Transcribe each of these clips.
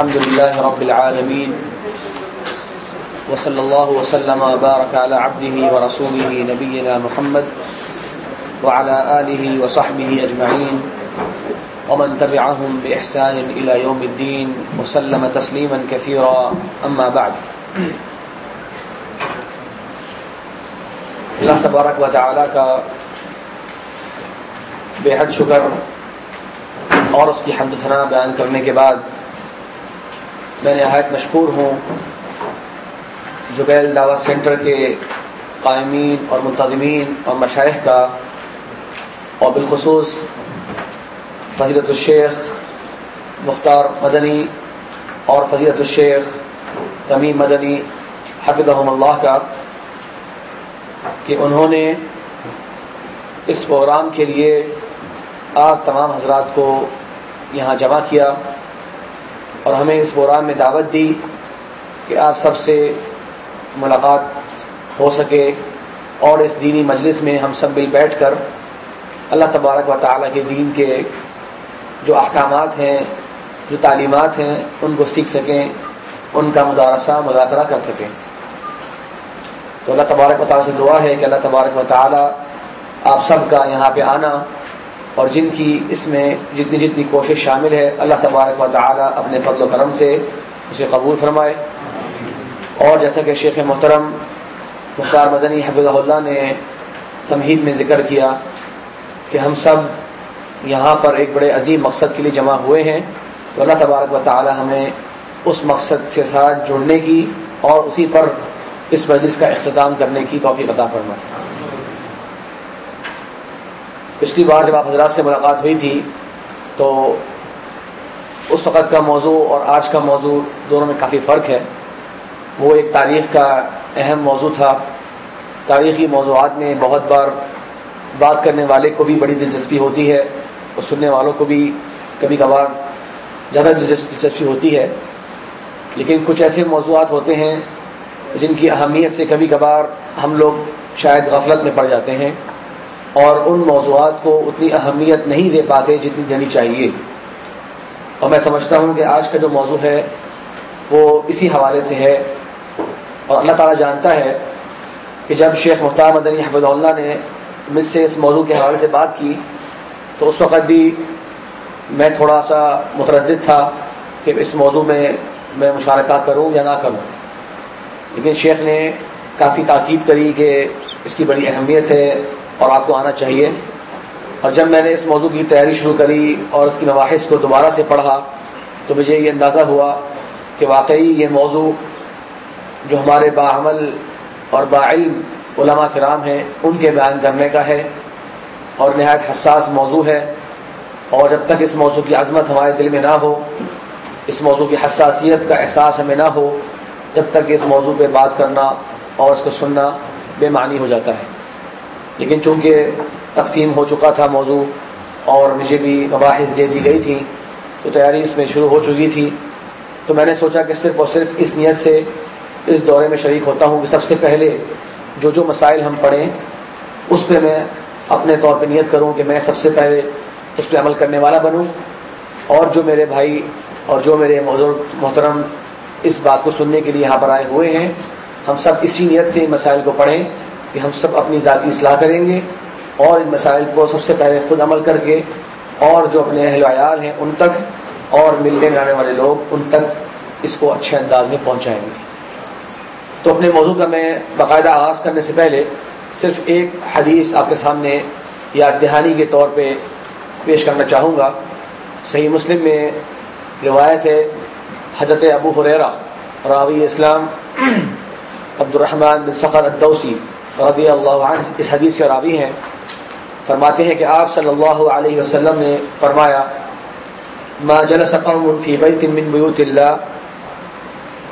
الحمد لله رب العالمين وصلى الله وسلم وبارك على عبده ورسوله نبينا محمد وعلى آله وصحبه أجمعين ومن تبعهم بإحسان إلى يوم الدين وسلم تسليما كثيرا أما بعد اللہ تبارک و تعالی کا بے حد شکر اور اس کی حمد ثنا بیان کرنے کے بعد میں نہایت مشکور ہوں، جبیل دعوت سینٹر کے قائمین اور منتظمین اور مشائق کا، اور بالخصوص فضیلت الشیخ مختار مدنی اور فضیلت الشیخ تمیم مدنی حفظ اللہ کا، کہ انہوں نے اس پروگرام کے لیے آپ تمام حضرات کو یہاں جمع کیا۔ اور ہمیں اس پروگرام میں دعوت دی کہ آپ سب سے ملاقات ہو سکے اور اس دینی مجلس میں ہم سب مل بیٹھ کر اللہ تبارک و تعالیٰ کے دین کے جو احکامات ہیں، جو تعلیمات ہیں، ان کو سیکھ سکیں، ان کا مدارسہ، مذاکرہ کر سکیں۔ تو اللہ تبارک و تعالیٰ سے دعا ہے کہ اللہ تبارک و تعالیٰ آپ سب کا یہاں پہ آنا اور جن کی اس میں جتنی جتنی کوشش شامل ہے، اللہ تبارک و تعالیٰ اپنے فضل و کرم سے اسے قبول فرمائے۔ اور جیسا کہ شیخ محترم مختار مدنی حفظ اللہ نے تمہید میں ذکر کیا کہ ہم سب یہاں پر ایک بڑے عظیم مقصد کے لیے جمع ہوئے ہیں تو اللہ تبارک و تعالی ہمیں اس مقصد کے ساتھ جڑنے کی اور اسی پر اس مجلس کا اختتام کرنے کی توفیق عطا فرمائے۔ پچھلی بار جب آپ حضرات سے ملاقات ہوئی تھی، تو اس وقت کا موضوع اور آج کا موضوع دونوں میں کافی فرق ہے۔ وہ ایک تاریخ کا اہم موضوع تھا۔ تاریخی موضوعات میں بہت بار بات کرنے والے کو بھی بڑی دلچسپی ہوتی ہے اور سننے والوں کو بھی کبھی کبھار زیادہ دلچسپی ہوتی ہے۔ لیکن کچھ ایسے موضوعات ہوتے ہیں جن کی اہمیت سے کبھی کبھار ہم لوگ شاید غفلت میں پڑ جاتے ہیں۔ اور ان موضوعات کو اتنی اہمیت نہیں دے پاتے جتنی دینی چاہیے۔ اور میں سمجھتا ہوں کہ آج کا جو موضوع ہے وہ اسی حوالے سے ہے۔ اور اللہ تعالیٰ جانتا ہے کہ جب شیخ مختار مدنی حفظ اللہ نے مجھ سے اس موضوع کے حوالے سے بات کی، تو اس وقت بھی میں تھوڑا سا متردد تھا کہ اس موضوع میں میں مشارکہ کروں یا نہ کروں۔ لیکن شیخ نے کافی تاکید کری کہ اس کی بڑی اہمیت ہے۔ اور آپ کو آنا چاہیے۔ اور جب میں نے اس موضوع کی تیاری شروع کری اور اس کی مواحص کو دوبارہ سے پڑھا، تو مجھے یہ اندازہ ہوا کہ واقعی یہ موضوع جو ہمارے باعمل اور باعلم علماء کرام ہیں، ان کے بیان کرنے کا ہے اور نہایت حساس موضوع ہے۔ اور جب تک اس موضوع کی عظمت ہمارے دل میں نہ ہو، اس موضوع کی حساسیت کا احساس ہمیں نہ ہو، جب تک اس موضوع پہ بات کرنا اور اس کو سننا بے معنی ہو جاتا ہے۔ لیکن چونکہ تقسیم ہو چکا تھا موضوع اور مجھے بھی مباحث دے دی گئی تھی، تو تیاری اس میں شروع ہو چکی تھی۔ تو میں نے سوچا کہ صرف اور صرف اس نیت سے اس دورے میں شریک ہوتا ہوں کہ سب سے پہلے جو جو مسائل ہم پڑھیں، اس پہ میں اپنے طور پہ نیت کروں کہ میں سب سے پہلے اس پہ عمل کرنے والا بنوں۔ اور جو میرے بھائی اور جو میرے محترم اس بات کو سننے کے لیے یہاں پر آئے ہوئے ہیں، ہم سب اسی نیت سے ان مسائل کو پڑھیں۔ کہ ہم سب اپنی ذاتی اصلاح کریں گے اور ان مسائل کو سب سے پہلے خود عمل کر کے اور جو اپنے اہل ویال ہیں ان تک اور ملنے جانے والے لوگ ان تک اس کو اچھے انداز میں پہنچائیں گے۔ تو اپنے موضوع کا میں باقاعدہ آغاز کرنے سے پہلے صرف ایک حدیث آپ کے سامنے یا دہانی کے طور پہ پیش کرنا چاہوں گا۔ صحیح مسلم میں روایت ہے، حضرت ابو حریرا راوی اسلام عبد الرحمن بن سفر الدوسی رضی اللہ عنہ اس حدیث سے راوی ہیں، فرماتے ہیں کہ آپ صلی اللہ علیہ وسلم نے فرمایا، ما جلس قوم فی بیت من بیوت اللہ.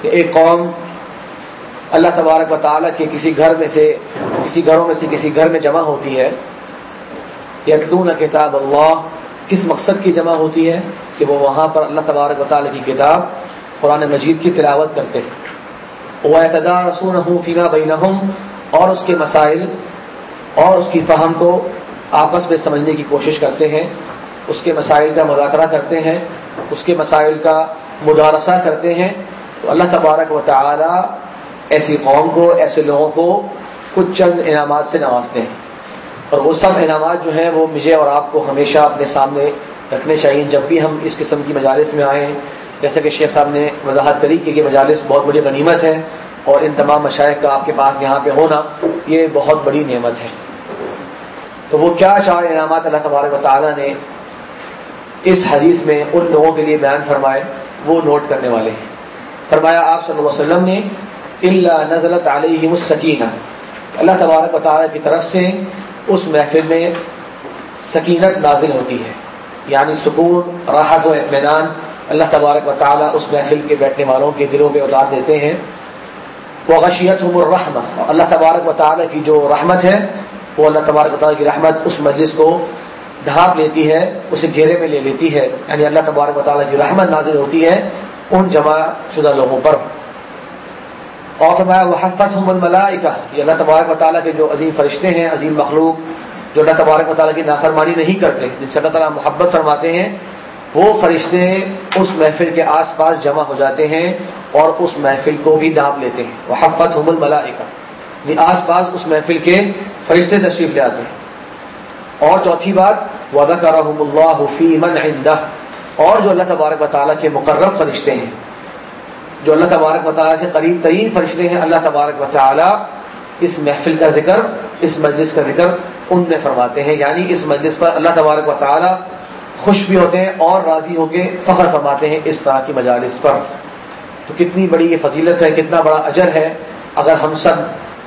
کہ ایک قوم اللہ تبارک و تعالیٰ کے کسی گھر میں سے، کسی گھروں میں سے کسی گھر میں جمع ہوتی ہے۔ یتلون کتاب اللہ، کس مقصد کی جمع ہوتی ہے؟ کہ وہ وہاں پر اللہ تبارک و تعالیٰ کی کتاب قرآن مجید کی تلاوت کرتے ہیں۔ وہ اعتدا رسون ہوں فیما بین اور اس کے مسائل اور اس کی فہم کو آپس میں سمجھنے کی کوشش کرتے ہیں، اس کے مسائل کا مذاکرہ کرتے ہیں، اس کے مسائل کا مدارسہ کرتے ہیں۔ تو اللہ تبارک و تعالی ایسی قوم کو، ایسے لوگوں کو کچھ چند انعامات سے نوازتے ہیں۔ اور وہ سب انعامات جو ہیں، وہ مجھے اور آپ کو ہمیشہ اپنے سامنے رکھنے چاہیے۔ جب بھی ہم اس قسم کی مجالس میں آئے ہیں کہ شیخ صاحب نے وضاحت کری کہ یہ مجالس بہت بڑی غنیمت ہے۔ اور ان تمام مشائق کا آپ کے پاس یہاں پہ ہونا یہ بہت بڑی نعمت ہے۔ تو وہ کیا چار انعامات اللہ تبارک و تعالیٰ نے اس حدیث میں ان لوگوں کے لیے بیان فرمائے، وہ نوٹ کرنے والے ہیں۔ فرمایا آپ صلی اللہ علیہ وسلم نے اللہ نزلت علیہ مسکینہ اللہ تبارک و تعالیٰ کی طرف سے اس محفل میں سکینت نازل ہوتی ہے۔ یعنی سکون، راحت و اطمینان اللہ تبارک و تعالیٰ اس محفل کے بیٹھنے والوں کے دلوں پہ اتار دیتے ہیں۔ وہ غشیت الرحمہ اور اللہ تبارک و تعالیٰ کی جو رحمت ہے، وہ اللہ تبارک و تعالیٰ کی رحمت اس مجلس کو ڈھانپ لیتی ہے، اسے گھیرے میں لے لیتی ہے۔ یعنی اللہ تبارک و تعالیٰ کی رحمت نازل ہوتی ہے ان جمع شدہ لوگوں پر۔ اور فرمایا وہ حفت الملائکہ یہ اللہ تبارک و تعالیٰ کے جو عظیم فرشتے ہیں، عظیم مخلوق، جو اللہ تبارک و تعالیٰ کی نافرمانی نہیں کرتے، جن سے اللہ تعالیٰ محبت فرماتے ہیں وہ فرشتے اس محفل کے آس پاس جمع ہو جاتے ہیں اور اس محفل کو بھی ڈانپ لیتے ہیں۔ وہ حفت حم الملائکہ یعنی آس پاس اس محفل کے فرشتے تشریف لے آتے ہیں۔ اور چوتھی بات ودا کرحم اللہ حفی من اور جو اللہ تبارک و تعالیٰ کے مقرر فرشتے ہیں۔ جو اللہ تبارک و تعالیٰ کے قریب ترین فرشتے ہیں، اللہ تبارک و تعالیٰ اس محفل کا ذکر، اس مجلس کا ذکر ان میں فرماتے ہیں۔ یعنی اس مجلس پر اللہ تبارک و تعالیٰ خوش بھی ہوتے ہیں اور راضی ہو کے فخر فرماتے ہیں اس طرح کی مجالس پر۔ تو کتنی بڑی یہ فضیلت ہے، کتنا بڑا اجر ہے۔ اگر ہم سب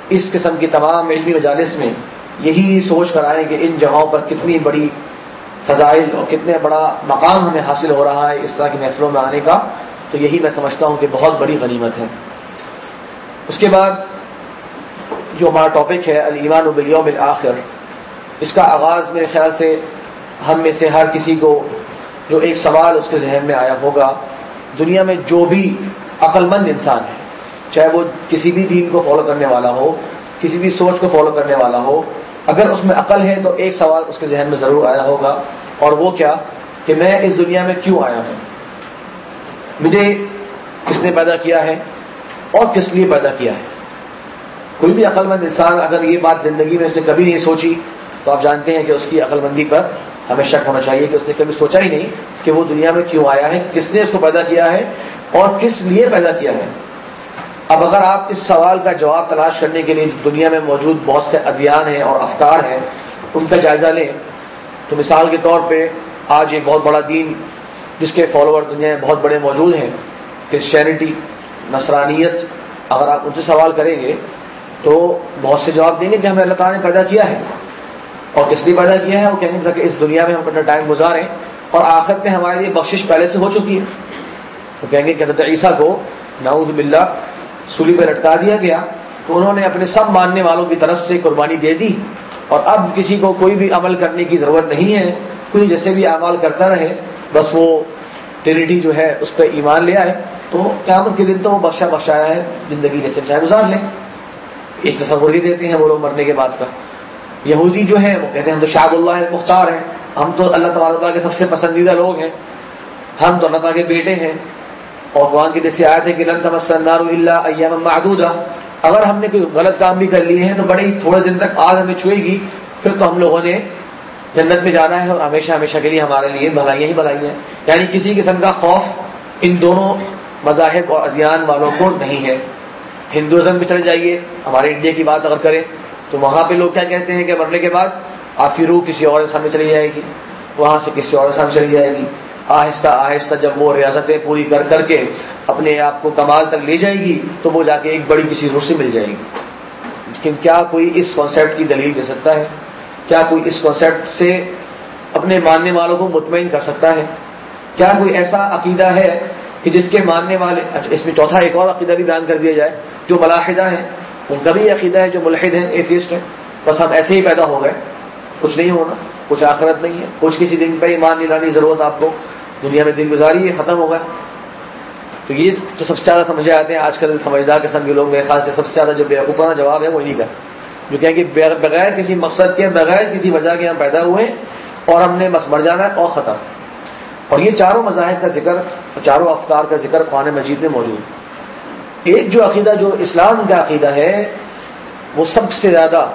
اس قسم کی تمام علمی مجالس میں یہی سوچ کر آئیں کہ ان جگہوں پر کتنی بڑی فضائل اور کتنے بڑا مقام ہمیں حاصل ہو رہا ہے اس طرح کی محفلوں میں آنے کا، تو یہی میں سمجھتا ہوں کہ بہت بڑی غنیمت ہے۔ اس کے بعد جو ہمارا ٹاپک ہے المان البلیوم آخر اس کا آغاز میرے خیال سے ہم میں سے ہر کسی کو جو ایک سوال اس کے ذہن میں آیا ہوگا، دنیا میں جو بھی عقل مند انسان ہے، چاہے وہ کسی بھی دین کو فالو کرنے والا ہو، کسی بھی سوچ کو فالو کرنے والا ہو، اگر اس میں عقل ہے تو ایک سوال اس کے ذہن میں ضرور آیا ہوگا۔ اور وہ کیا؟ کہ میں اس دنیا میں کیوں آیا ہوں؟ مجھے کس نے پیدا کیا ہے؟ اور کس لیے پیدا کیا ہے؟ کوئی بھی عقل مند انسان اگر یہ بات زندگی میں اس نے کبھی نہیں سوچی، تو آپ جانتے ہیں کہ اس کی عقل مندی پر ہمیں شک ہونا چاہیے کہ اس نے کبھی سوچا ہی نہیں کہ وہ دنیا میں کیوں آیا ہے، کس نے اس کو پیدا کیا ہے اور کس لیے پیدا کیا ہے۔ اب اگر آپ اس سوال کا جواب تلاش کرنے کے لیے دنیا میں موجود بہت سے ادیان ہیں اور افکار ہیں، ان کا جائزہ لیں۔ تو مثال کے طور پہ آج یہ بہت بڑا دین جس کے فالوور دنیا میں بہت بڑے موجود ہیں کرسچینٹی نصرانیت، اگر آپ ان سے سوال کریں گے تو بہت سے جواب دیں گے کہ ہمیں اللہ تعالیٰ نے پیدا کیا ہے۔ اور کس لیے پیدا کیا ہے؟ وہ کہیں گے کہ اس دنیا میں ہم اپنا ٹائم گزاریں اور آخر میں ہمارے لیے بخشش پہلے سے ہو چکی ہے۔ وہ کہیں گے کہ حضرت عیسیٰ کو نعوذ باللہ سولی پہ لٹکا دیا گیا تو انہوں نے اپنے سب ماننے والوں کی طرف سے قربانی دے دی اور اب کسی کو کوئی بھی عمل کرنے کی ضرورت نہیں ہے۔ کوئی جیسے بھی اعمال کرتا رہے، بس وہ ٹریٹی جو ہے اس پہ ایمان لے آئے۔ تو قیامت کے دن تو وہ بخشا بخشایا ہے، زندگی جیسے چاہے گزار لیں۔ ایک تصور ہی دیتے ہیں وہ لوگ مرنے کے بعد کا۔ یہودی جو ہے وہ کہتے ہیں ہم تو شاہ اللہ مختار ہیں، ہم تو اللہ تعالیٰ کے سب سے پسندیدہ لوگ ہیں۔ ہم تو اللہ تعالیٰ کے بیٹے ہیں۔ اور قرآن کی جیسی آیت ہے کہ لن تمسنار اللہ ایام معدودہ اگر ہم نے کوئی غلط کام بھی کر لیے ہیں تو بڑے تھوڑے دن تک آگ ہمیں چھوئے گی۔ پھر تو ہم لوگوں نے جنت میں جانا ہے اور ہمیشہ ہمیشہ کے لیے ہمارے لیے بھلائیاں ہی بھلائیاں یعنی کسی قسم کا خوف ان دونوں مذاہب اور ادیان والوں کو نہیں ہے۔ ہندوازم میں چلے جائیے، ہمارے انڈیا کی بات اگر کریں تو وہاں پہ لوگ کیا کہتے ہیں کہ مرنے کے بعد آپ کی روح کسی اور انسان میں چلی جائے گی، وہاں سے کسی اور انسان میں چلی جائے گی۔ آہستہ آہستہ جب وہ ریاستیں پوری کر کر کے اپنے آپ کو کمال تک لے جائے گی، تو وہ جا کے ایک بڑی کسی روح سے مل جائے گی۔ لیکن کیا کوئی اس کانسیپٹ کی دلیل دے سکتا ہے؟ کیا کوئی اس کانسیپٹ سے اپنے ماننے والوں کو مطمئن کر سکتا ہے؟ کیا کوئی ایسا عقیدہ ہے کہ جس کے ماننے والے اچھا اس میں چوتھا ایک اور عقیدہ بھی بیان کر دیا جائے، جو ملاحدہ ہیں ان کا بھی عقیدہ ہے جو ملحد ہیں ایتھیسٹ ہیں، بس ہم ایسے ہی پیدا ہو گئے۔ کچھ نہیں ہونا، کچھ آخرت نہیں ہے۔ کچھ کسی دن پہ ایمان نہیں لانی ضرورت آپ کو۔ دنیا میں دن گزاری ہے ختم ہوگا تو یہ جو سب سے زیادہ سمجھے آتے ہیں آج کل سمجھدار قسم کے لوگ، میرے خیال سے سب سے زیادہ جو بیوقوفانہ جواب ہے وہ انہیں کا۔ جو کہیں کہ بغیر کسی مقصد کے، بغیر کسی وجہ کے ہم پیدا ہوئے اور ہم نے بس مر جانا ہے اور ختم۔ اور یہ چاروں مذاہب کا ذکر چاروں افطار کا ذکر قرآن مجید میں موجود ایک جو عقیدہ جو اسلام کا عقیدہ ہے، وہ سب سے زیادہ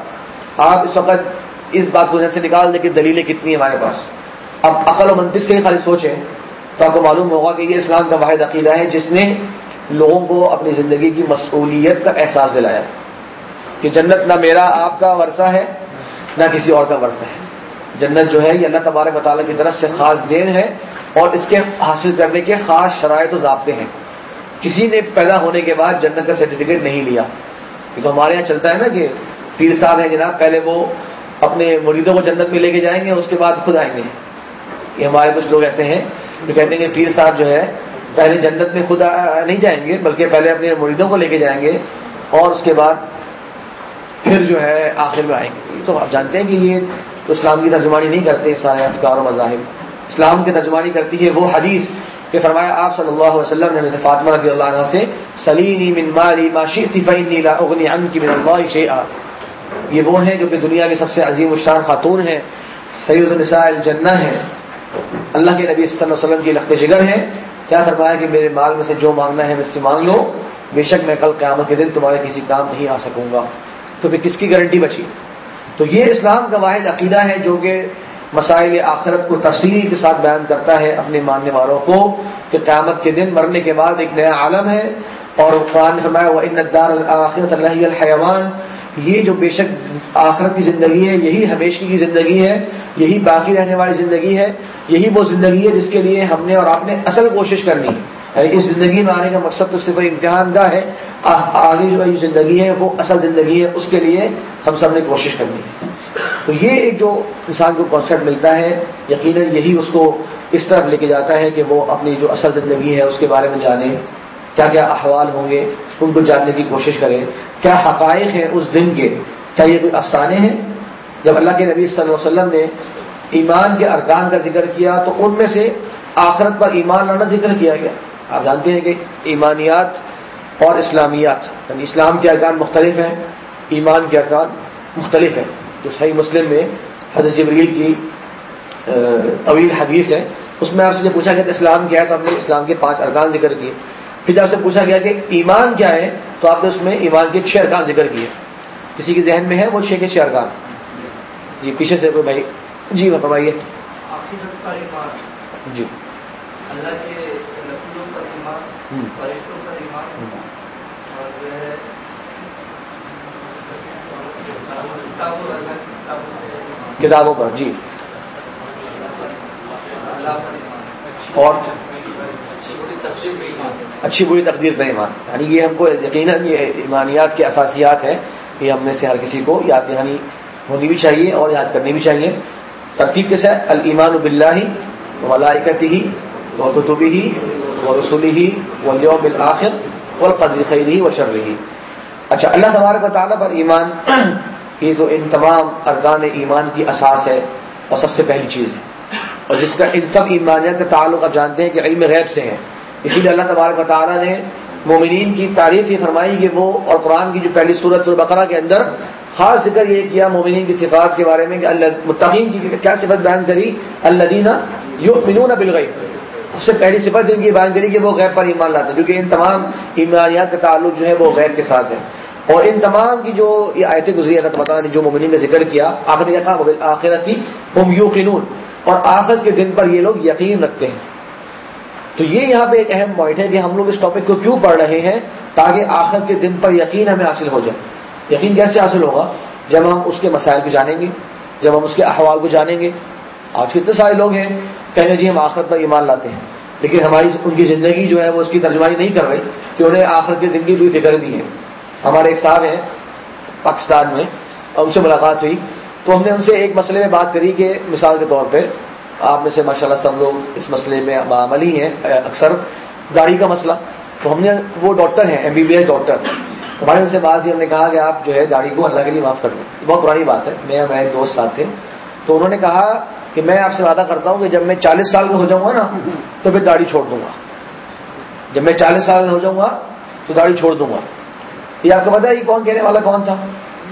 آپ اس وقت اس بات کو ذہن سے نکال دیں کہ دلیلیں کتنی ہیں ہمارے پاس۔ اب عقل و منطق سے ہی خالی سوچیں تو آپ کو معلوم ہوگا کہ یہ اسلام کا واحد عقیدہ ہے جس نے لوگوں کو اپنی زندگی کی مصولیت کا احساس دلایا۔ کہ جنت نہ میرا آپ کا ورثہ ہے، نہ کسی اور کا ورثہ ہے۔ جنت جو ہے یہ اللہ تبارک مطالعہ کی طرف سے خاص دین ہے اور اس کے حاصل کرنے کے خاص شرائط و ضابطے ہیں۔ کسی نے پیدا ہونے کے بعد جنت کا سرٹیفکیٹ نہیں لیا۔ یہ تو ہمارے یہاں چلتا ہے نا کہ پیر صاحب ہیں جناب، پہلے وہ اپنے مریدوں کو جنت میں لے کے جائیں گے، اس کے بعد خود آئیں گے۔ یہ ہمارے کچھ لوگ ایسے ہیں جو کہتے ہیں کہ پیر صاحب جو ہے، پہلے جنت میں خود نہیں جائیں گے، بلکہ پہلے اپنے مریدوں کو لے کے جائیں گے اور اس کے بعد پھر جو ہے آخر میں آئیں گے۔ تو آپ جانتے ہیں کہ یہ تو اسلام کی ترجمانی نہیں کرتے سارے افکار و مذاہب۔ اسلام کی ترجمانی کرتی ہے وہ حدیث کہ فرمایا آپ صلی اللہ علیہ وسلم نے فاطمہ رضی اللہ عنہ سے، سلینی من مالی ما شئتی فإنی لا اغنی عنکی من اللہ شیئا. یہ وہ ہیں جو کہ دنیا کی سب سے عظیم الشان خاتون ہیں، سید النساء الجنہ ہیں۔ اللہ کے نبی صلی اللہ علیہ وسلم کی لخت جگر ہے کیا فرمایا کہ میرے مال میں سے جو مانگنا ہے مجھ سے مانگ لو بے شک میں کل قیامت کے دن تمہارے کسی کام نہیں آ سکوں گا۔ تو پھر کس کی گارنٹی بچی؟ تو یہ اسلام کا واحد عقیدہ ہے جو کہ مسائل آخرت کو تفصیلی کے ساتھ بیان کرتا ہے اپنے ماننے والوں کو کہ قیامت کے دن مرنے کے بعد ایک نیا عالم ہے اور قرآن فرمایا وہ آخرت اللہ الحیوان یہ جو بے شک آخرت کی زندگی ہے، یہی ہمیشہ کی زندگی ہے، یہی باقی رہنے والی زندگی ہے، یہی وہ زندگی ہے جس کے لیے ہم نے اور آپ نے اصل کوشش کرنی ہے۔ یعنی اس زندگی میں آنے کا مقصد تو صرف امتحان کا ہے آگے جو زندگی ہے، وہ اصل زندگی ہے، اس کے لیے ہم سب نے کوشش کرنی ہے۔ تو یہ ایک جو انسان کو کانسیپٹ ملتا ہے، یقیناً یہی اس کو اس طرف لے کے جاتا ہے کہ وہ اپنی جو اصل زندگی ہے، اس کے بارے میں جانے۔ کیا کیا احوال ہوں گے، ان کو جاننے کی کوشش کریں۔ کیا حقائق ہیں اس دن کے؟ کیا یہ کوئی افسانے ہیں؟ جب اللہ کے نبی صلی اللہ علیہ وسلم نے ایمان کے ارکان کا ذکر کیا، تو ان میں سے آخرت پر ایمان لانا ذکر کیا گیا۔ آپ جانتے ہیں کہ ایمانیات اور اسلامیات یعنی اسلام کے ارکان مختلف ہیں ایمان کے ارکان مختلف ہیں۔ جو صحیح مسلم میں حضرت جبریل کی طویل حدیث ہے اس میں آپ سے پوچھا گیا کہ اسلام کیا ہے تو ہم نے اسلام کے پانچ ارکان ذکر کیے۔ پھر جب سے پوچھا گیا کہ ایمان کیا ہے تو آپ نے اس میں ایمان کے چھ ارکان ذکر کیے۔ کسی کے ذہن میں ہے وہ چھ کے چھ ارکان؟ جی پیچھے سے کوئی بھائی جی فرمائیے۔ جی۔ کتابوں پر جی۔ اور؟ اچھی بری تقدیر کا ایمان۔ یعنی یہ ہم کو یقیناً یہ ایمانیات کے اساسیات ہیں یہ ہم میں سے ہر کسی کو یاد دہانی ہونی بھی چاہیے اور یاد کرنی بھی چاہیے۔ ترتیب کے ساتھ المان بلّہ ولائکتی ہی و کتبی ہی و رسولی ہی و یوم و قدر خیر ہی و شر رہی اچھا اللہ تبارک و تعالیٰ پر ایمان، یہ تو ان تمام ارکان ایمان کی اساس ہے اور سب سے پہلی چیز ہے۔ اور جس کا ان سب ایمانیت کا تعلق آپ جانتے ہیں کہ علم غیب سے ہے اسی لیے اللہ تبارک و تعالیٰ نے مومنین کی تعریف یہ فرمائی کہ وہ اور قرآن کی جو پہلی صورت البقرہ کے اندر خاص ذکر یہ کیا مومنین کی صفات کے بارے میں کہ اللہ، متقین کی کیا صفت بیان کری؟ اللہ دینا یو منون اس سے پہلی صفت جن کی بیان کری کہ وہ غیب پر ایمان لاتے ہیں، کیونکہ ان تمام ایمانیات کا تعلق جو ہے وہ غیب کے ساتھ ہے۔ اور ان تمام کی جو یہ آیتیں گزری اللہ تعالیٰ نے جو مومنین کا ذکر کیا آخر آخرت کی ہم یو اور آخرت کے دن پر یہ لوگ یقین رکھتے ہیں۔ تو یہ یہاں پہ ایک اہم پوائنٹ ہے کہ ہم لوگ اس ٹاپک کو کیوں پڑھ رہے ہیں؟ تاکہ آخر کے دن پر یقین ہمیں حاصل ہو جائے۔ یقین کیسے حاصل ہوگا؟ جب ہم اس کے مسائل کو جانیں گے، جب ہم اس کے احوال کو جانیں گے۔ آج کتنے سارے لوگ ہیں، کہنے جی ہم آخرت پر ایمان لاتے ہیں۔ لیکن ہماری ان کی زندگی جو ہے وہ اس کی ترجمانی نہیں کر رہی کہ انہیں آخرت کی زندگی کوئی فکر نہیں ہے۔ ہمارے ایک صاحب ہیں پاکستان میں، اور ان سے ملاقات ہوئی۔ تو ہم نے ان سے ایک مسئلے میں بات کری کہ مثال کے طور پہ آپ میں سے ماشاء اللہ سب لوگ اس مسئلے میں عملی ہیں، اکثر گاڑی کا مسئلہ۔ تو ہم نے وہ ڈاکٹر ہیں M B B S doctor. ہمارے ان سے بات ہی ہم نے کہا کہ آپ جو ہے گاڑی کو اللہ کے لیے معاف کر دیں۔ بہت پرانی بات ہے۔ میں میرے دوست ساتھ تھے۔ تو انہوں نے کہا کہ میں آپ سے وعدہ کرتا ہوں کہ جب میں چالیس سال کا ہو جاؤں گا نا، تو پھر داڑھی چھوڑ دوں گا۔ جب میں چالیس سال کا ہو جاؤں گا، تو داڑھی چھوڑ دوں گا۔ یہ آپ کو پتا ہے کون کہنے والا کون تھا؟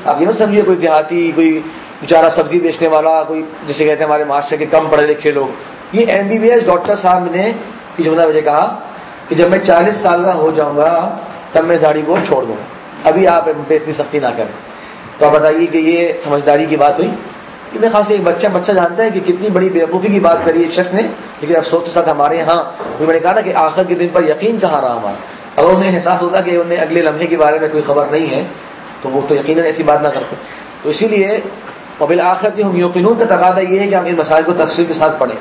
آپ یہ نہ سمجھیے کوئی دیہاتی، کوئی بیچارہ سبزی بیچنے والا، کوئی جسے کہتے ہیں ہمارے معاشرے کے کم پڑھے لکھے لوگ۔ یہ M B B S doctor صاحب نے جملہ مجھے کہا کہ جب میں چالیس سال کا ہو جاؤں گا، تب میں داڑھی کو چھوڑ دوں۔ گا ابھی آپ پہ اتنی سختی نہ کریں۔ تو آپ بتائیے کہ یہ سمجھداری کی بات ہوئی؟ کہ میں خاص ایک بچہ بچہ جانتا ہے کہ کتنی بڑی بیوقوفی کی بات کری ایک شخص نے، لیکن افسوس کے ساتھ ہمارے یہاں میں نے کہا نا کہ آخر کے دن پر یقین کہاں رہا ہمارا؟ اگر انہیں احساس ہوتا کہ انہیں اگلے لمحے کے بارے میں کوئی خبر نہیں ہے، تو وہ تو یقیناً ایسی بات نہ کرتے۔ تو اسی لیے قبل آخر کے ہم یقینوں کا تقاضا یہ ہے کہ ہم ان مسائل کو تفصیل کے ساتھ پڑھیں۔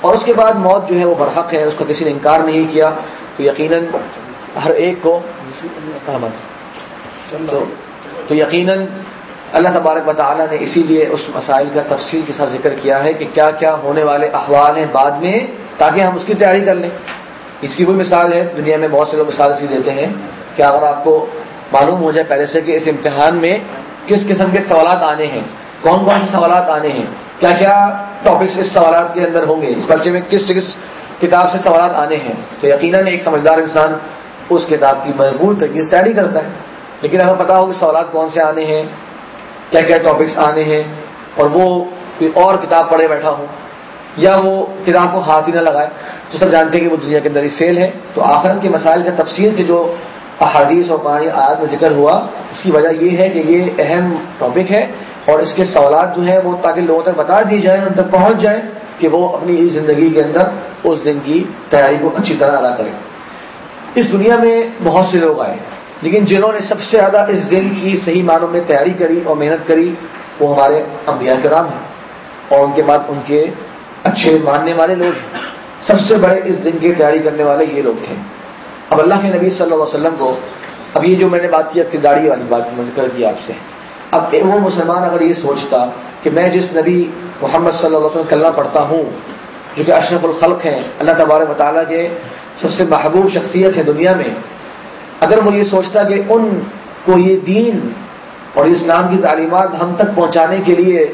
اور اس کے بعد موت جو ہے وہ برحق ہے، اس کا کسی نے انکار نہیں کیا، تو یقیناً ہر ایک کو ہاں، تو یقیناً اللہ تبارک تعالیٰ نے اسی لیے اس مسائل کا تفصیل کے ساتھ ذکر کیا ہے کہ کیا کیا ہونے والے احوال ہیں بعد میں تاکہ ہم اس کی تیاری کر لیں۔ اس کی بھی مثال ہے، دنیا میں بہت سے لوگ مثال اسی دیتے ہیں کہ اگر آپ کو معلوم ہو جائے پہلے سے کہ اس امتحان میں کس قسم کے سوالات آنے ہیں، کون کون سے سوالات آنے ہیں، کیا کیا ٹاپکس اس سوالات کے اندر ہوں گے، اس پرچے میں کس کس کتاب سے سوالات آنے ہیں۔ تو یقیناً ایک سمجھدار انسان اس کتاب کی مضبوط طریقے سے تیاری کرتا ہے۔ لیکن ہمیں پتا ہو کہ سوالات کون سے آنے ہیں کیا کیا ٹاپکس آنے ہیں اور وہ کوئی اور کتاب پڑھے بیٹھا ہوں یا وہ کتاب کو ہاتھ ہی نہ لگائے، تو سب جانتے ہیں کہ وہ دنیا کے اندر ہی فیل ہے تو آخرت کے مسائل کا تفصیل سے جو احادیث اور پانی آیات میں ذکر ہوا، اس کی وجہ یہ ہے کہ یہ اہم ٹاپک ہے اور اس کے سوالات جو ہیں وہ تاکہ لوگوں تک بتا دی جائیں، ان تک پہنچ جائیں کہ وہ اپنی زندگی کے اندر اس دن کی تیاری کو اچھی طرح ادا کریں۔ اس دنیا میں بہت سے لوگ آئے۔ لیکن جنہوں نے سب سے زیادہ اس دن کی صحیح معنوں میں تیاری کری اور محنت کری، وہ ہمارے انبیاء کرام ہیں۔ اور ان کے بعد ان کے اچھے ماننے والے لوگ ہیں۔ سب سے بڑے اس دن کی تیاری کرنے والے یہ لوگ تھے۔ اب اللہ کے نبی صلی اللہ علیہ وسلم کو، اب یہ جو میں نے بات کی، اب والی بات ذکر کی آپ سے۔ اب وہ مسلمان اگر یہ سوچتا کہ میں جس نبی محمد صلی اللہ علیہ وسلم کلمہ پڑھتا ہوں، جو کہ اشرف الخلق ہیں، اللہ تبارک مطالعہ کے سب سے محبوب شخصیت ہے دنیا میں اگر وہ یہ سوچتا کہ ان کو یہ دین اور اسلام کی تعلیمات ہم تک پہنچانے کے لیے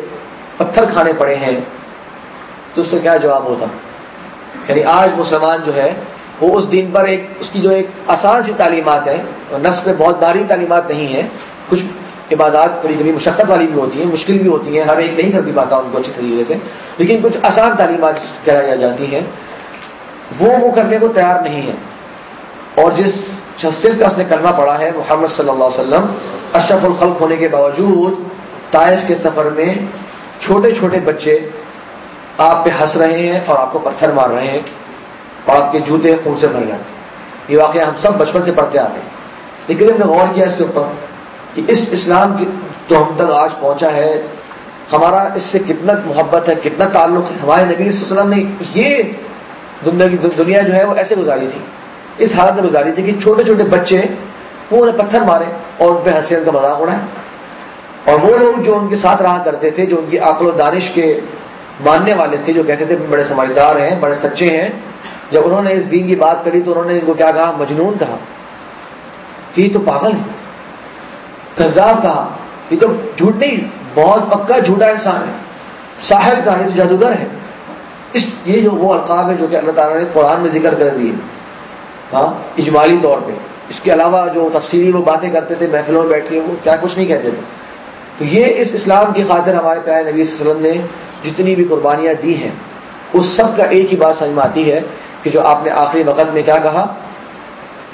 پتھر کھانے پڑے ہیں، تو اس کا کیا جواب ہوتا؟ یعنی آج مسلمان جو ہے، وہ اس دن پر ایک، اس کی جو ایک آسان سی تعلیمات ہے اور نصب میں بہت بھاری تعلیمات نہیں ہے کچھ عبادات کبھی کبھی مشقت والی بھی ہوتی ہیں، مشکل بھی ہوتی ہیں، ہر ایک نہیں کر بھی پاتا ان کو اچھی طریقے سے، لیکن کچھ آسان تعلیمات کرائی جاتی ہیں۔ وہ وہ کرنے کو تیار نہیں ہے اور جس شخصیت کا اس نے کرنا پڑا ہے محمد صلی اللہ علیہ وسلم، اشرف الخلق ہونے کے باوجود طائف کے سفر میں چھوٹے چھوٹے بچے آپ پہ ہنس رہے ہیں اور آپ کو پتھر مار رہے ہیں اور آپ کے جوتے خون سے بھر جاتے یہ واقعہ ہم سب بچپن سے پڑھتے آتے ہیں۔ لیکن ہم نے غور کیا اس کے اوپر کہ اس اسلام کی تو ہم تک آج پہنچا ہے، ہمارا اس سے کتنا محبت ہے، کتنا تعلق ہے، ہمارے نبی صلی اللہ علیہ وسلم نے یہ دنیا جو ہے وہ ایسے گزاری تھی۔ اس حالت میں گزاری تھی کہ چھوٹے چھوٹے بچے وہ انہیں پتھر مارے اور ان پہ حسین کا مذاق اڑائے۔ اور وہ لوگ جو ان کے ساتھ رہا کرتے تھے، جو ان کی عقل و دانش کے ماننے والے تھے، جو کہتے تھے بڑے سمجھدار ہیں، بڑے سچے ہیں، جب انہوں نے اس دین کی بات کری تو انہوں نے ان کو کیا کہا؟ مجنون کہا۔ کہ یہ تو پاگل ہے۔ کرداب کہا۔ یہ تو جھوٹ نہیں، بہت پکا جھوٹا انسان ہے۔ صاحب کا ہے تو جادوگر ہے۔ اس یہ جو وہ القاب ہے جو کہ اللہ تعالیٰ نے قرآن میں ذکر کر دیے۔ ہاں اجمالی طور پہ۔ اس کے علاوہ جو تفصیلی وہ باتیں کرتے تھے، محفلوں میں بیٹھ کے وہ کیا کچھ نہیں کہتے تھے۔ تو یہ اس اسلام کی خاطر ہمارے پیارے نبی صلی اللہ علیہ وسلم نے جتنی بھی قربانیاں دی ہیں، اس سب کا ایک ہی بات سمجھ میں آتی ہے کہ جو آپ نے آخری وقت میں کیا کہا؟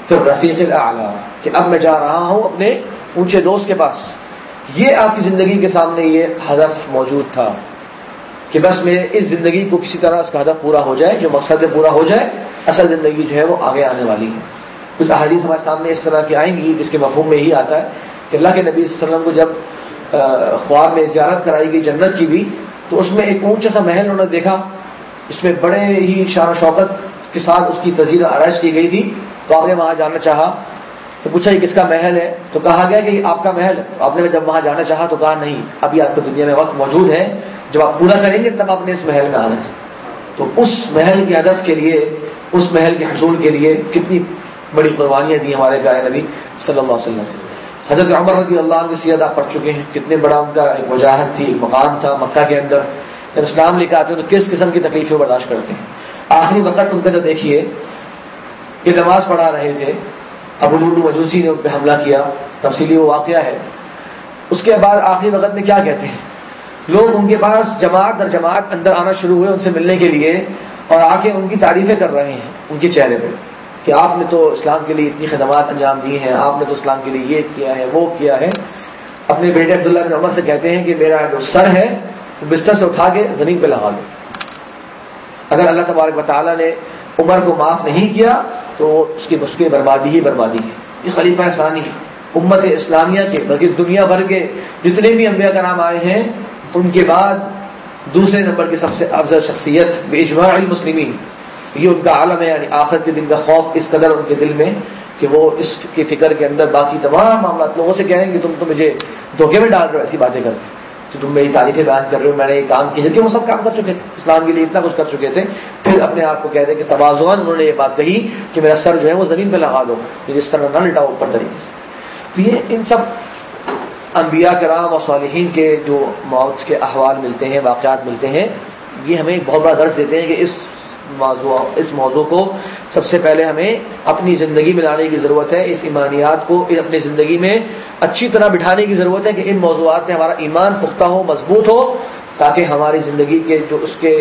پھر رفیق اعلیٰ کہ اب میں جا رہا ہوں اپنے اونچے دوست کے پاس۔ یہ آپ کی زندگی کے سامنے یہ ہدف موجود تھا۔ کہ بس میں اس زندگی کو کسی طرح اس کا ہدف پورا ہو جائے، جو مقصد پورا ہو جائے، اصل زندگی جو ہے وہ آگے آنے والی ہے۔ کچھ احادیث ہمارے سامنے اس طرح کی آئیں گی، جس کے مفہوم میں ہی آتا ہے کہ اللہ کے نبی صلی اللہ علیہ وسلم کو جب خواب میں زیارت کرائی گئی جنت کی بھی، تو اس میں ایک اونچا سا محل انہوں نے دیکھا۔ اس میں بڑے ہی شان و شوقت کے ساتھ اس کی تزیر آرائش کی گئی تھی۔ تو آپ نے وہاں جانا چاہا۔ تو پوچھا یہ کس کا محل ہے؟ تو کہا گیا کہ آپ کا محل تو آپ نے جب وہاں جانا چاہا تو کہا نہیں، ابھی آپ کو دنیا میں وقت موجود ہے۔ جب آپ پورا کریں گے تب آپ نے اس محل میں آنا ہے۔ تو اس محل کے ہدف کے لیے، اس محل کے حصول کے لیے کتنی بڑی قربانیاں دی ہمارے پیارے نبی صلی اللہ علیہ وسلم۔ حضرت عمر رضی اللہ عنہ کی سیاد آپ پڑھ چکے ہیں۔ کتنے بڑا ان کا ایک وجاہت تھی، ایک مقام تھا مکہ کے اندر۔ جب اسلام لے کے آتے ہیں تو کس قسم کی تکلیفیں برداشت کرتے ہیں؟ آخری وقت ان کا جو دیکھیے کہ نماز پڑھا رہے تھے۔ ابو لولو مجوسی نے ان پہ حملہ کیا۔ تفصیلی وہ واقعہ ہے۔ اس کے بعد آخری وقت میں کیا کہتے ہیں؟ لوگ ان کے پاس جماعت در جماعت اندر آنا شروع ہوئے ان سے ملنے کے لیے اور آ کے ان کی تعریفیں کر رہے ہیں ان کے چہرے پہ کہ آپ نے تو اسلام کے لیے اتنی خدمات انجام دی ہیں، آپ نے تو اسلام کے لیے یہ کیا ہے، وہ کیا ہے۔ اپنے بیٹے عبداللہ بن عمر سے کہتے ہیں کہ میرا جو سر ہے، وہ بستر سے اٹھا کے زمین پہ لگا دو۔ اگر اللہ تبارک و تعالیٰ نے عمر کو معاف نہیں کیا، تو اس کی مشکل بربادی ہی بربادی ہے۔ یہ خلیفہ ثانی، امت اسلامیہ کے، بلکہ دنیا بھر کے جتنے بھی انبیاء کا نام آئے ہیں ان کے بعد دوسرے نمبر کی سب سے افضل شخصیت بے اجماع المسلمین، یہ ان کا عالم ہے یعنی آخر کے دن کا خوف اس قدر ان کے دل میں کہ وہ اس کی فکر کے اندر باقی تمام معاملات لوگوں سے کہیں گے، تم تو مجھے دھوکے میں ڈال رہے ہو، ایسی باتیں کر کے۔ تو تم میری تعریفیں بیان کر رہے ہو، میں نے یہ کام کیا کہ وہ سب کام کر چکے تھے۔ اسلام کے لیے اتنا کچھ کر چکے تھے، پھر اپنے آپ کو کہتے کہ توازوان انہوں نے یہ بات کہی کہ میرا سر جو ہے وہ زمین پہ لگا دو جس طرح نہ لٹاؤ اوپر طریقے سے۔ تو یہ ان سب انبیاء کرام اور صالحین کے جو موت کے احوال ملتے ہیں، واقعات ملتے ہیں، یہ ہمیں ایک بہت بڑا درس دیتے ہیں کہ اس موضوع اس موضوع کو سب سے پہلے ہمیں اپنی زندگی میں لانے کی ضرورت ہے، اس ایمانیات کو اپنی زندگی میں اچھی طرح بٹھانے کی ضرورت ہے کہ ان موضوعات میں ہمارا ایمان پختہ ہو، مضبوط ہو، تاکہ ہماری زندگی کے جو اس کے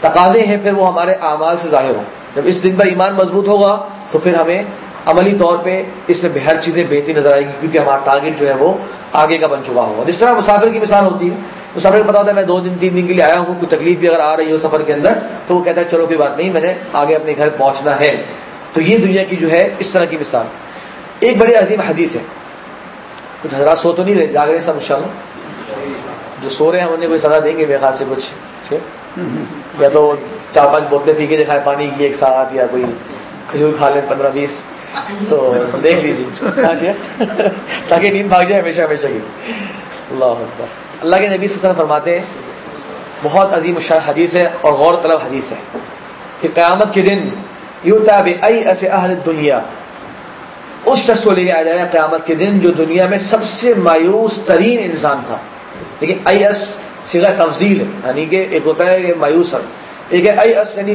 تقاضے ہیں، پھر وہ ہمارے اعمال سے ظاہر ہوں۔ جب اس دن پر ایمان مضبوط ہوگا، تو پھر ہمیں عملی طور پہ اس میں ہر چیزیں بہتری نظر آئیں گی، کیونکہ ہمارا ٹارگیٹ جو ہے وہ آگے کا بن چکا ہوگا۔ جس طرح مسافر کی مثال ہوتی ہے۔ مسافر کو پتا ہوتا ہے میں دو دن، تین دن کے لیے آیا ہوں، کوئی تکلیف بھی اگر آ رہی ہو سفر کے اندر، تو وہ کہتا ہے، چلو کوئی بات نہیں، میں نے آگے اپنے گھر پہنچنا ہے۔ تو یہ دنیا کی جو ہے اس طرح کی مثال۔ ایک بڑی عظیم حدیث ہے۔ کچھ حضرات سو تو نہیں رہے، جاگ رہے سب ان جو سو رہے ہیں انہیں کوئی سزا دیں گے، میرے خاص سے کچھ یا تو چار پانچ بوتلیں پی کے دکھائے، پانی کی ایک ساتھ یا کوئی کھجور کھا لیں، پندرہ بیس۔ تو دیکھ لیجیے۔ تاکہ نیند بھاگ جائے ہمیشہ ہمیشہ کی۔ اللہ اللہ کے نبی سے فرماتے بہت عظیم الشاہ حدیث ہے اور غور طلب حدیث ہے کہ قیامت کے دن یو تاب ایسے اہل دنیا اس شخص کو لے کے آ جائے قیامت کے دن جو دنیا میں سب سے مایوس ترین انسان تھا۔ لیکن ایس سیدھا تفضیل ہے یعنی کہ ایک ہوتا ہے کہ مایوس ایک ہے ایس یعنی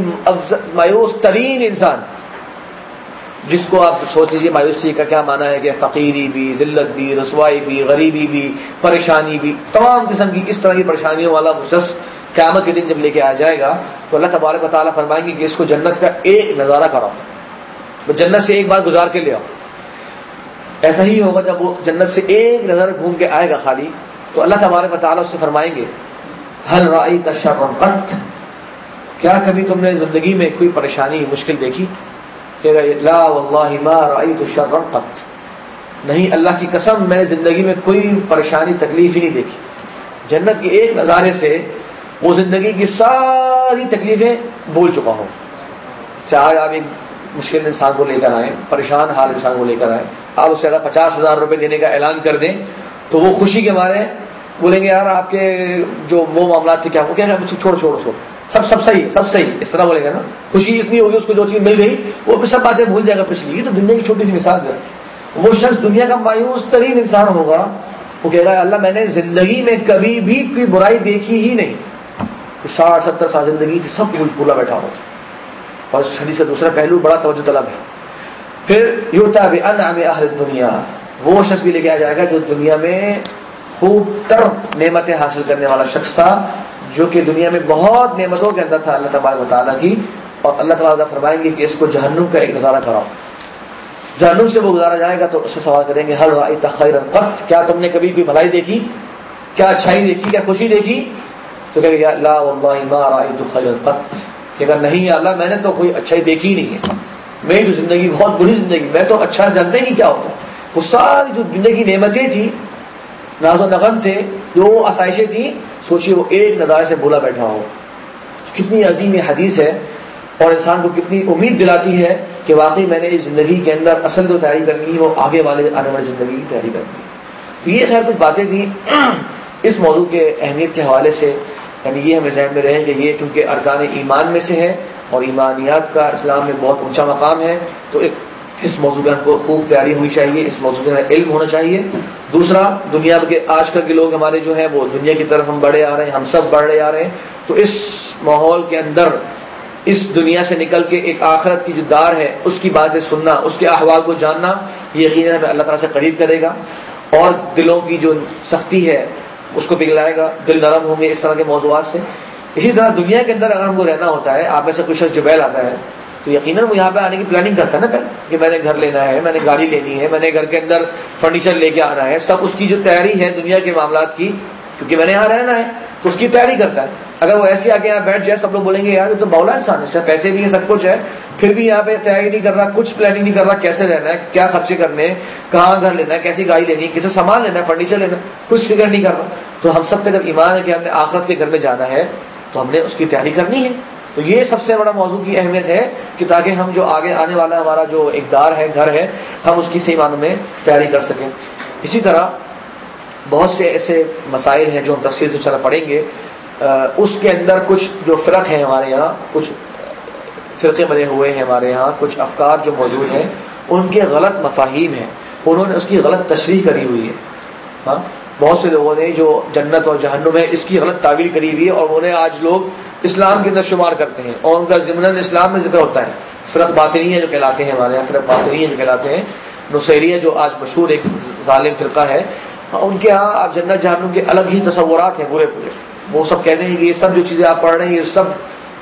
مایوس ترین انسان۔ جس کو آپ سوچ لیجیے مایوسی کا کیا مانا ہے کہ فقیری بھی، ذلت بھی، رسوائی بھی، غریبی بھی، پریشانی بھی، تمام قسم کی اس طرح کی پریشانیوں والا مشخص قیامت کے دن جب لے کے آ جائے گا، تو اللہ تبارک و تعالیٰ فرمائیں گے کہ اس کو جنت کا ایک نظارہ کراؤ۔ جنت سے ایک بار گزار کے لے آؤ۔ ایسا ہی ہوگا جب وہ جنت سے ایک نظر گھوم کے آئے گا خالی، تو اللہ تبارک و تعالیٰ اس سے فرمائیں گے، ہل رائی تشرف کیا کبھی تم نے زندگی میں کوئی پریشانی، مشکل دیکھی؟ کہ لا واللہ ما رأیت شرا قط. نہیں، اللہ کی قسم میں زندگی میں کوئی پریشانی، تکلیف ہی نہیں دیکھی۔ جنت کے ایک نظارے سے وہ زندگی کی ساری تکلیفیں بھول چکا ہوں۔ آج آپ ایک مشکل انسان کو لے کر آئیں پریشان حال انسان کو لے کر آئیں آپ اسے اگر پچاس ہزار روپے دینے کا اعلان کر دیں تو وہ خوشی کے مارے بولیں گے، یار، آپ کے جو وہ معاملات تھے، کیا وہ کہہ رہے ہیں؟ چھوڑ چھوڑ چھوڑ سب سب صحیح سب صحیح اس طرح بولے گا نا۔ خوشی اتنی ہوگی اس کو جو چیز مل گئی، وہ بھی سب باتیں بھول جائے گا۔ پچھلی، یہ تو دنیا کی چھوٹی سی مثال ہے۔ وہ شخص دنیا کا مایوس ترین انسان ہوگا۔ وہ کہہ رہا ہے اللہ، میں نے زندگی میں کبھی بھی کوئی برائی دیکھی ہی نہیں۔ ساٹھ، ستر سال زندگی کی سب پھول پھولا بیٹھا ہو اور شدید کا دوسرا پہلو بڑا توجہ طلب ہے۔ پھر یہ ہوتا ہے اہل دنیا وہ شخص بھی لے کے آ جائے گا جو دنیا میں خوب تر نعمتیں حاصل کرنے والا شخص تھا۔ جو کہ دنیا میں بہت نعمتوں کے اندر تھا اللہ تبارک و تعالیٰ کی، اور اللہ تعالیٰ فرمائیں گے کہ اس کو جہنم کا ایک نظارہ کراؤ۔ جہنم سے وہ گزارا جائے گا تو اس سے سوال کریں گے ہر رائی تخیر وقت کیا تم نے کبھی بھی بھلائی دیکھی؟ کیا اچھائی دیکھی؟ کیا خوشی دیکھی؟ تو کہ اگر نہیں اللہ، میں نے تو کوئی اچھائی دیکھی ہی نہیں ہے۔ میری جو زندگی بہت بری زندگی، میں تو اچھا جانتے ہی نہیں کیا ہوتا وہ ساری جو زندگی نعمتیں تھی ناز و نغم تھے، جو آسائشیں تھیں سوچیے وہ ایک نظارے سے بولا بیٹھا ہو۔ کتنی عظیم حدیث ہے اور انسان کو کتنی امید دلاتی ہے کہ واقعی میں نے اس زندگی کے اندر اصل جو تیاری کرنی ہے وہ آگے والے آنے والی زندگی کی تیاری کرنی ہے۔ تو یہ خیر کچھ باتیں تھیں۔ اس موضوع کے اہمیت کے حوالے سے یعنی یہ ہمیں ذہن میں رہیں کہ یہ چونکہ ارکان ایمان میں سے ہے اور ایمانیات کا اسلام میں بہت اونچا مقام ہے، تو ایک اس موضوع میں ہم کو خوب تیاری ہونی چاہیے، اس موضوع میں علم ہونا چاہیے۔ دوسرا، دنیا کے آج کل کے لوگ ہمارے جو ہیں، وہ دنیا کی طرف ہم بڑھے آ رہے ہیں، ہم سب بڑھ رہے آ رہے ہیں۔ تو اس ماحول کے اندر، اس دنیا سے نکل کے ایک آخرت کی جو دار ہے، اس کی باتیں سننا، اس کے احوال کو جاننا، یہ یقیناً ہمیں اللہ تعالیٰ سے قریب کرے گا۔ اور دلوں کی جو سختی ہے، اس کو پگلائے گا، دل نرم ہوں گے اس طرح کے موضوعات سے۔ اسی طرح دنیا کے اندر اگر ہم کو رہنا ہوتا ہے، آپ میں سے کچھ جبیل آتا ہے تو یقیناً وہ یہاں پہ آنے کی پلاننگ کرتا ہے نا پہلے کہ میں نے گھر لینا ہے، میں نے گاڑی لینی ہے، میں نے گھر کے اندر فرنیچر لے کے آنا ہے، سب اس کی جو تیاری ہے دنیا کے معاملات کی، کیونکہ میں نے یہاں رہنا ہے، تو اس کی تیاری کرتا ہے۔ اگر وہ ایسے آ کے یہاں بیٹھ جائے، سب لوگ بولیں گے، یار یہ تو بولا انسان ہے پیسے بھی ہیں، سب کچھ ہے، پھر بھی یہاں پہ تیاری نہیں کر رہا، کچھ پلاننگ نہیں کر رہا، کیسے رہنا ہے، کیا خرچے کرنے کہاں گھر لینا ہے، کیسی گاڑی لینی ہے کسی سامان لینا ہے فرنیچر لینا ہے، کچھ فکر نہیں کر رہا۔ تو ہم سب پہ جب ایمان ہے کہ ہم نے آخرت کے گھر میں جانا ہے، تو ہم نے اس کی تیاری کرنی ہے۔ تو یہ سب سے بڑا موضوع کی اہمیت ہے کہ تاکہ ہم جو آگے آنے والا ہمارا جو اقدار ہے، گھر ہے، ہم اس کی صحیح معنوں میں تیاری کر سکیں۔ اسی طرح بہت سے ایسے مسائل ہیں جو ہم تفصیل سے چلا پڑیں گے۔ اس کے اندر کچھ جو فرق ہیں ہمارے یہاں، کچھ فرقے بنے ہوئے ہیں ہمارے یہاں، کچھ افکار جو موجود ہیں، ان کے غلط مفاہیم ہیں۔ انہوں نے اس کی غلط تشریح کری ہوئی ہے۔ ہاں؟ بہت سے لوگوں نے جو جنت اور جہنم ہے، اس کی غلط تعویل کری ہوئی ہے اور انہیں آج لوگ اسلام کے اندر شمار کرتے ہیں اور ان کا ضمن اسلام میں ذکر ہوتا ہے۔ فرق باطنی ہے جو کہلاتے ہیں ہمارے یہاں، فرق باطنی ہے جو کہلاتے ہیں۔ نصیریہ جو آج مشہور ایک ظالم فرقہ ہے ہاں، ان کے ہاں آپ جنت جہنم کے الگ ہی تصورات ہیں پورے پورے۔ وہ سب کہتے ہیں کہ یہ سب جو چیزیں آپ پڑھ رہے ہیں، یہ سب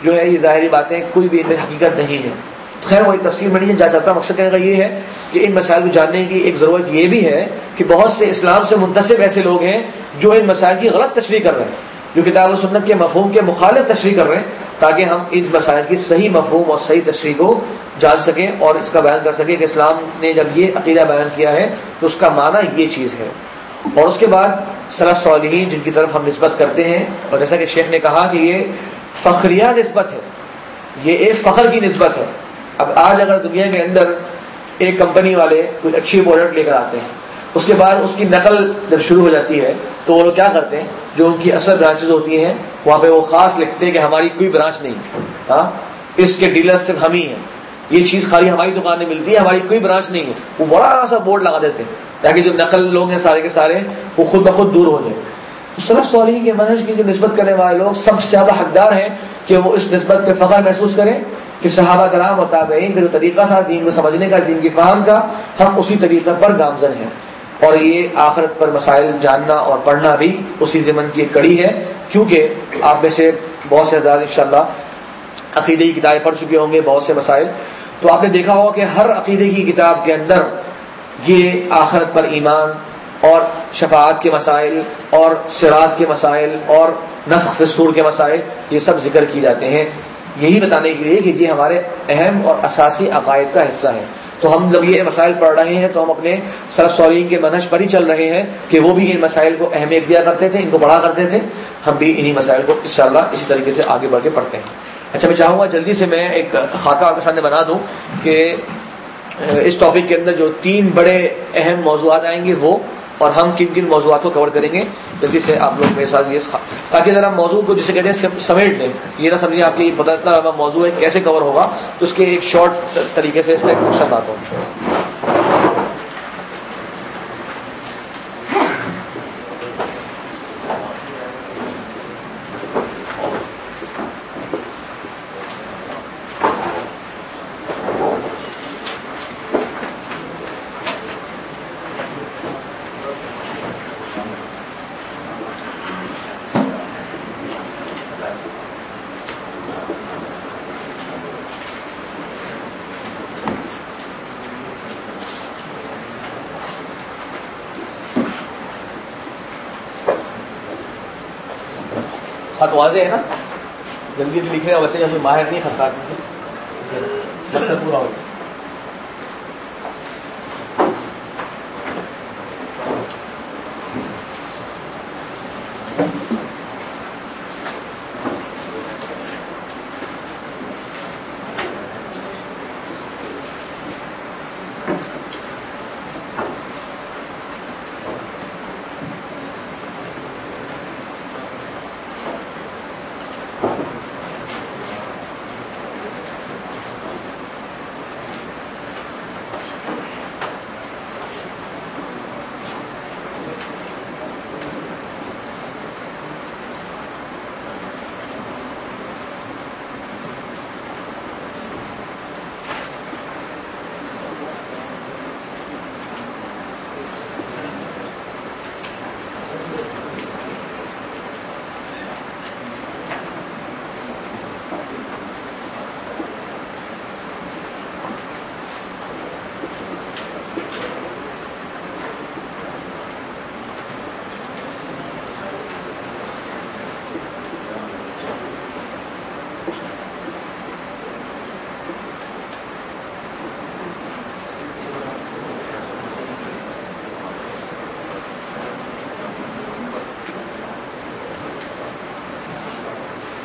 جو ہے، یہ ظاہری باتیں، کوئی بھی ان میں حقیقت نہیں ہے۔ خیر، وہی تفصیل میں نہیں جا سکتا، مقصد کہنے کا یہ ہے کہ ان مسائل کو جاننے کی ایک ضرورت یہ بھی ہے کہ بہت سے اسلام سے منتصب ایسے لوگ ہیں جو ان مسائل کی غلط تشریح کر رہے ہیں، جو کتاب و سنت کے مفہوم کے مخالف تشریح کر رہے ہیں، تاکہ ہم ان مسائل کی صحیح مفہوم اور صحیح تشریح کو جان سکیں اور اس کا بیان کر سکیں کہ اسلام نے جب یہ عقیدہ بیان کیا ہے تو اس کا معنی یہ چیز ہے۔ اور اس کے بعد صلاح صالحین جن کی طرف ہم نسبت کرتے ہیں، اور جیسا کہ شیخ نے کہا کہ یہ فخریہ نسبت ہے، یہ ایک فخر کی نسبت ہے۔ اب آج اگر دنیا کے اندر ایک کمپنی والے کوئی اچھی پروڈکٹ لے کر آتے ہیں، اس کے بعد اس کی نقل جب شروع ہو جاتی ہے، تو وہ لوگ کیا کرتے ہیں؟ جو ان کی اصل برانچز ہوتی ہیں، وہاں پہ وہ خاص لکھتے ہیں کہ ہماری کوئی برانچ نہیں ہاں؟ اس کے ڈیلر صرف ہم ہی ہیں۔ یہ چیز خالی ہماری دکان میں ملتی ہے، ہماری کوئی برانچ نہیں ہے۔ وہ بڑا سا بورڈ لگا دیتے ہیں، تاکہ جو نقل لوگ ہیں سارے کے سارے، وہ خود بخود دور ہو جائیں۔ تو سرف سوری کے منج کی جو نسبت کرنے والے لوگ، سب سے زیادہ حقدار ہیں کہ وہ اس نسبت پہ فخر محسوس کریں۔ کہ صحابہ کرام اور تابعین کا جو طریقہ تھا، دین کو سمجھنے کا، دین کی فہم کا، ہم اسی طریقے پر گامزن ہیں۔ اور یہ آخرت پر مسائل جاننا اور پڑھنا بھی اسی ضمن کی ایک کڑی ہے۔ کیونکہ آپ میں سے بہت سے زیادہ انشاءاللہ عقیدے کی کتابیں پڑھ چکے ہوں گے، بہت سے مسائل۔ تو آپ نے دیکھا ہوگا کہ ہر عقیدے کی کتاب کے اندر یہ آخرت پر ایمان اور شفاعت کے مسائل اور سراج کے مسائل اور نفق سور کے مسائل، یہ سب ذکر کیے جاتے ہیں۔ یہی بتانے کے لیے کہ یہ ہمارے اہم اور اساسی عقائد کا حصہ ہے۔ تو ہم جب یہ مسائل پڑھ رہے ہیں تو ہم اپنے سرف سورین کے منش پر ہی چل رہے ہیں کہ وہ بھی ان مسائل کو اہمیت دیا کرتے تھے، ان کو بڑھا کرتے تھے۔ ہم بھی انہی مسائل کو انشاءاللہ اسی طریقے سے آگے بڑھ کے پڑھتے ہیں۔ اچھا میں چاہوں گا جلدی سے میں ایک خاکہ آپ کے سامنے بنا دوں کہ اس ٹاپک کے اندر جو تین بڑے اہم موضوعات آئیں گے وہ اور ہم کن کن موضوعات کو کور کریں گے، جلدی سے آپ لوگ میرے ساتھ یہ تاکہ ذرا موضوع کو جسے کہتے ہیں سمیٹ لیں۔ یہ نہ سمجھیں آپ یہ پتہ اتنا موضوع ہے کیسے کور ہوگا، تو اس کے ایک شارٹ طریقے سے اس کا ایک نقشہ بات ہو واضح ہے نا جلدی جلدی لکھنے ویسے ہمیں ماہر نہیں خطرات پورا ہو گیا۔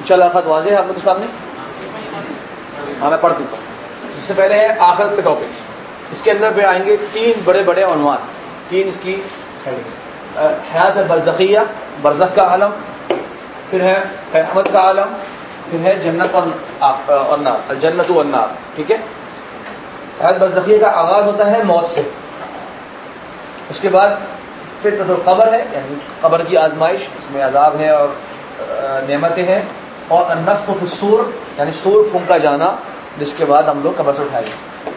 چل خط واضح ہے آپ لوگ کے سامنے؟ ہاں میں پڑھ دیتا ہوں۔ سب سے پہلے ہے آخرت کے ٹاپک اس کے اندر پہ آئیں گے تین بڑے بڑے عنوان۔ تین اس کی حیات برزخیہ برزخ کا عالم، پھر ہے قیامت کا عالم، پھر ہے جنت اور نار، جنت و النار ٹھیک ہے؟ حیات برزخیہ کا آغاز ہوتا ہے موت سے۔ اس کے بعد پھر قبر ہے یعنی قبر کی آزمائش، اس میں عذاب ہے اور نعمتیں ہیں۔ اور انف کو سور یعنی سور پھونکا جانا، جس کے بعد ہم لوگ قبر سے اٹھائے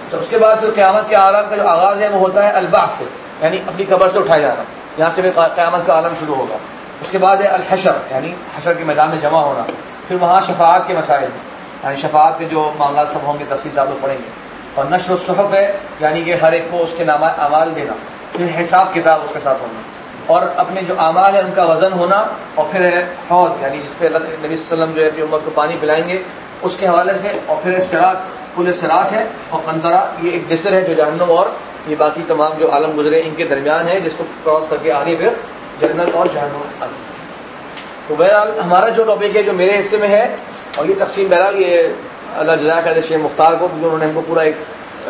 تو اس کے بعد جو قیامت کے عالم کا جو آغاز ہے، وہ ہوتا ہے الباس سے یعنی اپنی قبر سے اٹھایا جانا۔ یہاں سے بھی قیامت کا عالم شروع ہوگا۔ اس کے بعد ہے الحشر یعنی حشر کے میدان میں جمع ہونا۔ پھر وہاں شفاعت کے مسائل یعنی شفاعت میں جو معاملات سب ہوں گے تفصیلات وہ پڑھیں گے۔ اور نشر و صحف ہے یعنی کہ ہر ایک کو اس کے نام اعمال دینا۔ پھر حساب کتاب اس کے ساتھ ہونا۔ اور اپنے جو اعمال ہیں ان کا وزن ہونا اور پھر ہے حوض یعنی جس پہ نبی صلی اللہ علیہ وسلم جو ہے امت کو پانی پلائیں گے، اس کے حوالے سے اور پھر سراط پل سراط ہے اور قنطرا یہ ایک جسر ہے جو جہنم اور یہ باقی تمام جو عالم گزرے ان کے درمیان ہے جس کو کراس کر کے آگے پھر جنت اور جہنم تو بہرحال ہمارا جو ٹاپک ہے، جو میرے حصے میں ہے، اور یہ تقسیم بہرحال یہ اللہ جزا کر شیخ مختار کو انہوں نے ہم کو پورا ایک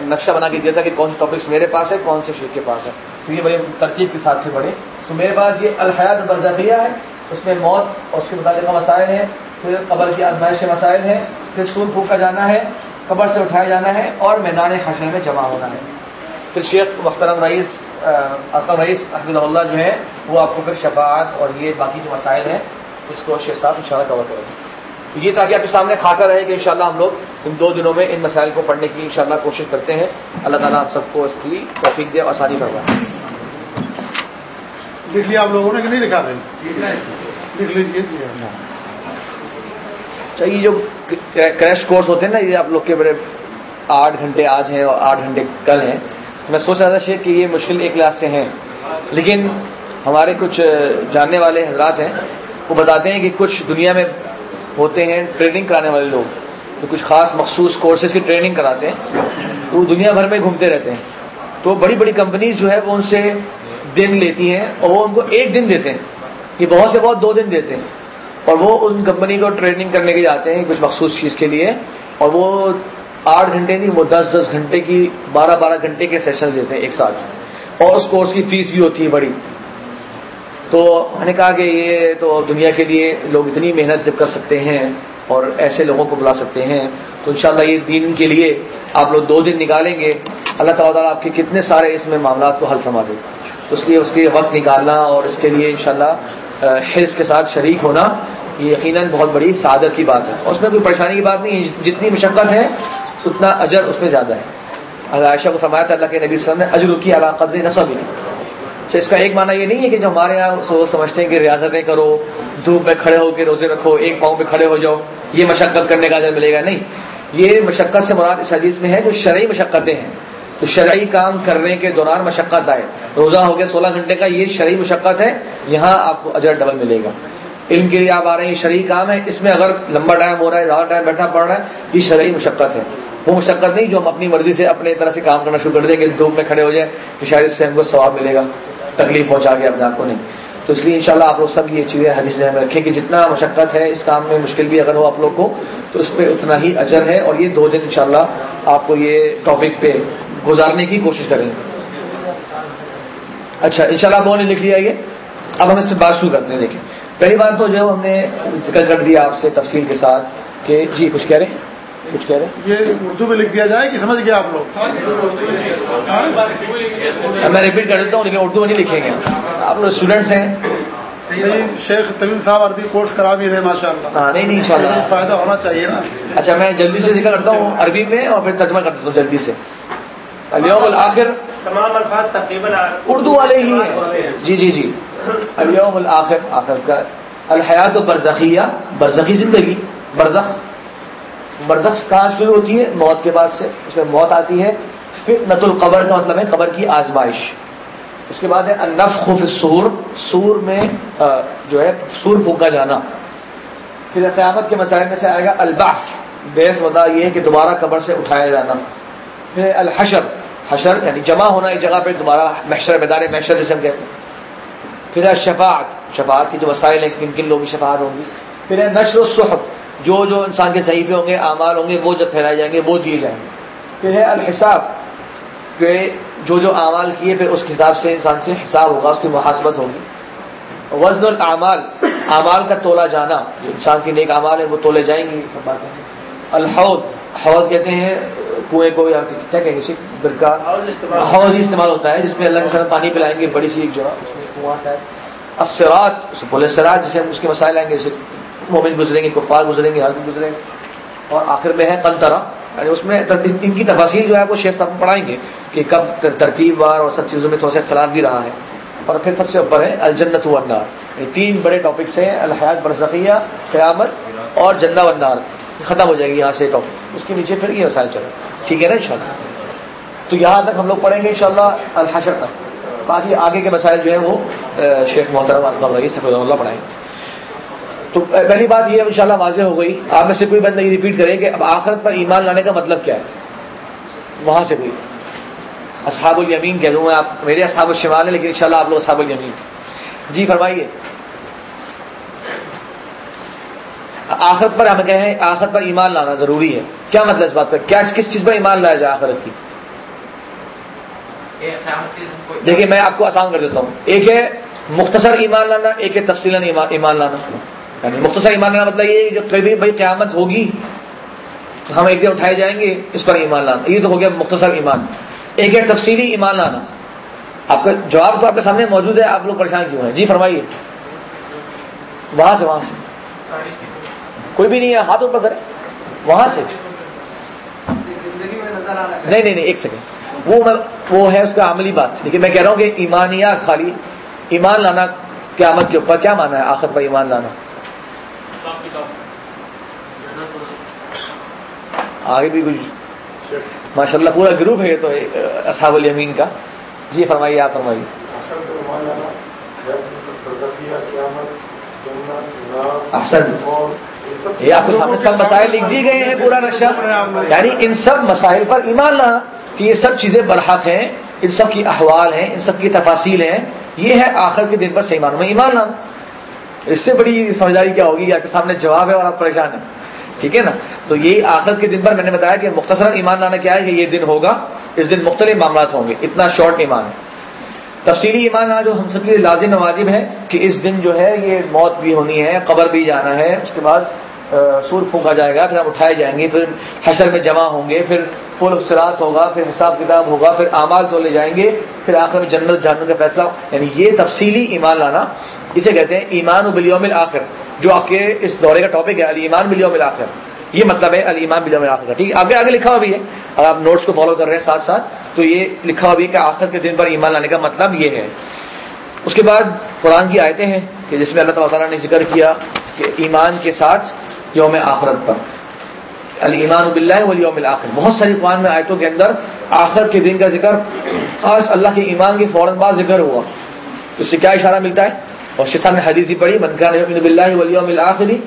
نقشہ بنا کے دیا تھا کہ کون سے ٹاپکس میرے پاس ہے کون سے شیخ کے پاس ہے تو یہ بڑے ترتیب کے ساتھ سے پڑھے تو میرے پاس یہ الحیات برزخیہ ہے، اس میں موت اور اس کے متعلقہ مسائل ہیں، پھر قبر کی آزمائش کے مسائل ہیں، پھر سور پھونکا جانا ہے، قبر سے اٹھایا جانا ہے اور میدان خشر میں جمع ہونا ہے۔ پھر شیخ مخترم رئیس اختر رئیس احمد اللہ جو ہے وہ آپ کو پھر شفاعت اور یہ باقی جو مسائل ہیں، اس کو شیخ صاحب ان شاء اللہ کور کریں تو یہ تاکہ آپ کے سامنے کھاتا رہے کہ انشاءاللہ ہم لوگ ان دو دنوں میں ان مسائل کو پڑھنے کی انشاءاللہ کوشش کرتے ہیں۔ اللہ تعالیٰ آپ سب کو اس کی توفیق دے آسانی کروائے لکھ لیا آپ لوگوں نے کہ نہیں لکھا لکھ لیجیے جی، ہاں۔ اچھا یہ جو کریش کورس ہوتے ہیں نا، یہ آپ لوگ کے بڑے آٹھ گھنٹے آج ہیں اور آٹھ گھنٹے کل ہیں۔ میں سوچ رہا تھا شیخ کہ یہ مشکل ایک کلاس سے ہیں۔ لیکن ہمارے کچھ جاننے والے حضرات ہیں، وہ بتاتے ہیں کہ کچھ دنیا میں ہوتے ہیں ٹریننگ کرانے والے لوگ۔ جو کچھ خاص مخصوص کورسز کی ٹریننگ کراتے ہیں۔ وہ دنیا بھر میں گھومتے رہتے ہیں۔ تو بڑی بڑی کمپنیز جو ہے وہ ان سے دن لیتی ہیں اور وہ ان کو ایک دن دیتے ہیں۔ یہ بہت سے بہت دو دن دیتے ہیں۔ اور وہ ان کمپنی کو ٹریننگ کرنے کے جاتے ہیں کچھ مخصوص چیز کے لیے۔ اور وہ آٹھ گھنٹے نہیں، وہ دس دس گھنٹے کی، بارہ بارہ گھنٹے کے سیشن دیتے ہیں ایک ساتھ۔ اور اس کورس کی فیس بھی ہوتی ہے بڑی۔ تو میں نے کہا کہ یہ تو دنیا کے لیے لوگ اتنی محنت جب کر سکتے ہیں اور ایسے لوگوں کو بلا سکتے ہیں، تو انشاءاللہ یہ دین کے لیے آپ لوگ دو دن نکالیں گے۔ اللہ تعالیٰ آپ کے کتنے سارے اس میں معاملات کو حل فرما دے۔ اس لیے اس کے وقت نکالنا اور اس کے لیے انشاءاللہ حرص کے ساتھ شریک ہونا، یہ یقیناً بہت بڑی سعادت کی بات ہے۔ اور اس میں کوئی پریشانی کی بات نہیں، جتنی مشقت ہے، اتنا اجر اس میں زیادہ ہے۔ اگر عائشہ کو فرمایا تھا، اللہ کے نبی وسلم نے اجر کی اللہ قدر نصب اچھا اس کا ایک معنی یہ نہیں ہے کہ جو ہمارے یہاں سوچ سمجھتے ہیں کہ ریاستیں کرو، دھوپ میں کھڑے ہو کے روزے رکھو، ایک پاؤں پہ کھڑے ہو جاؤ، یہ مشقت کرنے کا اجر ملے گا۔ نہیں، یہ مشقت سے مراد اس حدیث میں ہے جو شرعی مشقتیں ہیں۔ تو شرعی کام کرنے کے دوران مشقت آئے۔ روزہ ہو گیا سولہ گھنٹے کا، یہ شرعی مشقت ہے۔ یہاں آپ کو اجر ڈبل ملے گا۔ علم کے لیے آپ آ رہے ہیں، یہ شرعی کام ہے۔ اس میں اگر لمبا ٹائم ہو رہا ہے، زیادہ ٹائم بیٹھنا پڑ رہا ہے، یہ شرعی مشقت ہے۔ وہ مشقت نہیں جو ہم اپنی مرضی سے اپنے طرح سے کام کرنا شروع کر دیں گے، دھوپ میں کھڑے ہو جائیں کہ شاید اس سے ہم کو ثواب ملے گا۔ تکلیف پہنچا کے اپنے آپ کو نہیں۔ تو اس لیے انشاءاللہ آپ لوگ سب یہ چیزیں حدیث میں رکھیں کہ جتنا مشقت ہے اس کام میں مشکل بھی اگر ہو آپ لوگ کو، تو اس پہ اتنا ہی اجر ہے۔ اور یہ دو دن انشاءاللہ آپ کو یہ ٹاپک پہ گزارنے کی کوشش کریں۔ اچھا انشاءاللہ شاء اللہ لکھ لیا یہ؟ اب ہم اس سے بات شروع کرتے ہیں دیکھیں۔ پہلی بات تو جو ہم نے ذکر کر دیا آپ سے تفصیل کے ساتھ کہ جی کچھ کہہ رہے ہیں؟ کچھ کہہ رہے ہیں؟ یہ اردو میں لکھ دیا جائے کہ سمجھ گیا آپ لوگ؟ میں ریپیٹ کر دیتا ہوں لیکن اردو میں نہیں لکھیں گے آپ لوگ اسٹوڈینٹس ہیں۔ شیخ تمیم صاحب عربی کورس کرا بھی رہے ماشاء اللہ ہاں نہیں نہیں انشاءاللہ۔ فائدہ ہونا چاہیے نا۔ اچھا میں جلدی سے ذکر کرتا ہوں عربی میں اور پھر ترجمہ کرتا ہوں جلدی سے۔ اليوم الآخر تمام الفاظ تقریباً اردو والے ہی ہیں۔ جی جی جی۔ اليوم الآخر آخر کا۔ الحیات و برزخیہ برزخی زندگی برزخ۔ برزخ کہاں شروع ہوتی ہے؟ موت کے بعد سے۔ اس میں موت آتی ہے۔ پھر نت القبر کا مطلب ہے قبر کی آزمائش۔ اس کے بعد ہے انف خف سور سور میں جو ہے سور پھونکا جانا۔ پھر قیامت کے مسائل میں سے آئے گا الباس بیس ودا یہ ہے کہ دوبارہ قبر سے اٹھایا جانا۔ پھر الحشر. حشر یعنی جمع ہونا ایک جگہ پہ دوبارہ محشر میدان محشر جیسے ہم کہتے ہیں. پھر ہے شفاعت. شفاعت کی جو وسائل ہیں، کن کن لوگوں کی شفاعت ہوں گی؟ پھر ہے نشر و الصحف. جو جو انسان کے صحیفے ہوں گے، اعمال ہوں گے، وہ جب پھیلائے جائیں گے، وہ دیے جائیں گے. پھر ہے الحساب. کہ جو جو اعمال کیے، پھر اس کے حساب سے انسان سے حساب ہوگا، اس کی محاسبت ہوگی. وزن الاعمال. اعمال کا تولا جانا. جو انسان کی نیک اعمال ہے وہ تولے جائیں گے سب باتیں الحود حوض کہتے ہیں، کنویں کو یا کیا کہیں گے برکا حوض ہی استعمال ہوتا ہے، جس میں اللہ کے ساتھ پانی پلائیں گے، بڑی سی ایک جگہ، اس میں کنواں ہے۔ اسرات بولے سراج جسے ہم اس کے مسائل آئیں گے، جیسے مومن گزریں گے، کفار گزریں گے حلق گزریں گے، اور آخر میں ہے کنترا یعنی اس میں ان کی تفاصیل جو ہے، وہ شیخ صاحب پڑھائیں گے کہ کب ترتیب وار اور سب چیزوں میں تھوڑا سا اختلاف بھی رہا ہے۔ اور پھر سب سے اوپر ہے، الجنت ونار یہ تین بڑے ٹاپکس ہیں، الحیات برزخیہ، قیامت اور جنہ ونار ختم ہو جائے گی یہاں سے ٹاپک اس کے نیچے پھر یہ مسائل چلے ٹھیک ہے نا انشاءاللہ؟ تو یہاں تک ہم لوگ پڑھیں گے انشاءاللہ الحشر تک باقی آگے کے مسائل جو ہیں وہ شیخ محترم رہی سفید اللہ پڑھائیں۔ تو پہلی بات یہ ان شاء اللہ واضح ہو گئی۔ آپ میں سے کوئی بندہ یہ ریپیٹ کرے کہ اب آخرت پر ایمان لانے کا مطلب کیا ہے؟ وہاں سے کوئی۔ اصحاب الیمین کہہ دوں میں، آپ، میرے اصحاب الشمال ہیں، لیکن انشاءاللہ آپ لوگ اصحاب الیمین۔ جی فرمائیے۔ آخرت پر ہم کہیں آخرت پر ایمان لانا ضروری ہے۔ کیا مطلب اس بات پر کیا کس چیز پر ایمان لایا جائے آخرت کی؟ دیکھیے میں آپ کو آسان کر دیتا ہوں۔ ایک ہے مختصر ایمان لانا ایک ہے تفصیل ایمان لانا۔ یعنی مختصر ایمان لانا مطلب یہ جو کبھی بھائی قیامت ہوگی ہم ایک دن اٹھائے جائیں گے اس پر ایمان لانا۔ یہ تو ہو گیا مختصر ایمان۔ ایک ہے تفصیلی ایمان لانا۔ آپ کا جواب تو آپ کے سامنے موجود ہے آپ لوگ پریشان کیوں ہیں؟ جی فرمائیے۔ وہاں سے وہاں سے۔ کوئی بھی نہیں ہے ہاتھوں پر کرے وہاں سے۔ نہیں نہیں نہیں ایک سیکنڈ وہ وہ ہے اس کا عملی بات۔ لیکن میں کہہ رہا ہوں کہ ایمانیات خالی ایمان لانا قیامت کے اوپر کیا مانا ہے؟ آخر پر ایمان لانا۔ آگے بھی کچھ۔ ماشاء اللہ پورا گروپ ہے تو اصحاب الیمین کا۔ جی فرمائیے آپ فرمائیے۔ احسن۔ یہ آپ کے سامنے سب مسائل لکھ دیے گئے ہیں، پورا نقشہ۔ یعنی ان سب مسائل پر ایمان لانا کہ یہ سب چیزیں برحق ہیں، ان سب کی احوال ہیں، ان سب کی تفاصیل ہیں، یہ ہے آخر کے دن پر صحیح مانوں میں ایمان لانا۔ اس سے بڑی سمجھداری کیا ہوگی؟ آپ کے سامنے جواب ہے اور آپ پریشان ہیں۔ ٹھیک ہے نا؟ تو یہ آخر کے دن پر میں نے بتایا کہ مختصر ایمان لانا کیا ہے کہ یہ دن ہوگا، اس دن مختلف معاملات ہوں گے۔ اتنا شارٹ ایمان ہے۔ تفصیلی ایمان جو ہم سب کے لیے لازم واجب ہے کہ اس دن جو ہے یہ موت بھی ہونی ہے، قبر بھی جانا ہے، اس کے بعد سور پھونکا جائے گا، پھر ہم اٹھائے جائیں گے، پھر حشر میں جمع ہوں گے، پھر پل افسرات ہوگا، پھر حساب کتاب ہوگا، پھر اعمال تو لے جائیں گے، پھر آخر میں جنت جاننے کا فیصلہ۔ یعنی یہ تفصیلی ایمان لانا، اسے کہتے ہیں ایمان و بلیوم آخر جو آپ کے اس دورے کا ٹاپک ہے یعنی ایمان بلیوم آخر یہ مطلب ہے علی ایمان آخر کا ٹھیک ہے، آگے آگے لکھا ہوا بھی ہے۔ اگر آپ نوٹس کو فالو کر رہے ہیں ساتھ ساتھ، تو یہ لکھا ہوا بھی ہے کہ آخر کے دن پر ایمان لانے کا مطلب یہ ہے۔ اس کے بعد قرآن کی آیتیں ہیں کہ جس میں اللہ تعالیٰ نے ذکر کیا کہ ایمان کے ساتھ یوم آخرت پر۔ المان بلّہ یوم الآخر بہت ساری قرآن میں آیتوں کے اندر آخر کے دن کا ذکر، خاص اللہ کے ایمان کے فوراً بعد ذکر ہوا۔ اس سے کیا اشارہ ملتا ہے؟ اور شیسا نے حدیثی پڑھی منقان بلّہ ولیوم الآخری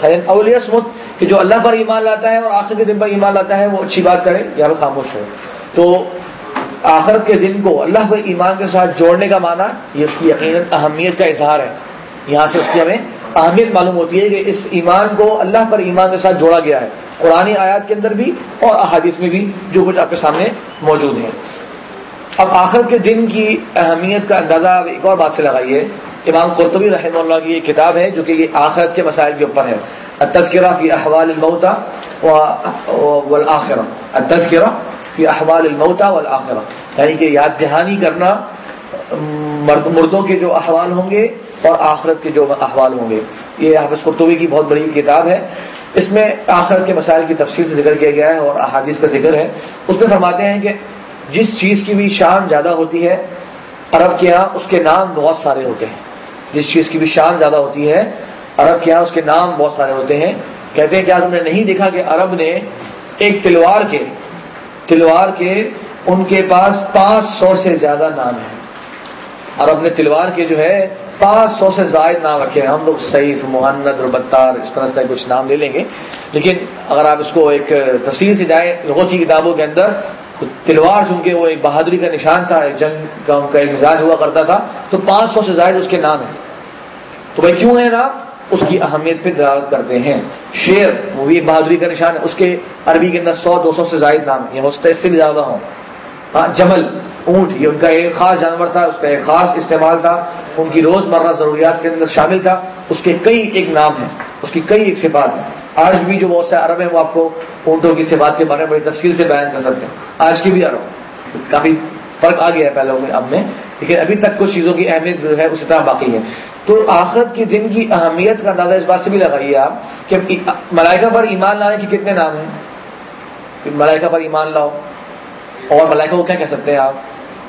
خیر اولیسمت کہ جو اللہ پر ایمان لاتا ہے اور آخر کے دن پر ایمان لاتا ہے وہ اچھی بات کرے یا وہ خاموش ہو۔ تو آخرت کے دن کو اللہ کو ایمان کے ساتھ جوڑنے کا معنی یہ اس کی یقیناً اہمیت کا اظہار ہے۔ یہاں سے اس کی ہمیں اہمیت معلوم ہوتی ہے کہ اس ایمان کو اللہ پر ایمان کے ساتھ جوڑا گیا ہے۔ قرآن آیات کے اندر بھی اور احادیث میں بھی جو کچھ آپ کے سامنے موجود ہے اب آخر کے دن کی اہمیت کا اندازہ ایک اور بات سے لگائیے۔ امام قرطبی رحمہ اللہ کی یہ کتاب ہے جو کہ یہ آخرت کے مسائل کے اوپر ہے۔ تذکرہ فی احوال الموتا والآخرہ. تذکرہ فی احوال الموتا والآخرہ. یعنی کہ یاد دہانی کرنا مردوں کے جو احوال ہوں گے اور آخرت کے جو احوال ہوں گے. یہ حافظ قرطبی کی بہت بڑی کتاب ہے. اس میں آخرت کے مسائل کی تفصیل سے ذکر کیا گیا ہے اور احادیث کا ذکر ہے. اس میں فرماتے ہیں کہ جس چیز کی بھی شان زیادہ ہوتی ہے، عرب کے یہاں اس کے نام بہت سارے ہوتے ہیں. جس چیز کی بھی شان زیادہ ہوتی ہے عرب کے یہاں اس کے نام بہت سارے ہوتے ہیں۔ کہتے ہیں کیا تم نے نہیں دیکھا کہ عرب نے ایک تلوار کے تلوار کے ان کے پاس پانچ سو سے زیادہ نام ہیں۔ عرب نے تلوار کے جو ہے پانچ سو سے زائد نام رکھے ہیں۔ ہم لوگ سعید محنت اور بتار اس طرح سے کچھ نام لے لیں گے۔ لیکن اگر آپ اس کو ایک تفصیل سے جائیں لغوتی کتابوں کے اندر تلوار چونکہ وہ ایک بہادری کا نشان تھا، ایک جنگ کا ان کا ایک مزاج ہوا کرتا تھا، تو پانچ سو سے زائد اس کے نام ہیں۔ تو بھائی کیوں ہے نام اس کی اہمیت پہ دلالت کرتے ہیں۔ شیر وہ بھی بہادری کا نشان ہے اس کے عربی کے اندر سو، دو سو سے زائد نام یہ ہے اس سے بھی زیادہ ہوں۔ ہاں جمل، اونٹ، یہ ان کا ایک خاص جانور تھا، اس کا ایک خاص استعمال تھا۔ ان کی روز مرہ ضروریات کے اندر شامل تھا۔ اس کے کئی ایک نام ہیں، اس کی کئی ایک صفات ہیں۔ آج بھی جو بہت سے عرب ہیں، وہ آپ کو اونٹوں کی صفات کے بارے میں بڑی تفصیل سے بیان کر سکتے ہیں۔ آج کی بھی عرب۔ کافی فرق آ گیا ہے پہلے اب میں۔ لیکن ابھی تک کچھ چیزوں کی اہمیت جو ہے، اسی طرح باقی ہے۔ تو آخرت کے دن کی اہمیت کا اندازہ اس بات سے بھی لگائیے آپ کہ ملائکہ پر ایمان لانے کے کتنے نام ہیں؟ ملائکہ پر ایمان لاؤ۔ اور ملائکہ کو کیا کہہ سکتے ہیں آپ؟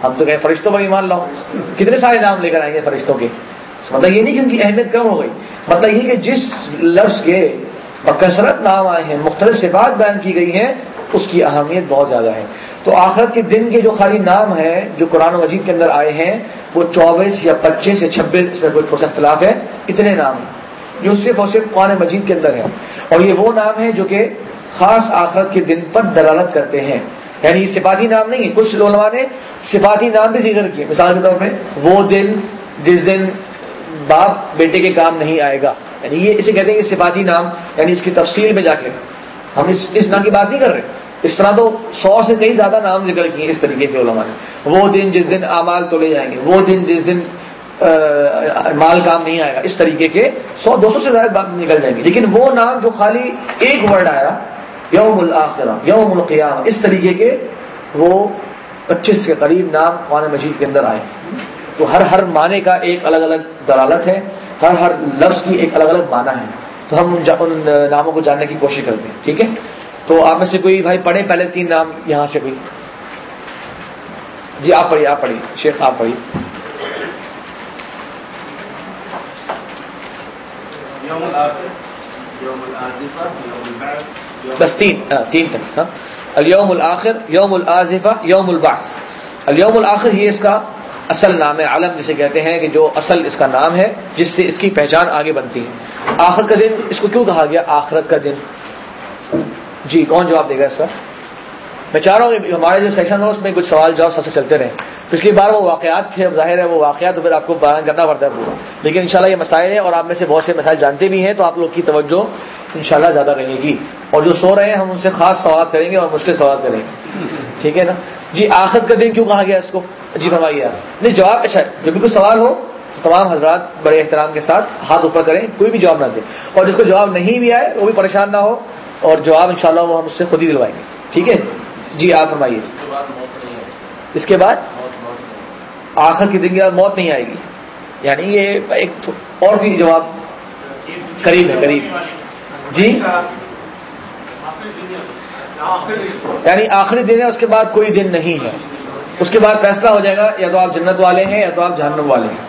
ہم تو کہیں فرشتوں پر ایمان لاؤ۔ کتنے سارے نام لے کر آئیں گے فرشتوں کے؟ مطلب یہ نہیں کہ ان کی اہمیت کم ہو گئی۔ مطلب یہ کہ جس لفظ کے بکثرت نام آئے ہیں، مختلف صفات بیان کی گئی ہیں اس کی اہمیت بہت زیادہ ہے۔ تو آخرت کے دن کے جو خالی نام ہے جو قرآن مجید کے اندر آئے ہیں، وہ چوبیس یا پچیس یا چھبیس میں کوئی اختلاف ہے۔ اتنے نام ہیں۔ جو صرف اور صرف قرآن مجید کے اندر ہے اور یہ وہ نام ہے جو کہ خاص آخرت کے دن پر دلالت کرتے ہیں۔ یعنی یہ صفاتی نام نہیں ہے کچھ علماء نے صفاتی نام بھی ذکر کیے۔ مثال کے طور پہ وہ دن جس دن باپ بیٹے کے کام نہیں آئے گا۔ یعنی یہ اسے کہتے ہیں کہ صفاتی نام یعنی اس کی تفصیل میں جا کے۔ ہم اس اس نام کی بات نہیں کر رہے۔ اس طرح تو سو سے کئی زیادہ نام ذکر کیے اس طریقے کے علماء نے۔ وہ دن جس دن اعمال تو لے جائیں گے، وہ دن جس دن مال کام نہیں آئے گا، اس طریقے کے سو، دو سو سے زیادہ نکل جائیں گے۔ لیکن وہ نام جو خالی ایک ورڈ آیا، یوم الآخرہ یوم القیام اس طریقے کے وہ پچیس کے قریب نام قرآن مجید کے اندر آئے۔ تو ہر ہر معنی کا ایک الگ الگ دلالت ہے، ہر ہر لفظ کی ایک الگ الگ معنی ہے۔ تو ہم ان ناموں کو جاننے کی کوشش کرتے ہیں، ٹھیک ہے؟ تو آپ میں سے کوئی بھائی پڑھے پہلے تین نام؟ یہاں سے کوئی۔ جی آپ پڑھیے آپ پڑھیے۔ شیخ آپ پڑھیے۔ بس تین تین تک ہاں۔ الوم الآخر یوم العظفہ یوم الباس الوم الآخر یہ اس کا اصل نام ہے عالم جسے کہتے ہیں کہ جو اصل اس کا نام ہے جس سے اس کی پہچان آگے بنتی ہے۔ آخر کا دن اس کو کیوں کہا گیا؟ آخرت کا دن۔ جی کون جواب دے گا اس کا؟ میں چاہ رہا ہوں کہ ہمارے جو سیشن ہو اس میں کچھ سوال جواب سب سے چلتے رہے پچھلی بار وہ واقعات تھے، اب ظاہر ہے وہ واقعات تو پھر آپ کو بیان کرنا پڑتا ہے پورا۔ لیکن انشاءاللہ یہ مسائل ہیں اور آپ میں سے بہت سے مسائل جانتے بھی ہیں، تو آپ لوگ کی توجہ انشاءاللہ زیادہ رہے گی۔ اور جو سو رہے ہیں، ہم ان سے خاص سوال کریں گے اور مشکل سوال کریں گے۔ ٹھیک ہے نا؟ جی آخر کا دن کیوں کہا گیا اس کو؟ جی فرمائیے آپ۔ نہیں، جواب اچھا جو بھی کوئی سوال ہو، تو تمام حضرات بڑے احترام کے ساتھ ہاتھ اوپر کریں، کوئی بھی جواب نہ دے۔ اور جس کو جواب نہیں بھی آئے، وہ بھی پریشان نہ ہو۔ اور جواب انشاءاللہ وہ ہم اس سے خود ہی دلوائیں گے۔ ٹھیک ہے؟ جی آپ فرمائیے۔ اس کے بعد آخر کی زندگی موت نہیں آئے گی۔ یعنی یہ ایک اور بھی جواب قریب ہے قریب۔ جی؟ یعنی آخری دن ہے اس کے بعد کوئی دن نہیں ہے۔ اس کے بعد فیصلہ ہو جائے گا یا تو آپ جنت والے ہیں یا تو آپ جہنم والے ہیں۔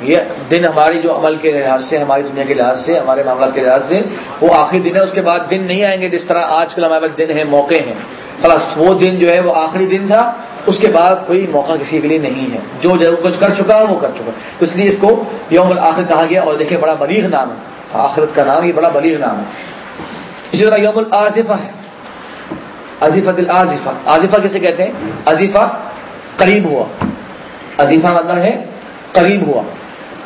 یہ دن ہماری جو عمل کے لحاظ سے، ہماری دنیا کے لحاظ سے، ہمارے معاملات کے لحاظ سے، وہ آخری دن ہے، اس کے بعد دن نہیں آئیں گے جس طرح آج کل ہمارے پاس دن ہے موقع ہیں۔ خلاص، وہ دن جو ہے، وہ آخری دن تھا، اس کے بعد کوئی موقع کسی کے لیے نہیں ہے۔ جو کچھ کر چکا ہے وہ کر چکا۔ تو اس لیے اس کو یوم الآخر کہا گیا، اور دیکھیں بڑا بلیغ نام ہے۔ آخرت کا نام، یہ بڑا بلیغ نام ہے۔ اسی طرح یوم العظفہ ہے۔ عظیفت العظفہ عظیفہ کسے کہتے ہیں؟ عظیفہ قریب ہوا۔ عظیفہ مطلب ہے قریب ہوا۔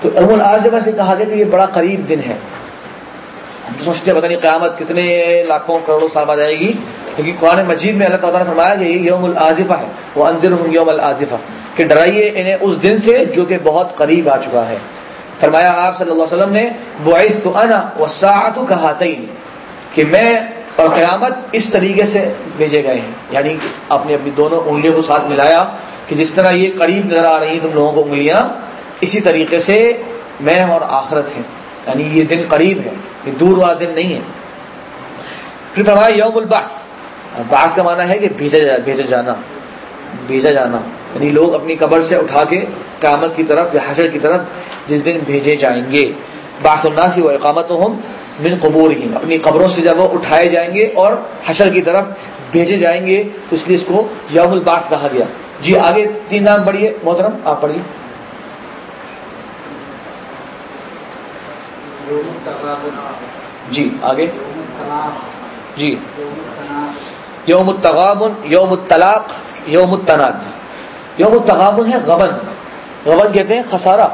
تو ام العظمہ سے کہا گیا کہ یہ بڑا قریب دن ہے، ہم تو سوچتے پتہ نہیں قیامت کتنے لاکھوں کروڑوں سال آ جائے گی، کیونکہ قرآن مجید میں اللہ تعالیٰ نے فرمایا کہ یہ یوم العظفہ ہے، وہ انضر ہوں یوم العظفہ کہ ڈرائیے انہیں اس دن سے جو کہ بہت قریب آ چکا ہے۔ فرمایا آپ صلی اللہ علیہ وسلم نے باعث تو انا وہ ساعت کہا کہ میں اور قیامت اس طریقے سے بھیجے گئے ہیں۔ یعنی آپ نے اپنی دونوں انگلیوں کو ساتھ ملایا کہ جس طرح یہ قریب نظر آ رہی ہیں تم لوگوں کو انگلیاں اسی طریقے سے میں اور آخرت ہے یعنی یہ دن قریب ہے، یہ دور والا دن نہیں ہے۔ پھر فرمایا یوم الباس باس کا معنی ہے کہ بھیجا بھیجا جانا۔ بھیجا جانا۔ یعنی لوگ اپنی قبر سے اٹھا کے قیامت کی طرف یا حشر کی طرف جس دن بھیجے جائیں گے۔ باس الناسی و اقامت ہم من قبور ہی اپنی قبروں سے جب وہ اٹھائے جائیں گے اور حشر کی طرف بھیجے جائیں گے، تو اس لیے اس کو یوم الباس کہا گیا۔ جی آگے تین نام پڑھیے، محترم، آپ پڑھیے۔ جی آگے۔ جی۔ یوم التغابن یوم الطلاق یوم التناد۔ یوم التغابن ہے غبن۔ غبن کہتے ہیں خسارہ۔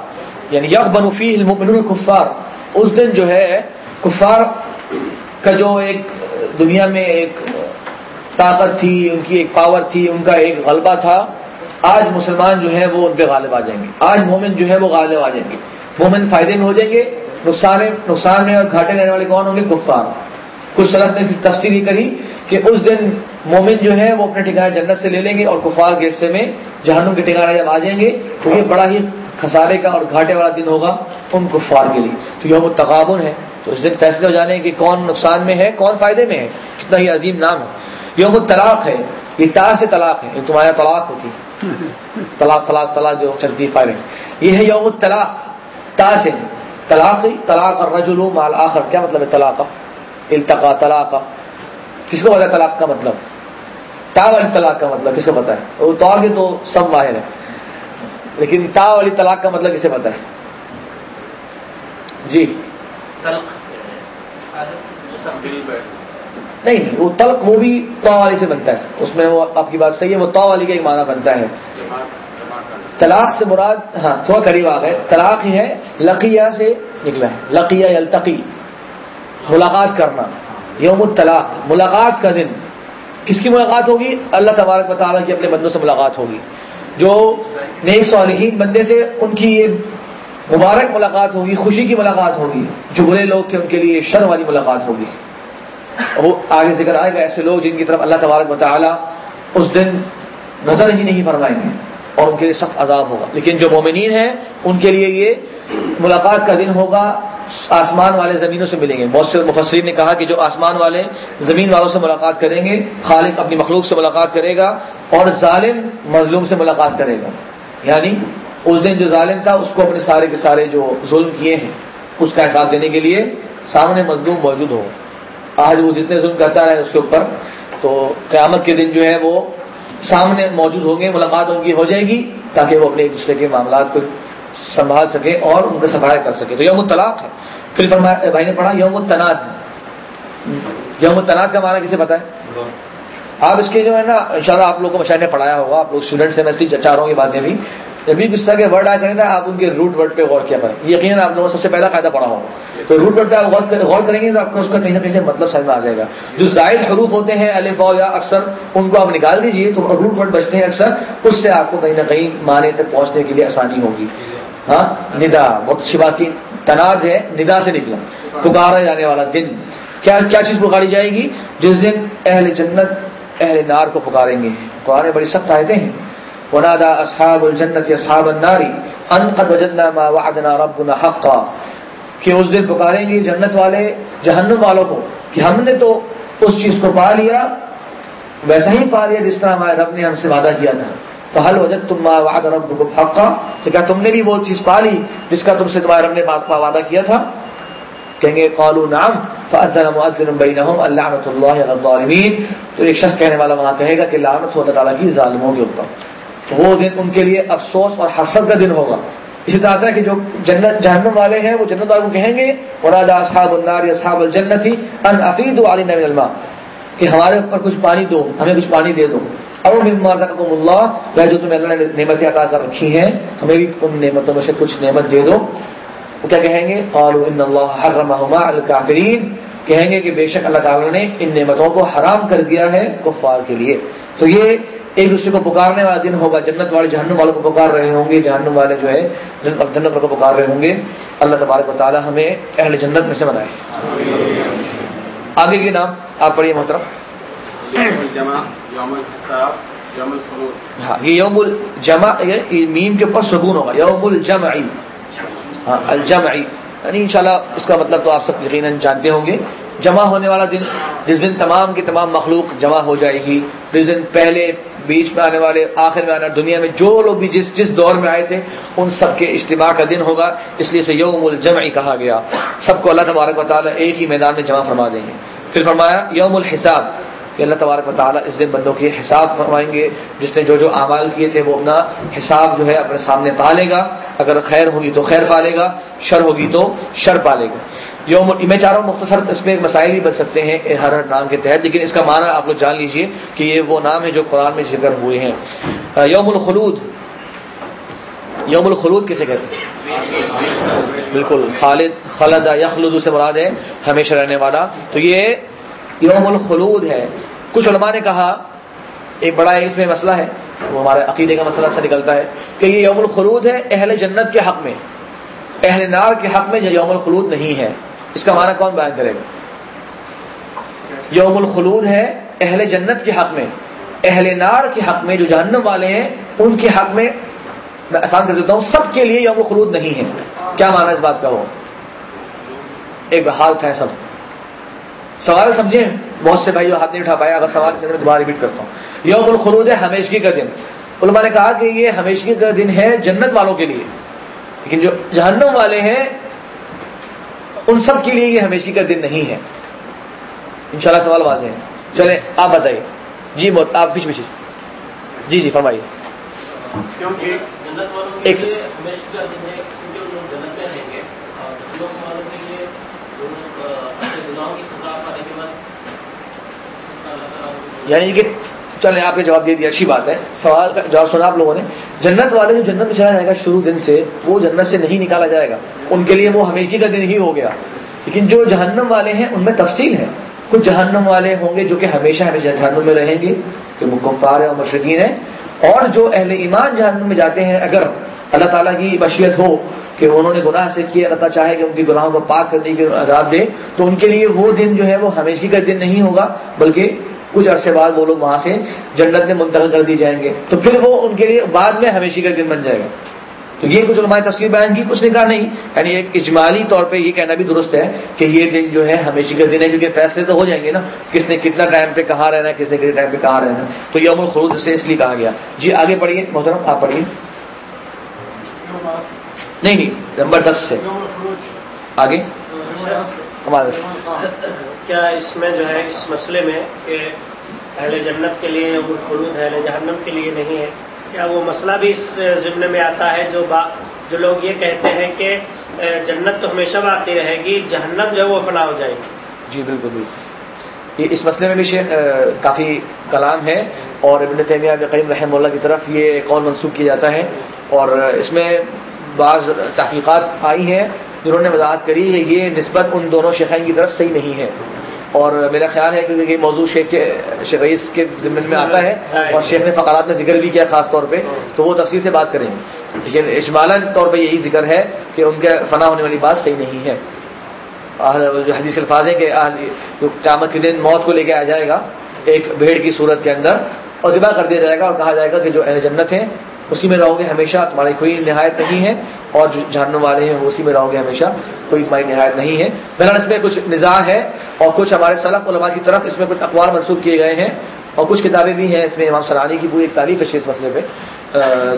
یعنی یک بنفی المؤمنون کفار اس دن جو ہے کفار کا جو ایک دنیا میں ایک طاقت تھی ان کی ایک پاور تھی ان کا ایک غلبہ تھا آج مسلمان جو ہے وہ ان پہ غالب آ جائیں گے۔ آج مومن جو ہے وہ غالب آ جائیں گے۔ مومن فائدے میں ہو جائیں گے نقصان نقصان میں اور گھاٹے لینے والے کون ہوں گے؟ کفار۔ کچھ سلف نے تفصیل ہی کری کہ اس دن مومن جو ہے وہ اپنے ٹھکانے جنت سے لے لیں گے اور کفار کے حصے میں جہنم کے ٹھکانے جب آ جائیں گے، تو یہ بڑا ہی خسارے کا اور گھاٹے والا دن ہوگا ان کفار کے لیے۔ تو یوم تقابل ہے۔ تو اس دن فیصلے ہو جانے کہ کون نقصان میں ہے، کون فائدے میں ہے۔ کتنا ہی عظیم نام ہے۔ یوم طلاق ہے۔ یہ تا سے طلاق ہے۔ یہ تمہارا طلاق ہوتی طلاق طلاق طلاق جو چلتی فائرنگ یہ ہے یوم طلاق تا سے۔ طلاق طلاق اور رجل مال آخر کیا مطلب ہے طلاق التقا طلاق کس کو پتا ہے طلاق کا مطلب؟ تا والی طلاق کا مطلب کس کو پتا ہے؟ وہ تو آگے تو سب ماہر ہے لیکن تا والی طلاق کا مطلب کسے پتا ہے؟ جی؟ نہیں نہیں وہ تلق وہ بھی تو والی سے بنتا ہے. اس میں وہ آپ کی بات صحیح ہے وہ تو والی کا ایک معنی بنتا ہے۔ طلاق سے مراد ہاں تھوڑا قریب آ گئے۔ طلاق ہی ہے، لقیہ سے نکلا۔ ہے لقیہ التقی ملاقات کرنا۔ یوم الطلاق۔ ملاقات کا دن۔ کس کی ملاقات ہوگی؟ اللہ تبارک تعالیٰ کی اپنے بندوں سے ملاقات ہوگی۔ جو نیک صالحین بندے تھے، ان کی یہ مبارک ملاقات ہوگی، خوشی کی ملاقات ہوگی۔ جو برے لوگ تھے، ان کے لیے شر والی ملاقات ہوگی۔ وہ آگے ذکر آئے گا، ایسے لوگ جن کی طرف اللہ تبارک مطالعہ اس دن نظر ہی نہیں فرمائیں گے۔ اور ان کے لیے سخت عذاب ہوگا۔ لیکن جو مومنین ہیں، ان کے لیے یہ ملاقات کا دن ہوگا، آسمان والے زمینوں سے ملیں گے۔ بہت سے مفسرین نے کہا کہ جو آسمان والے زمین والوں سے ملاقات کریں گے، خالق اپنی مخلوق سے ملاقات کرے گا اور ظالم مظلوم سے ملاقات کرے گا۔ یعنی اس دن جو ظالم تھا، اس کو اپنے سارے کے سارے جو ظلم کیے ہیں، اس کا احساس دینے کے لیے سامنے مظلوم موجود ہو۔ آج وہ جتنے ظلم کرتا ہے اس کے اوپر، تو قیامت کے دن جو ہے وہ سامنے موجود ہوں گے ملاقات ان کی ہو جائے گی تاکہ وہ اپنے ایک دوسرے کے معاملات کو سنبھال سکے اور ان کا سفایا کر سکے۔ تو یوم الطلاق ہے۔ پھر بھائی نے پڑھا یوم التناد۔ یوم التناد کا معنی کسے پتا ہے؟ آپ اس کے جو ہے نا ان شاء اللہ آپ لوگوں کو مشاہد نے پڑھایا ہوگا آپ لوگ اسٹوڈنٹ سے میں اس لیے چاہ رہا ہوں یہ باتیں بھی۔ جب بھی کس طرح کے ورڈ آیا کریں نا، آپ ان کے روٹ ورڈ پہ غور کیا کریں۔ یقیناً آپ لوگوں سب سے پہلا فائدہ پڑا ہوگا۔ تو روٹ ورڈ پہ آپ غور کریں گے تو آپ کو اس کا کہیں نہ کہیں مطلب سمجھ میں آ جائے گا۔ جو زائد حروف ہوتے ہیں، الف یا اکثر، ان کو آپ نکال دیجیے تو روٹ ورڈ بچتے ہیں اکثر۔ اس سے آپ کو کہیں نہ کہیں معنی تک پہنچنے کے لیے آسانی ہوگی۔ ہاں؟ ندا، بہت اچھی بات کی۔ تناز ہے، ندا سے نکلا۔ پکارا جانے والا دن۔ کیا کیا چیز پکاری جائے گی؟ جس دن اہل جنت، اہل نار کو پکاریں گے۔ قرآن بڑی سخت آئے ہیں۔ ونادا اصحاب الجنت اصحاب الناری ان قد وجدنا ما وعدنا ربنا حقا کہ اس دن پکاریں گے جنت والے، جہنم والوں کو کہ ہم نے تو اس چیز کو پا لیا، ویسا ہی پا لیا جس طرح ہمارے رب نے ہم سے وعدہ کیا تھا۔ پہل وجد تم ما وعد رب حقا؟ تو کیا تم نے بھی وہ چیز پا لی جس کا تم سے تمہارے رب نے وعدہ کیا تھا؟ کہیں گے قالو نام فاذن مؤذن بینہم اللعنۃ اللہ علی الظالمین تو ایک شخص کہنے والا وہاں کہے گا کہ لعنت ہو اللہ تعالیٰ کی ظالموں کے اوپر۔ وہ دن ان کے لیے افسوس اور حسرت کا دن ہوگا۔ اسی طرح ہے کہ جو جنت جہنم والے ہیں، وہ جنت والوں کو کہیں گے اور اصحاب النار اصحاب الجنت ہی ان افید علی نبی کہ ہمارے اوپر کچھ پانی دو، ہمیں کچھ پانی دے دو۔ اور مما رزقکم اللہ جو تمہیں اللہ نے نعمتیں عطا کر رکھی ہیں، ہمیں بھی ان نعمتوں میں سے کچھ نعمت دے دو۔ وہ کیا کہیں گے؟ قالوا ان اللہ حرمهما على الكافرین کہیں گے کہ بے شک اللہ تعالی نے ان نعمتوں کو حرام کر دیا ہے کفار کے لیے۔ تو یہ ایک دوسرے کو پکارنے والا دن ہوگا جنت والے جہنم والوں کو پکار رہے ہوں گے جہنم والے جو ہے جنت والوں کو پکار رہے ہوں گے۔ اللہ تبارک و تعالی ہمیں اہل جنت میں سے بنائے۔ آگے کے نام؟ آپ پڑھیے محترم۔ ہاں یہ یوم الجمع میم کے اوپر سکون ہوگا۔ یوم الجمعی ہاں الجمعی یعنی انشاءاللہ اس کا مطلب تو آپ سب یقیناً جانتے ہوں گے۔ جمع ہونے والا دن جس دن تمام کی تمام مخلوق جمع ہو جائے گی۔ جس دن پہلے بیچ میں آنے والے، آخر میں آنے دنیا میں جو لوگ بھی جس جس دور میں آئے تھے، ان سب کے اجتماع کا دن ہوگا۔ اس لیے اسے یوم الجمعی کہا گیا۔ سب کو اللہ تبارک و تعالیٰ ایک ہی میدان میں جمع فرما دیں گے۔ پھر فرمایا، یوم الحساب۔ کہ اللہ تبارک و تعالیٰ اس دن بندوں کے حساب فرمائیں گے۔ جس نے جو جو اعمال کیے تھے، وہ اپنا حساب جو ہے اپنے سامنے پالے گا۔ اگر خیر ہوگی تو خیر پالے گا، شر ہوگی تو شر پالے گا۔ یوم میں چاہ رہا ہوں مختصر اس میں مسائل بھی بن سکتے ہیں ہر ہر نام کے تحت، لیکن اس کا معنی آپ لوگ جان لیجیے کہ یہ وہ نام ہے جو قرآن میں ذکر ہوئے ہیں۔ یوم الخلود۔ یوم الخلود کسے کہتے ہیں؟ بالکل، خالد خالد یخلد سے مراد ہے ہمیشہ رہنے والا۔ تو یہ یوم الخلود ہے۔ کچھ علماء نے کہا، ایک بڑا اس میں مسئلہ ہے، وہ ہمارے عقیدے کا مسئلہ سے نکلتا ہے کہ یہ یوم الخلود ہے اہل جنت کے حق میں۔ اہل نار کے حق میں یوم الخلود نہیں ہے۔ اس کا معنی کون بیان کرے گا؟ یوم الخلود ہے اہل جنت کے حق میں، اہل نار کے حق میں جو جہنم والے ہیں، ان کے حق میں میں آسان کر دیتا ہوں، سب کے لیے یوم الخلود نہیں ہے۔ کیا معنی اس بات کا ہو ایک حال تھا سب۔ سوال سمجھے بہت سے بھائی ہاتھ نہیں اٹھا پائے اگر سوال سے میں دوبارہ ریپیٹ کرتا ہوں۔ یوم الخلود ہے ہمیشگی کا دن۔ علماء نے کہا کہ یہ ہمیشگی کا دن ہے جنت والوں کے لیے۔ لیکن جو جہنم والے ہیں ان سب کے لیے یہ ہمیشگی کا دن نہیں ہے۔ انشاءاللہ سوال واضح ہے۔ چلے آپ بتائیے۔ جی بہت آپ پیچھے پیچھے۔ جی جی فرمائیے۔ ایک یعنی کہ چلے آپ نے جواب دے دیا، اچھی بات ہے۔ سوال کا جواب سنا آپ لوگوں نے۔ جنت والے جو جنت میں چلا جائے گا شروع دن سے، وہ جنت سے نہیں نکالا جائے گا۔ ان کے لیے وہ ہمیشہ کا دن ہی ہو گیا۔ لیکن جو جہنم والے ہیں، ان میں تفصیل ہے۔ کچھ جہنم والے ہوں گے جو کہ ہمیشہ ہمیشہ جہنم میں رہیں گے، کہ وہ کفار اور مشرقین ہیں۔ اور جو اہل ایمان جہنم میں جاتے ہیں، اگر اللہ تعالیٰ کی بشیت ہو کہ انہوں نے گناہ سے کیا، اللہ چاہے کہ ان کی گناہوں کو پاک کرنے کی عذاب دے، تو ان کے لیے وہ دن جو ہے، وہ ہمیشہ کا دن نہیں ہوگا، بلکہ کچھ عرصے بعد وہ لوگ وہاں سے جنت میں منتقل کر دی جائیں گے۔ تو پھر وہ ان کے لیے بعد میں ہمیشہ کا دن بن جائے گا۔ تو یہ کچھ علماء تفصیل بیان کی، کچھ نے کہا نہیں۔ یعنی ایک اجمالی طور پہ یہ کہنا بھی درست ہے کہ یہ دن جو ہے ہمیشہ کا دن ہے، کیونکہ فیصلے تو ہو جائیں گے نا، کس نے کتنا ٹائم پہ کہاں رہنا ہے، کس نے کتنے ٹائم پہ کہاں رہنا ہے۔ تو یوم الخروج سے اس لیے کہا گیا۔ جی آگے پڑھیے، محترم، آپ پڑھیے۔ نہیں نہیں، نمبر دس سے۔ آگے۔ ہمارے۔ کیا اس میں جو ہے اس مسئلے میں کہ اہل جنت کے لیے خلود اہل جہنم کے لیے نہیں ہے۔ کیا وہ مسئلہ بھی اس ضمن میں آتا ہے جو با جو لوگ یہ کہتے ہیں کہ جنت تو ہمیشہ باقی رہے گی، جہنم جو ہے وہ فنا ہو جائے گی۔ جی بالکل بالکل۔ یہ اس مسئلے میں بھی شیخ کافی کلام ہے۔ اور ابن تیمیہ قیم رحم اللہ کی طرف یہ قول منسوخ کیا جاتا ہے۔ اور اس میں بعض تحقیقات آئی ہیں۔ جنہوں نے وضاحت کری ہے یہ نسبت ان دونوں شیخین کی طرف صحیح نہیں ہے۔ اور میرا خیال ہے کہ یہ موضوع شیخ کے شیخ رئیس کے ذمن میں آتا ہے اور شیخ نے فقرات میں ذکر بھی کیا خاص طور پہ۔ تو وہ تفصیل سے بات کریں گے۔ لیکن اجمالاً طور پہ یہی ذکر ہے کہ ان کے فنا ہونے والی بات صحیح نہیں ہے۔ جو حدیث کے الفاظ ہیں کہ جو قیامت کے دن موت کو لے کے آ جائے گا، ایک بھیڑ کی صورت کے اندر۔ اور ذبح کر دیا جائے گا اور کہا جائے گا کہ جو اہل جنت ہیں اسی میں رہو گے ہمیشہ تمہاری کوئی نہایت نہیں ہے اور جو جاننے والے ہیں وہ اسی میں رہو گے ہمیشہ کوئی تمہاری نہایت نہیں ہے۔ بہرحال اس میں کچھ نظام ہے اور کچھ ہمارے سلف علماء کی طرف اس میں کچھ اخبار منسوخ کیے گئے ہیں اور کچھ کتابیں بھی ہیں اس میں امام سرانی کی پوری ایک تعریف ہے اس مسئلے پہ۔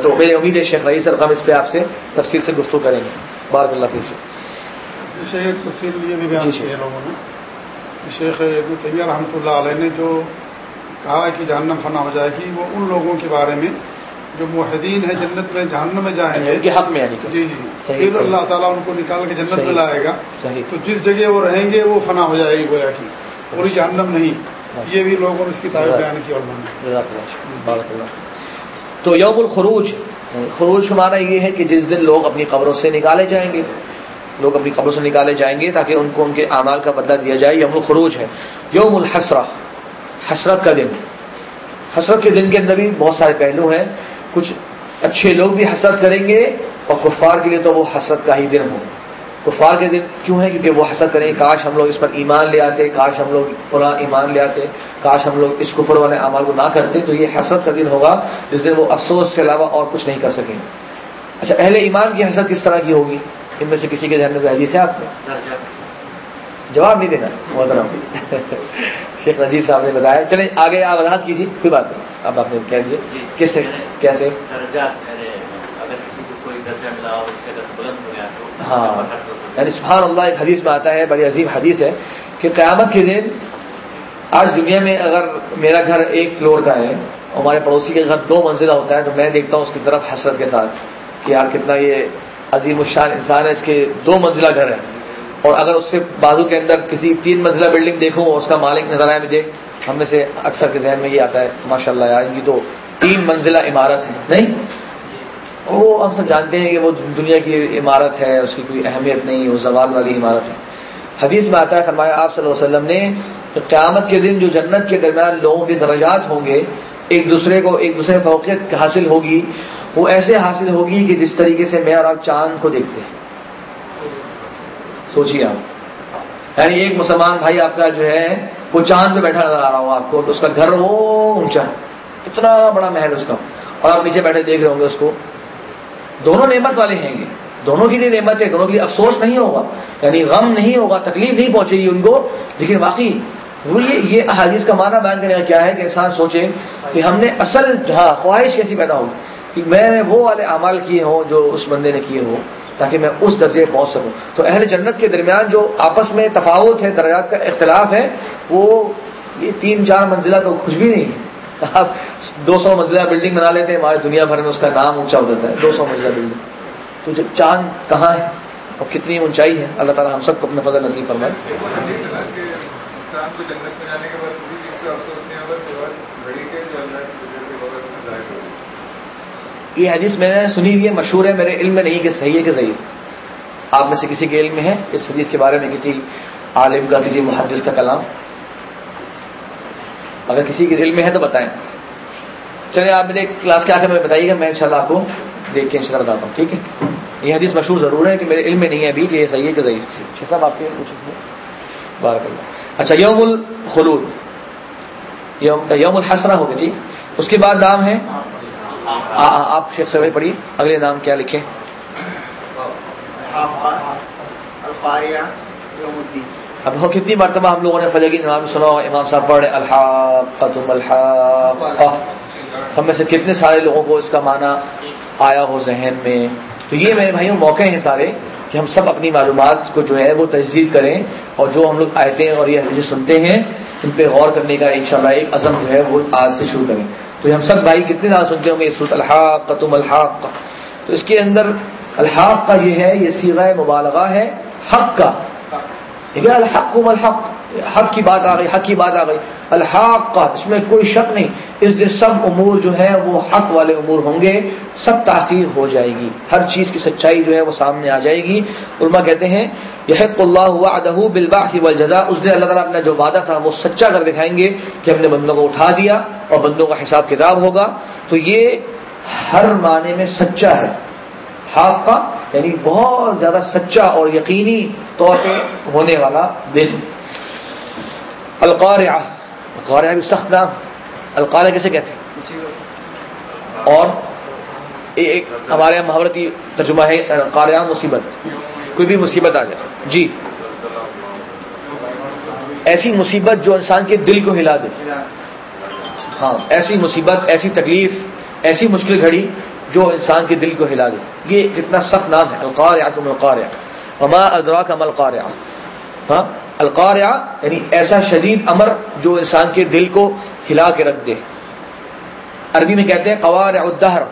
تو میری امید ہے شیخ رئیس رقم اس پہ آپ سے تفصیل سے گفتگو کریں گے۔ بار اللہ بیان جی، شیخ۔ طبیہ رحمۃ اللہ علیہ نے جو کہا کہ جہنم فنا ہو جائے گی وہ ان لوگوں کے بارے میں جو معاہدین ہیں جنت میں جہنم میں جائیں گے حق میں جی جی پھر اللہ تعالیٰ ان کو نکال کے جنت میں لائے گا۔ تو جس جگہ وہ رہیں گے وہ فنا ہو جائے گی گویا کی پوری جہنم نہیں۔ یہ بھی لوگوں نے اس کی تعریف بیان کی اور تو یوم الخروج خروج معنی یہ ہے کہ جس دن لوگ اپنی قبروں سے نکالے جائیں گے لوگ اپنی قبروں سے نکالے جائیں گے تاکہ ان کو ان کے اعمال کا بدلہ دیا جائے۔ یوم الخروج ہے۔ یوم الحسرہ حسرت کا دن۔ حسرت کے دن کے اندر بھی بہت سارے پہلو ہیں۔ کچھ اچھے لوگ بھی حسرت کریں گے اور کفار کے لیے تو وہ حسرت کا ہی دن ہو۔ کفار کے دن کیوں ہے؟ کیونکہ وہ حسرت کریں گے۔ کاش ہم لوگ اس پر ایمان لے آتے، کاش ہم لوگ پورا ایمان لے آتے، کاش ہم لوگ اس کفر والے اعمال کو نہ کرتے، تو یہ حسرت کا دن ہوگا جس دن وہ افسوس کے علاوہ اور کچھ نہیں کر سکیں۔ اچھا اہل ایمان کی حسرت کس طرح کی ہوگی؟ ان میں سے کسی کے ذہن میں حدیث ہے آپ نے جواب نہیں دینا محترم۔ شیخ نجیب صاحب نے بتایا۔ چلیں آگے آپ وضاحت کیجیے کوئی بات نہیں۔ اب آپ نے کہہ دیے۔ جی۔ کیسے؟ کیسے ہاں۔ یعنی سبحان اللہ ایک حدیث میں آتا ہے بڑی عظیم حدیث ہے کہ قیامت کے دن آج دنیا میں اگر میرا گھر ایک فلور کا ہے ہمارے پڑوسی کے گھر دو منزلہ ہوتا ہے تو میں دیکھتا ہوں اس کی طرف حسرت کے ساتھ کہ یار کتنا یہ عظیم الشان انسان ہے اس کے دو منزلہ گھر ہے اور اگر اس سے بازو کے اندر کسی تین منزلہ بلڈنگ دیکھوں اس کا مالک نظر آئے مجھے، ہم میں سے اکثر کے ذہن میں یہ آتا ہے ماشاء اللہ یار، ان کی تو تین منزلہ عمارت ہے نہیں؟ وہ ہم سب جانتے ہیں کہ وہ دنیا کی عمارت ہے، اس کی کوئی اہمیت نہیں، وہ زوال والی عمارت ہے۔ حدیث میں آتا ہے، فرمایا آپ صلی اللہ علیہ وسلم نے قیامت کے دن جو جنت کے درمیان لوگوں کے درجات ہوں گے، ایک دوسرے کو ایک دوسرے فوقیت حاصل ہوگی۔ وہ ایسے حاصل ہوگی کہ جس طریقے سے میں اور آپ چاند کو دیکھتے ہیں۔ سوچیے آپ۔ یعنی ایک مسلمان بھائی آپ کا جو ہے، وہ چاند پہ بیٹھا نظر آ رہا ہوں آپ کو، تو اس کا گھر وہ اونچا۔ اتنا بڑا محل اس کا۔ اور آپ نیچے بیٹھے دیکھ رہے ہوں گے اس کو۔ دونوں نعمت والے ہیں گے دونوں کے لیے نعمت ہے، دونوں کے لیے افسوس نہیں ہوگا۔ یعنی غم نہیں ہوگا، تکلیف نہیں پہنچے گی ان کو۔ لیکن واقعی وہ یہ احادیث کا معنی بیان کرنے کا کیا ہے کہ انسان سوچے کہ ہم نے اصل جہاں خواہش کیسی پیدا ہوگی کہ میں نے وہ والے اعمال کیے ہوں جو اس بندے نے کیے ہوں۔ تاکہ میں اس درجے پہنچ سکوں۔ تو اہل جنت کے درمیان جو آپس میں تفاوت ہے، درجات کا اختلاف ہے، وہ یہ تین چار منزلہ تو کچھ بھی نہیں ہے۔ آپ دو سو منزلہ بلڈنگ بنا لیتے ہیں ہمارے دنیا بھر میں اس کا نام اونچا ہو جاتا ہے۔ دو سو منزلہ بلڈنگ تو جب چاند کہاں ہے؟ اور کتنی اونچائی ہے؟ اللہ تعالیٰ ہم سب کو اپنے فضل نصیب فرمائے۔ یہ حدیث میں نے سنی ہوئی ہے، مشہور ہے، میرے علم میں نہیں کہ صحیح ہے کہ صحیح آپ میں سے کسی کے علم میں ہے؟ اس حدیث کے بارے میں کسی عالم کا، کسی محدث کا کلام؟ اگر کسی کے علم میں ہے تو بتائیں۔ چلے آپ میرے کلاس کے آخر میں بتائیے گا، میں انشاءاللہ آپ کو دیکھ کے انشاءاللہ بتاتا ہوں، ٹھیک ہے؟ یہ حدیث مشہور ضرور ہے کہ میرے علم میں نہیں ہے ابھی یہ صحیح ہے کہ صحیح صاحب، آپ کے کچھ اس میں؟ بارک اللہ۔ اچھا یوم الخلود۔ یوم الحسرہ ہو گئی، ٹھیک؟ اس کے بعد نام ہے؟ آپ شیخ سوئی پڑھیے اگلے نام کیا لکھیں؟ اب ہو کتنی مرتبہ ہم لوگوں نے فجر کی نام سنا امام صاحب پڑھے الحاق قتم الحاق ہم میں سے کتنے سارے لوگوں کو اس کا معنی آیا ہو ذہن میں؟ تو یہ میرے بھائیوں موقع ہیں سارے کہ ہم سب اپنی معلومات کو جو ہے وہ تجدید کریں اور جو ہم لوگ آئے اور یہ حدیث سنتے ہیں ان پہ غور کرنے کا انشاءاللہ ایک عزم جو ہے وہ آج سے شروع کریں۔ تو ہم سب بھائی کتنے زیادہ سنتے ہوں گے سورت الحاق قطم الحاق کا تو اس کے اندر الحاق کا یہ ہے، یہ سیرہ مبالغہ ہے، حق کا۔ ٹھیک ہے الحق الحق۔ حق کی بات آ گئی، حق کی بات آ گئی۔ الحاق کا اس میں کوئی شک نہیں۔ اس دن سب امور جو ہے وہ حق والے امور ہوں گے۔ سب تحقیق ہو جائے گی۔ ہر چیز کی سچائی جو ہے وہ سامنے آ جائے گی۔ علماء کہتے ہیں یہ اللہ ہوا ادہ بلبا اس دن اللہ تعالیٰ اپنا جو وعدہ تھا وہ سچا کر دکھائیں گے کہ ہم نے بندوں کو اٹھا دیا اور بندوں کا حساب کتاب ہوگا۔ تو یہ ہر معنی میں سچا ہے۔ حق کا یعنی بہت زیادہ سچا اور یقینی طور پہ ہونے والا دن۔ القارعہ. القارعہ بھی سخت نام. القارعہ کیسے کہتے ہیں؟ اور ایک ہمارے یہاں محاورتی ترجمہ ہے، قارعہ مصیبت. کوئی بھی مصیبت آ جائے. جی. ایسی مصیبت جو انسان کے دل کو ہلا دے. ہاں ایسی مصیبت، ایسی تکلیف، ایسی مشکل گھڑی جو انسان کے دل کو ہلا دے. یہ کتنا سخت نام ہے. القارعہ تم القارعہ. وما ادرا کا القارعہ. ہاں؟ القارعہ یعنی ایسا شدید امر جو انسان کے دل کو ہلا کے رکھ دے۔ عربی میں کہتے ہیں قوار الدہر۔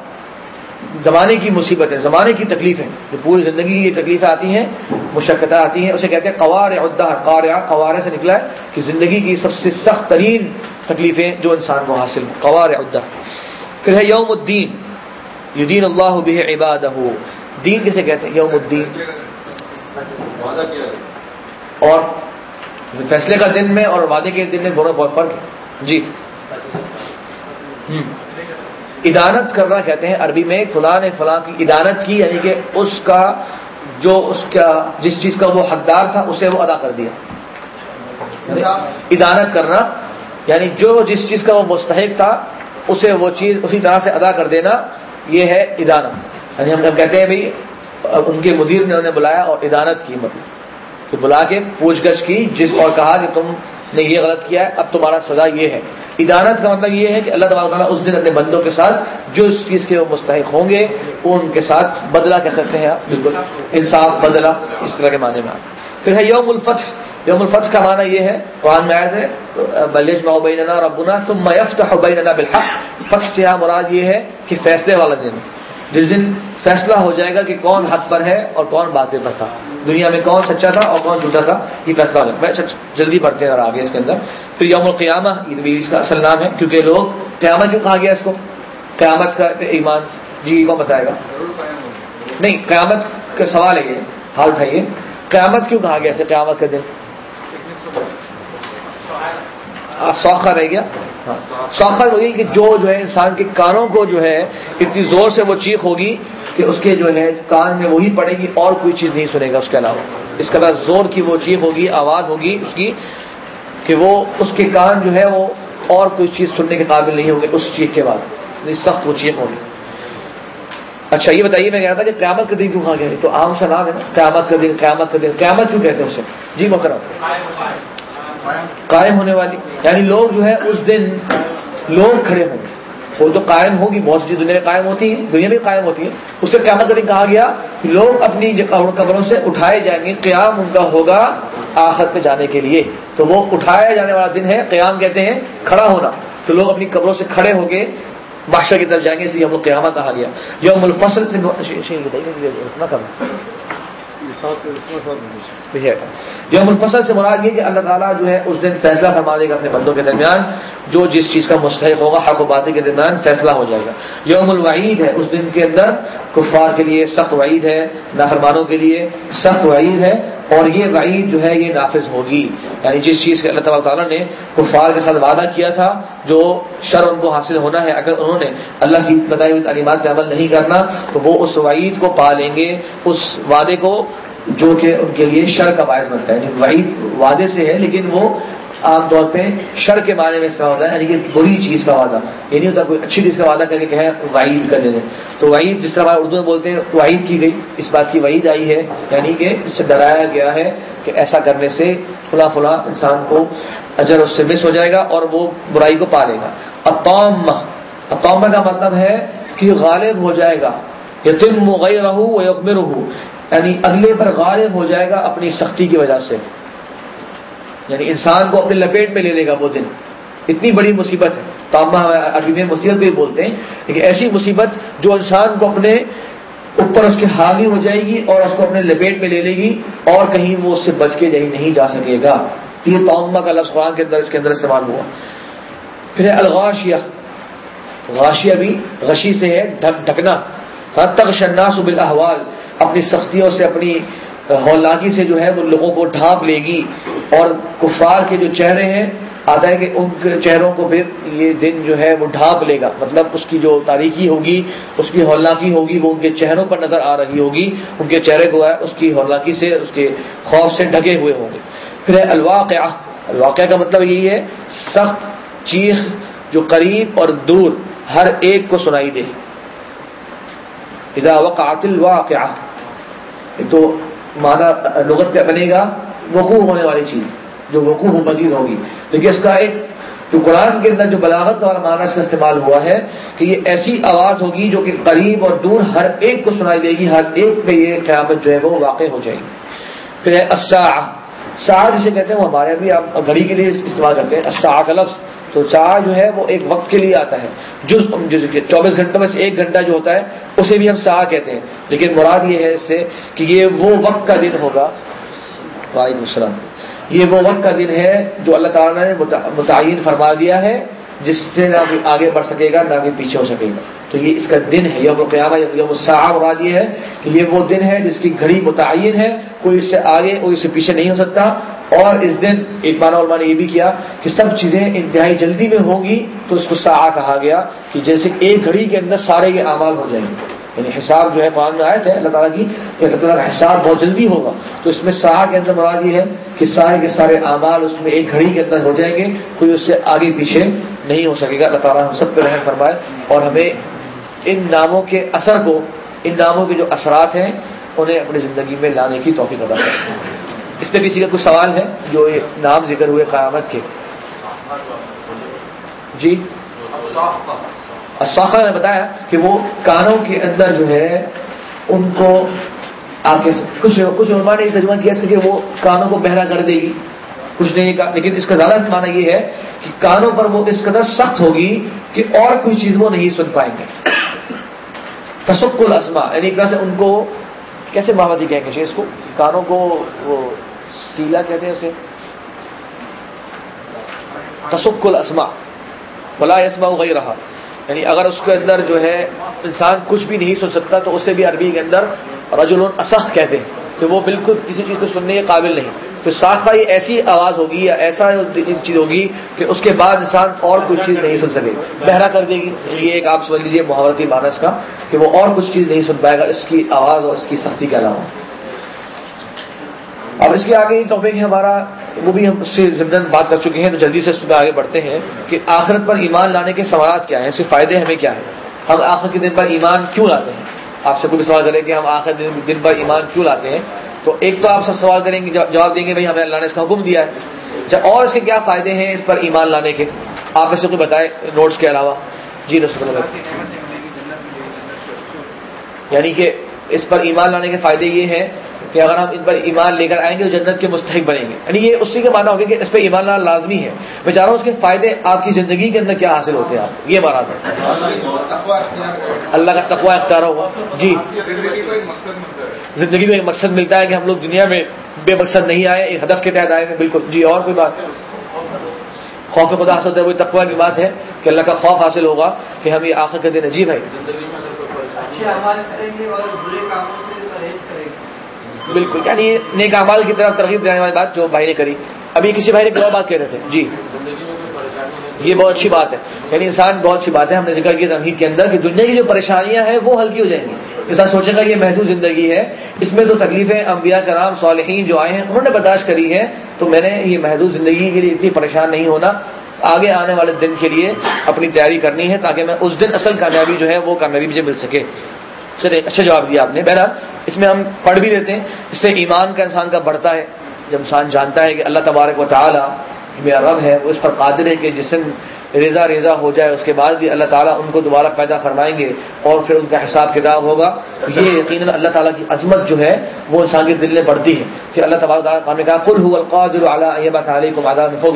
زمانے کی مصیبتیں زمانے کی تکلیفیں جو پوری زندگی کی تکلیفیں آتی ہیں مشقتیں آتی ہیں اسے کہتے ہیں قوار الدہر۔ قارعہ قوارے سے نکلا ہے کہ زندگی کی سب سے سخت ترین تکلیفیں جو انسان کو حاصل ہوں۔ قوار الدہر۔ پھر ہے یوم الدین۔ یدین اللہ بہ عبادہ۔ دین کسے کہتے ہیں؟ یوم الدین۔ اور فیصلے کا دن میں اور وعدے کے دن میں دونوں بہت فرق ہے۔ جی۔ ادانت کرنا کہتے ہیں عربی میں، فلاں نے فلاں کی ادانت کی یعنی کہ اس کا جو اس کا جس چیز کا وہ حقدار تھا، اسے وہ ادا کر دیا۔ ادانت کرنا یعنی جو جس چیز کا وہ مستحق تھا، اسے وہ چیز اسی طرح سے ادا کر دینا، یہ ہے ادانت۔ یعنی ہم جب کہتے ہیں بھائی، ان کے مدیر نے انہیں بلایا اور ادانت کی مطلب۔ کہ بلا کے پوچھ گچھ کی، جس اور کہا کہ تم نے یہ غلط کیا ہے، اب تمہارا سزا یہ ہے۔ ادارت کا مطلب یہ ہے کہ اللہ تعالیٰ تعالیٰ اس دن اپنے بندوں کے ساتھ، جو اس چیز کے وہ مستحق ہوں گے وہ ان کے ساتھ بدلہ کہہ سکتے ہیں آپ۔ بالکل۔ انصاف، بدلہ، اس طرح کے معنی میں آپ۔ پھر ہے یوم الفتح۔ یوم الفتح کا معنی یہ ہے، قرآن میں آئے تھے بلیش محبینہ ربنا تم میفت حبینہ بالحق۔ فتح سے مراد یہ ہے کہ فیصلے والا دن۔ جس دن فیصلہ ہو جائے گا کہ کون حق پر ہے اور کون باتیں پر تھا۔ دنیا میں کون سچا تھا اور کون جھوٹا تھا، یہ فیصلہ ہو جائے گا۔ جلدی پڑھتے ہیں اور آگے اس کے اندر۔ تو یوم القیامہ، یہ بھی اس کا اصل نام ہے، کیونکہ لوگ قیامت کیوں کہا گیا اس کو؟ قیامت کا ایمان۔ جی کون بتائے گا؟ نہیں، قیامت کا سوال ہے یہ ہاں اٹھائیے قیامت کیوں کہا گیا ایسے قیامت کا دن۔ سوکھا رہ گیا. سوکھا وہی کہ جو جو ہے انسان کے کانوں کو جو ہے اتنی زور سے وہ چیخ ہوگی کہ اس کے جو ہے کان میں وہی پڑے گی، اور کوئی چیز نہیں سنے گا اس کے علاوہ. اس کا زور کی وہ چیخ ہوگی، آواز ہوگی اس کی کہ وہ اس کے کان جو ہے وہ اور کوئی چیز سننے کے قابل نہیں ہوں گے اس چیخ کے بعد. سخت وہ چیخ ہوگی. اچھا یہ بتائیے، میں کہہ رہا تھا کہ قیامت کا دن کیوں کہا گیا؟ تو عام سا نام ہے نا. قیامت کا دن، قیامت کا دن. قیامت کیوں کہتے ہیں اسے؟ جی مکرم قائم ہونے والی یعنی لوگ جو ہے اس دن لوگ کھڑے ہوں گے وہ تو قائم ہوگی بہت سی دنیا میں قائم ہوتی ہیں دنیا میں قائم ہوتی ہے اس سے قیامت دن کہا گیا کہ لوگ اپنی قبروں سے اٹھائے جائیں گے قیام ان کا ہوگا آخر پہ جانے کے لیے تو وہ اٹھایا جانے والا دن ہے قیام کہتے ہیں کھڑا ہونا تو لوگ اپنی قبروں سے کھڑے ہو کے بادشاہ کی طرف جائیں گے اس لیے ہم لوگ قیامت کہا گیا یوم الفصل سے یوم الفصل سے مراد یہ کہ اللہ تعالیٰ جو ہے اس دن فیصلہ فرما دے گا اپنے بندوں کے درمیان، جو جس چیز کا مستحق ہوگا، حق و باطل کے درمیان فیصلہ ہو جائے گا۔ یوم الوعید ہے، اس دن کے اندر کفار کے لیے سخت وعید ہے، نافرمانوں کے لیے سخت وعید ہے، اور یہ وعید جو ہے، یہ نافذ ہوگی۔ یعنی جس چیز کے اللہ تعالیٰ تعالیٰ نے کفار کے ساتھ وعدہ کیا تھا، جو شر ان کو حاصل ہونا ہے، اگر انہوں نے اللہ کی بتائی ہوئی تعلیمات پہ عمل نہیں کرنا، تو وہ اس وعید کو پا لیں گے، اس وعدے کو جو کہ ان کے لیے شر کا باعث بنتا ہے۔ وعید وعدے سے ہے، لیکن وہ عام طور پہ شر کے معنی میں استعمال ہوتا ہے یعنی کہ بری چیز کا وعدہ۔ یہ نہیں ہوتا کوئی اچھی چیز کا وعدہ کر کے کہ وعید کر دیں تو وعید جس طرح اردو میں بولتے ہیں، وعید کی گئی، اس بات کی وعید آئی ہے۔ یعنی کہ اس سے ڈرایا گیا ہے کہ ایسا کرنے سے فلاں فلاں انسان کو اجر اس سے مس ہو جائے گا اور وہ برائی کو پالے گا۔ اطوم اطوم کا مطلب ہے کہ غالب ہو جائے گا۔ یتم مغیر رہو یقم رہو یعنی اگلے پر غالب ہو جائے گا اپنی سختی کی وجہ سے۔ یعنی انسان کو اپنے لپیٹ میں لے لے گا وہ دن۔ اتنی بڑی مصیبت ہے۔ تامہ میں مصیبت بھی بولتے ہیں۔ لیکن ایسی مصیبت جو انسان کو اپنے اوپر اس کے حاوی ہو جائے گی اور اس کو اپنے لپیٹ میں لے لے گی اور کہیں وہ اس سے بچ کے جہیں نہیں جا سکے گا۔ یہ توما کا لفظ قرآن کے اندر، اس کے اندر استعمال ہوا۔ پھر الغاشیہ۔ غاشیہ بھی غشی سے ہے ڈھکنا۔ تک شناس بالاحوال اپنی سختیوں سے، اپنی ہولناکی سے جو ہے وہ لوگوں کو ڈھانپ لے گی اور کفار کے جو چہرے ہیں، آتا ہے کہ ان کے چہروں کو پھر یہ دن جو ہے وہ ڈھانپ لے گا۔ مطلب اس کی جو تاریخی ہوگی، اس کی ہولناکی ہوگی، وہ ان کے چہروں پر نظر آ رہی ہوگی۔ ان کے چہرے کو ہے اس کی ہولناکی سے، اس کے خوف سے ڈھکے ہوئے ہوں گے۔ پھر الواقع الواقع کا مطلب یہی ہے، سخت چیخ جو قریب اور دور ہر ایک کو سنائی دے۔ اذا وقعت الواقعہ تو معنی لغت کا بنے گا وقوع ہونے والی چیز، جو وقوع مزید ہوگی۔ لیکن اس کا ایک، جو قرآن کے اندر جو بلاغت والا معنی اس کا استعمال ہوا ہے، کہ یہ ایسی آواز ہوگی جو کہ قریب اور دور ہر ایک کو سنائی دے گی، ہر ایک پہ یہ قیامت جو ہے وہ واقع ہو جائے گی۔ پھر سا جسے کہتے ہیں، وہ ہمارے بھی آپ گھڑی کے لیے استعمال کرتے ہیں کا لفظ۔ تو چار جو ہے وہ ایک وقت کے لیے آتا ہے۔ جز چوبیس گھنٹوں میں سے ایک گھنٹہ جو ہوتا ہے، اسے بھی ہم سا کہتے ہیں۔ لیکن مراد یہ ہے اس سے کہ یہ وہ وقت کا دن ہوگا۔ وعلیکم السلام۔ یہ وہ وقت کا دن ہے جو اللہ تعالیٰ نے متعین فرما دیا ہے، جس سے نہ آگے بڑھ سکے گا، نہ پیچھے ہو سکے گا۔ تو یہ اس کا دن ہے، یوم قیامہ یوم صاحب مراد یہ ہے کہ یہ وہ دن ہے جس کی گھڑی متعین ہے، کوئی اس سے آگے، کوئی اس سے پیچھے نہیں ہو سکتا۔ اور اس دن ایک مانا علماء نے یہ بھی کیا کہ سب چیزیں انتہائی جلدی میں ہوں گی تو اس کو سا کہا گیا کہ جیسے ایک گھڑی کے اندر سارے یہ اعمال ہو جائیں گے۔ یعنی حساب جو ہے قرآن میں آئے تھے اللہ تعالیٰ کی، کہ اللہ تعالیٰ کا حساب بہت جلدی ہوگا۔ تو اس میں سہا کے اندر مراد یہ ہے کہ سارے کے سارے اعمال اس میں ایک گھڑی کے اندر ہو جائیں گے، کوئی اس سے آگے پیچھے نہیں ہو سکے گا۔ اللہ تعالیٰ ہم سب پہ رحم فرمائے اور ہمیں ان ناموں کے اثر کو، ان ناموں کے جو اثرات ہیں، انہیں اپنی زندگی میں لانے کی توفیق ادا کریں اس میں کسی کا کوئی سوال ہے جو نام ذکر ہوئے قیامت کے؟ جی؟ اساخا نے بتایا کہ وہ کانوں کے اندر جو ہے، ان کو آپ کے کچھ کچھ علماء نے ترجمہ کیا کہ وہ کانوں کو بہرا کر دے گی۔ کچھ نہیں کہا لیکن اس کا زیادہ معنی یہ ہے کہ کانوں پر وہ اس قدر سخت ہوگی کہ اور کوئی چیز وہ نہیں سن پائیں گے۔ تسک الاسما یعنی ایک طرح سے ان کو کیسے محمدی جی کہیں گے؟ اس کو کانوں کو وہ سیلا کہتے ہیں اسے۔ تسک الاسما بلا اسما ہو گئی رہا یعنی اگر اس کے اندر جو ہے انسان کچھ بھی نہیں سن سکتا تو اسے بھی عربی کے اندر رجل اسخ کہتے ہیں۔ کہ وہ بالکل کسی چیز کو سننے کے قابل نہیں۔ تو ساخا یہ ایسی آواز ہوگی یا ایسا چیز ہوگی کہ اس کے بعد انسان اور کچھ چیز نہیں سن سکے۔ بہرا کر دے گی۔ یہ ایک آپ سمجھ لیجیے محاورتی معنی اس کا کہ وہ اور کچھ چیز نہیں سن پائے گا اس کی آواز اور اس کی سختی کے علاوہ۔ اب اس کے آگے ٹاپک ہے ہمارا، وہ بھی ہم اس سے زمدن بات کر چکے ہیں۔ تو جلدی سے اس پہ آگے بڑھتے ہیں کہ آخرت پر ایمان لانے کے سوالات کیا ہیں، اس کے فائدے ہمیں کیا ہیں؟ ہم آخر کے دن پر ایمان کیوں لاتے ہیں؟ آپ سے کوئی سوال کریں کہ ہم آخر دن پر ایمان کیوں لاتے ہیں؟ تو ایک تو آپ سب سوال کریں گے، جواب دیں گے، بھائی ہمیں اللہ نے اس کا حکم دیا ہے۔ اچھا، اور اس کے کیا فائدے ہیں اس پر ایمان لانے کے؟ آپ میں سے کوئی بتائے نوٹس کے علاوہ۔ جی رسول اللہ یعنی کہ اس پر ایمان لانے کے فائدے یہ ہیں کہ اگر ہم ان پر ایمان لے کر آئیں گے تو جنت کے مستحق بنیں گے۔ یعنی یہ اسی کے معنی ہوگا کہ اس پہ ایمان لانا لازمی ہے۔ میں چاہ رہا ہوں اس کے فائدے آپ کی زندگی کے اندر کیا حاصل ہوتے ہیں آپ؟ یہ مانا اللہ کا تقوا اختیار ہوگا۔ جی۔ زندگی میں ایک مقصد ملتا ہے کہ ہم لوگ دنیا میں بے مقصد نہیں آئے، ایک ہدف کے تحت آئے ہیں۔ بالکل۔ جی اور کوئی بات؟ خوف خدا حاصل ہوتا ہے وہی تقوا کی بات ہے کہ اللہ کا خوف حاصل ہوگا کہ ہم یہ آخر کے دن جی بھائی بالکل۔ یعنی نیک امال کی طرف ترغیب دینے والی بات جو بھائی نے کری۔ ابھی کسی بھائی نے بات کہہ رہے تھے؟ جی۔ یہ بہت اچھی بات ہے۔ یعنی انسان بہت اچھی بات ہے۔ ہم نے ذکر کیا تنقید کے اندر کہ دنیا کی جو پریشانیاں ہیں وہ ہلکی ہو جائیں گی۔ انسان سوچے گا یہ محدود زندگی ہے۔ اس میں تو تکلیفیں انبیاء کرام، صالحین جو آئے ہیں، انہوں نے برداشت کری ہے تو میں نے یہ محدود زندگی کے لیے اتنی پریشان نہیں ہونا۔ آگے آنے والے دن کے لیے اپنی تیاری کرنی ہے تاکہ میں اس دن اصل کامیابی جو ہے وہ کامیابی مجھے مل سکے۔ چلے اچھا جواب دیا آپ نے۔ بہرحال، اس میں ہم پڑھ بھی لیتے ہیں۔ اس سے ایمان کا انسان کا بڑھتا ہے۔ جب انسان جانتا ہے کہ اللہ تبارک و تعالیٰ میرا رب ہے، وہ اس پر قادر ہے کہ جسم ریزا ریزا ہو جائے، اس کے بعد بھی اللہ تعالیٰ ان کو دوبارہ پیدا فرمائیں گے اور پھر ان کا حساب کتاب ہوگا۔ یہ یقیناً اللہ تعالیٰ کی عظمت جو ہے، وہ انسان کے دل میں بڑھتی ہے۔ کہ اللہ تعالیٰ تعالیٰ نے کہا کل القادر اعلیٰ کو مادہ کو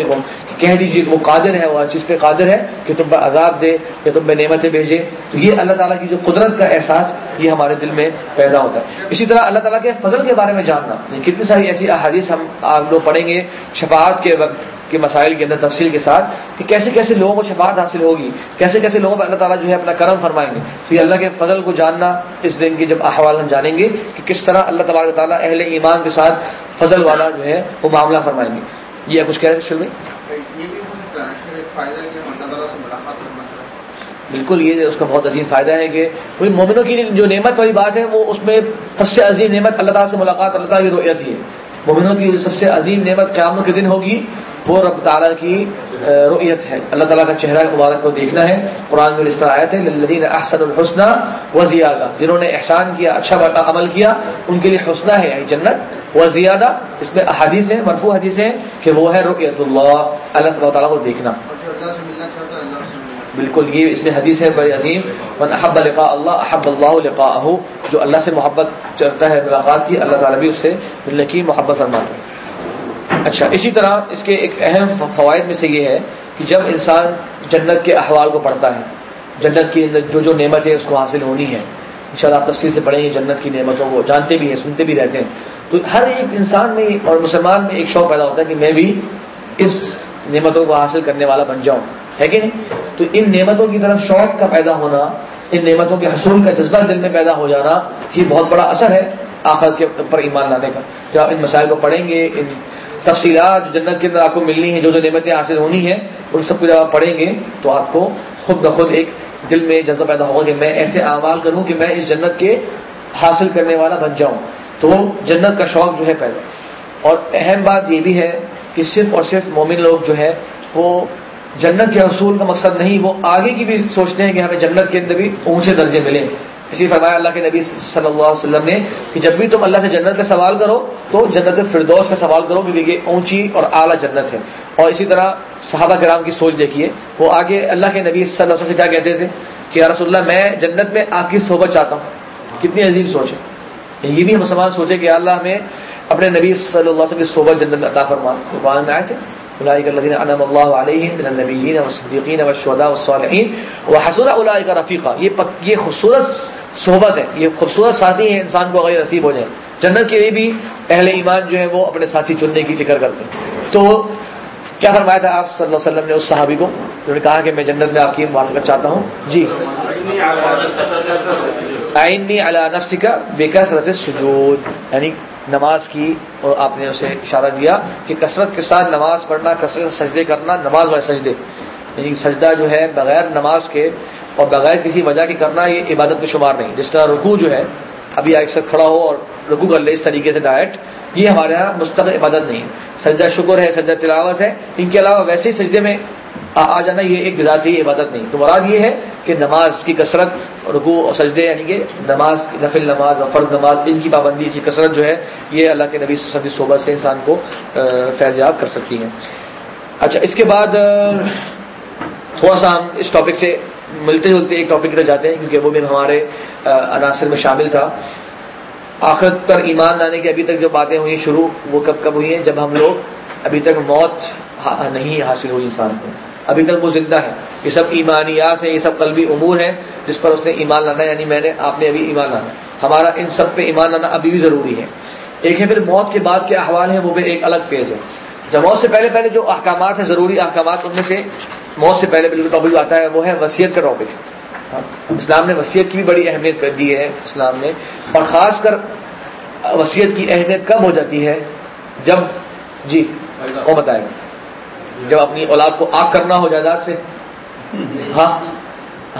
کہہ دیجیے کہ وہ قادر ہے، وہ ہر چیز پہ قادر ہے، کہ تم پہ عذاب دے، کہ تم پہ نعمتیں بھیجے۔ تو یہ اللہ تعالیٰ کی جو قدرت کا احساس، یہ ہمارے دل میں پیدا ہوتا ہے۔ اسی طرح اللہ تعالیٰ کے فضل کے بارے میں جاننا۔ کتنی ساری ایسی احادیث ہم آپ لوگ پڑھیں گے، شفاعت کے وقت کے مسائل کے اندر تفصیل کے ساتھ کہ کیسے کیسے لوگوں کو شفاعت حاصل ہوگی، کیسے کیسے لوگوں پر اللہ تعالیٰ جو ہے اپنا کرم فرمائیں گے۔ تو یہ اللہ کے فضل کو جاننا اس دن کی جب احوال ہم جانیں گے کہ کس طرح اللہ تعالیٰ تعالیٰ اہل ایمان کے ساتھ فضل والا جو ہے وہ معاملہ فرمائیں گے۔ یہ کچھ کہہ رہے بالکل، یہ اس کا بہت عظیم فائدہ ہے کہ مومنوں کی جو نعمت والی بات ہے وہ اس میں سب سے عظیم نعمت اللہ تعالیٰ سے ملاقات، اللہ تعالیٰ کی رویت ہی ہے۔ مومنوں کی سب سے عظیم نعمت قیامت کے دن ہوگی، وہ رب تعالیٰ کی رویت ہے۔ اللہ تعالیٰ کا چہرہ مبارک کو دیکھنا ہے۔ قرآن میں اس طرح آئے تھے لدین احسن الحسنہ و زیادہ جنہوں نے احسان کیا اچھا بات عمل کیا، ان کے لیے حسنہ ہے یعنی جنت و زیادہ اس میں حدیث ہیں، مرفوع حدیث ہیں کہ وہ ہے رقیت اللہ۔ اللہ تعالیٰ کو دیکھنا۔ بالکل، یہ اس میں حدیث ہے، بڑی عظیم۔ من احب لقاء اللہ، احب اللہ لقاء جو اللہ سے محبت چلتا ہے، ملاقات کی، اللہ تعالیٰ بھی اس سے ملنے کی محبت فرماتا ہے۔ اچھا اسی طرح اس کے ایک اہم فوائد میں سے یہ ہے کہ جب انسان جنت کے احوال کو پڑھتا ہے، جنت کی اندر جو جو نعمت ہے اس کو حاصل ہونی ہے ان شاء اللہ آپ تفصیل سے پڑھیں گے، جنت کی نعمتوں کو جانتے بھی ہیں، سنتے بھی رہتے ہیں۔ تو ہر ایک انسان میں اور مسلمان میں ایک شوق پیدا ہوتا ہے کہ میں بھی اس نعمتوں کو حاصل کرنے والا بن جاؤں۔ ہے کہ نہیں? تو ان نعمتوں کی طرف شوق کا پیدا ہونا، ان نعمتوں کے حصول کا جذبہ دل میں پیدا ہو جانا، یہ بہت بڑا اثر ہے آخر کے اوپر ایمان لانے کا۔ جب آپ ان مسائل کو پڑھیں گے، ان تفصیلات جنت کے اندر آپ کو ملنی ہے جو جو نعمتیں حاصل ہونی ہیں، ان سب کو جب آپ پڑھیں گے، تو آپ کو خود بخود ایک دل میں جذبہ پیدا ہوگا کہ میں ایسے اعمال کروں کہ میں اس جنت کے حاصل کرنے والا بن جاؤں۔ تو جنت کا شوق جو ہے پیدا۔ اور اہم بات یہ بھی ہے کہ صرف اور صرف مومن لوگ جو ہے، وہ جنت کے حصول کا مقصد نہیں، وہ آگے کی بھی سوچتے ہیں کہ ہمیں جنت کے اندر بھی اونچے درجے ملیں۔ اسی فرمایا اللہ کے نبی صلی اللہ علیہ وسلم نے کہ جب بھی تم اللہ سے جنت کا سوال کرو، تو جنت فردوس کا سوال کرو، کیونکہ یہ اونچی اور اعلیٰ جنت ہے۔ اور اسی طرح صحابہ کرام کی سوچ دیکھیے، وہ آگے اللہ کے نبی صلی اللہ علیہ وسلم سے کیا کہتے تھے؟ کہ رسول اللہ، میں جنت میں آپ کی صحبت چاہتا ہوں۔ کتنی عظیم سوچ ہے۔ یہ بھی مسلمان سوچے کہ اللہ ہمیں اپنے نبی صلی اللہ علیہ وسلم کی صحبت جنت میں عطا فرما۔ قرآن میں آئے تھے الذين انعم الله عليهم من النبيين والصديقين والشهداء والصالحين. وحسن اولئك رفيقا. یہ یہ خوبصورت صحبت ہے. یہ خوبصورت ساتھی ہے انسان کو اگر نصیب ہو جائے جنت کے لیے بھی اہل ایمان جو ہے وہ اپنے ساتھی چننے کی فکر کرتے ہیں. تو کیا فرمایا تھا آپ صلی اللہ علیہ وسلم نے اس صحابی کو؟ جو نے کہا کہ میں جنت میں آپ کی موافقت چاہتا ہوں. جی. آئینی اللہ نفس کا بے کثرت سجود یعنی نماز کی اور آپ نے اسے اشارہ دیا کہ کثرت کے ساتھ نماز پڑھنا، کثرت سجدے کرنا، نماز والے سجدے۔ یعنی سجدہ جو ہے بغیر نماز کے اور بغیر کسی وجہ کے کرنا، یہ عبادت میں شمار نہیں۔ جس طرح رکو جو ہے، ابھی ایک ساتھ کھڑا ہو اور رکو کر لے اس طریقے سے ڈائٹ، یہ ہمارے یہاں مستقل عبادت نہیں۔ سجدہ شکر ہے، سجدہ تلاوت ہے۔ ان کے علاوہ ویسے ہی سجدے میں آ جانا یہ ایک ذاتی عبادت نہیں۔ تو مراد یہ ہے کہ نماز کی کثرت رکو اور سجدے یعنی کہ نماز نفل نماز اور فرض نماز، ان کی پابندی کی کثرت جو ہے، یہ اللہ کے نبی صدی صحبت سے انسان کو فیضیاب کر سکتی ہیں۔ اچھا اس کے بعد تھوڑا سا ہم اس ٹاپک سے ملتے جلتے ایک ٹاپک کی جاتے ہیں، کیونکہ وہ بھی ہمارے عناصر میں شامل تھا۔ آخر پر ایمان لانے کی ابھی تک جو باتیں ہوئی شروع، وہ کب کب ہوئی ہیں؟ جب ہم لوگ ابھی تک موت نہیں حاصل ہوئی انسان کو۔ ابھی تک وہ زندہ ہے۔ یہ سب ایمانیات ہیں، یہ سب قلبی امور ہیں جس پر اس نے ایمان لانا یعنی میں نے آپ نے ابھی ایمان لانا ہمارا ان سب پہ ایمان لانا ابھی بھی ضروری ہے۔ ایک ہے پھر موت کے بعد کے احوال ہیں، وہ بھی ایک الگ فیز ہے۔ جب موت سے پہلے پہلے جو احکامات ہیں، ضروری احکامات، ان میں سے موت سے پہلے جو ٹاپک آتا ہے، وہ ہے وسیعت کا ٹاپک اسلام نے وسیعت کی بھی بڑی اہمیت کر دی ہے۔ اسلام نے اور خاص کر وسیعت کی اہمیت کب ہو جاتی ہے؟ جب جی وہ بتائے گا۔ جب اپنی اولاد کو آگ کرنا ہو جائیداد سے۔ ہاں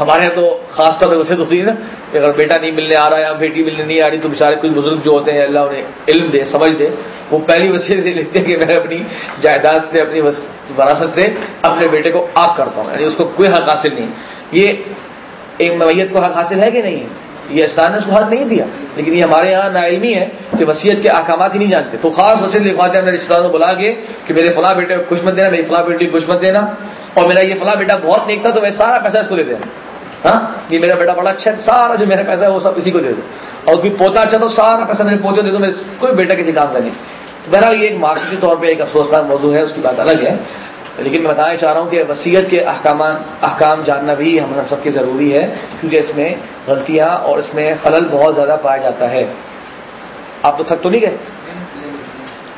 ہمارے یہاں تو خاص طور پہ وسیعت ہوتی ہے نا۔ کہ اگر بیٹا نہیں ملنے آ رہا ہے یا بیٹی ملنے نہیں آ رہی تو بےچارے کچھ بزرگ جو ہوتے ہیں، اللہ انہیں علم دے، سمجھ دے۔ وہ پہلی وسیع سے لکھتے ہیں کہ میں اپنی جائیداد سے، اپنی وراثت سے اپنے بیٹے کو آگ کرتا ہوں۔ یعنی اس کو کوئی حق حاصل نہیں۔ یہ ایک میت کو حق حاصل ہے کہ نہیں؟ یہ احسان نے اس کو حق نہیں دیا، لیکن یہ ہمارے یہاں نا علمی ہے کہ وسیعت کے احکامات ہی نہیں جانتے۔ تو خاص وسیع لکھواتے ہیں اپنے رشتے داروں کو بلا کے کہ میرے فلاں بیٹے کو خوش مت دینا، میری فلاں بیٹی کو خوش مت دینا، اور میرا یہ فلاں بیٹا بہت نیک تھا تو میں سارا پیسہ اس کو دے دینا ہاں؟ یہ میرا بیٹا بڑا اچھا ہے، سارا جو میرا پیسہ ہے وہ سب اسی کو دے دو۔ اور کوئی پوتا اچھا تو سارا پیسہ میرے پوتے دے دو میرے کوئی بیٹا کسی کام کا نہیں۔ بہرحال یہ ایک معاشرتی طور پہ ایک افسوسناک موضوع ہے، اس کی بات الگ ہے۔ لیکن میں بتانا چاہ رہا ہوں کہ وسیعت کے احکامات احکام جاننا بھی ہم سب کے ضروری ہے، کیونکہ اس میں غلطیاں اور اس میں خلل بہت زیادہ پایا جاتا ہے۔ آپ تو تھک تو نہیں گئے؟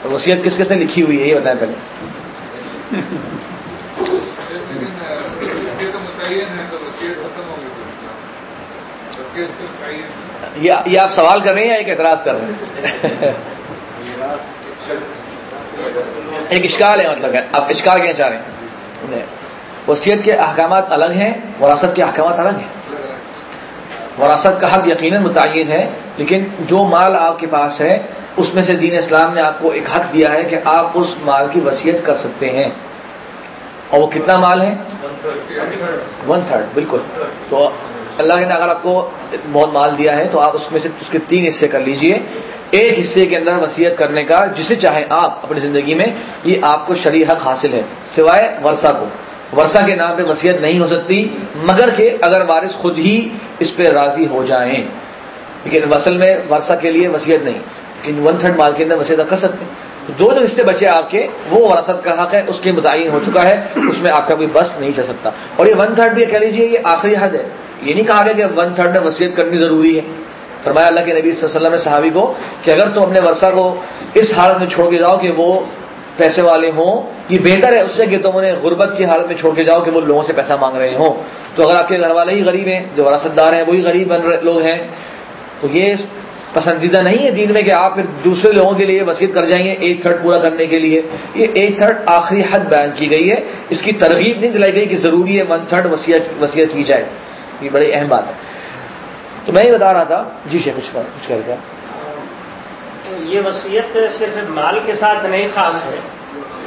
وسیعت کس کس نے لکھی ہوئی ہے؟ یہ بتائیں پہلے۔ یہ آپ سوال کر رہے ہیں یا ایک اعتراض کر رہے ہیں؟ ایک اشکال ہے مطلب آپ اشکال کیا چاہ رہے ہیں؟ وسیعت کے احکامات الگ ہیں، وراثت کے احکامات الگ ہیں۔ وراثت کا حق یقیناً متعین ہے، لیکن جو مال آپ کے پاس ہے، اس میں سے دین اسلام نے آپ کو ایک حق دیا ہے کہ آپ اس مال کی وصیت کر سکتے ہیں۔ اور وہ کتنا مال ہے؟ ون تھرڈ بالکل۔ تو اللہ نے اگر آپ کو بہت مال دیا ہے، تو آپ اس میں سے اس کے تین حصے کر لیجیے۔ ایک حصے کے اندر وسیعت کرنے کا، جسے چاہے آپ اپنی زندگی میں، یہ آپ کو شرح حق حاصل ہے، سوائے ورثہ کو۔ ورثہ کے نام پہ وسیعت نہیں ہو سکتی، مگر کہ اگر وارث خود ہی اس پہ راضی ہو جائیں۔ لیکن وصل میں ورثہ کے لیے وسیعت نہیں، لیکن ون تھرڈ مال کے اندر وسیعت کر سکتے ہیں۔ دو جو حصے بچے آپ کے، وہ وراثت کا حق ہے، اس کے متعین ہو چکا ہے، اس میں آپ کا کوئی بس نہیں چل سکتا۔ اور یہ ون تھرڈ بھی کہہ لیجیے یہ آخری حد ہے۔ یہ نہیں کہا گیا کہ ون تھرڈ میں وصیت کرنی ضروری ہے۔ فرمایا اللہ کے نبی صلی اللہ علیہ وسلم صحابی کو کہ اگر تم اپنے ورثہ کو اس حالت میں چھوڑ کے جاؤ کہ وہ پیسے والے ہوں، یہ بہتر ہے اس سے کہ تم انہیں غربت کی حالت میں چھوڑ کے جاؤ کہ وہ لوگوں سے پیسہ مانگ رہے ہوں۔ تو اگر آپ کے گھر والے ہی غریب ہیں، جو وراثت دار ہیں، وہی غریب بن رہے لوگ ہیں، تو یہ پسندیدہ نہیں ہے دین میں کہ آپ پھر دوسرے لوگوں کے لیے وسیعت کر جائیں گے، ایک تھرڈ پورا کرنے کے لیے۔ یہ ایک تھرڈ آخری حد بیان کی گئی ہے۔ اس کی ترغیب نہیں دلائی گئی کہ ضروری ہے ون تھرڈ وسیعت کی جائے۔ یہ بڑی اہم بات ہے۔ تو میں یہ بتا رہا تھا۔ جی شیخ کچھ کچھ کہہ رہا یہ وصیت صرف مال کے ساتھ نہیں خاص ہے۔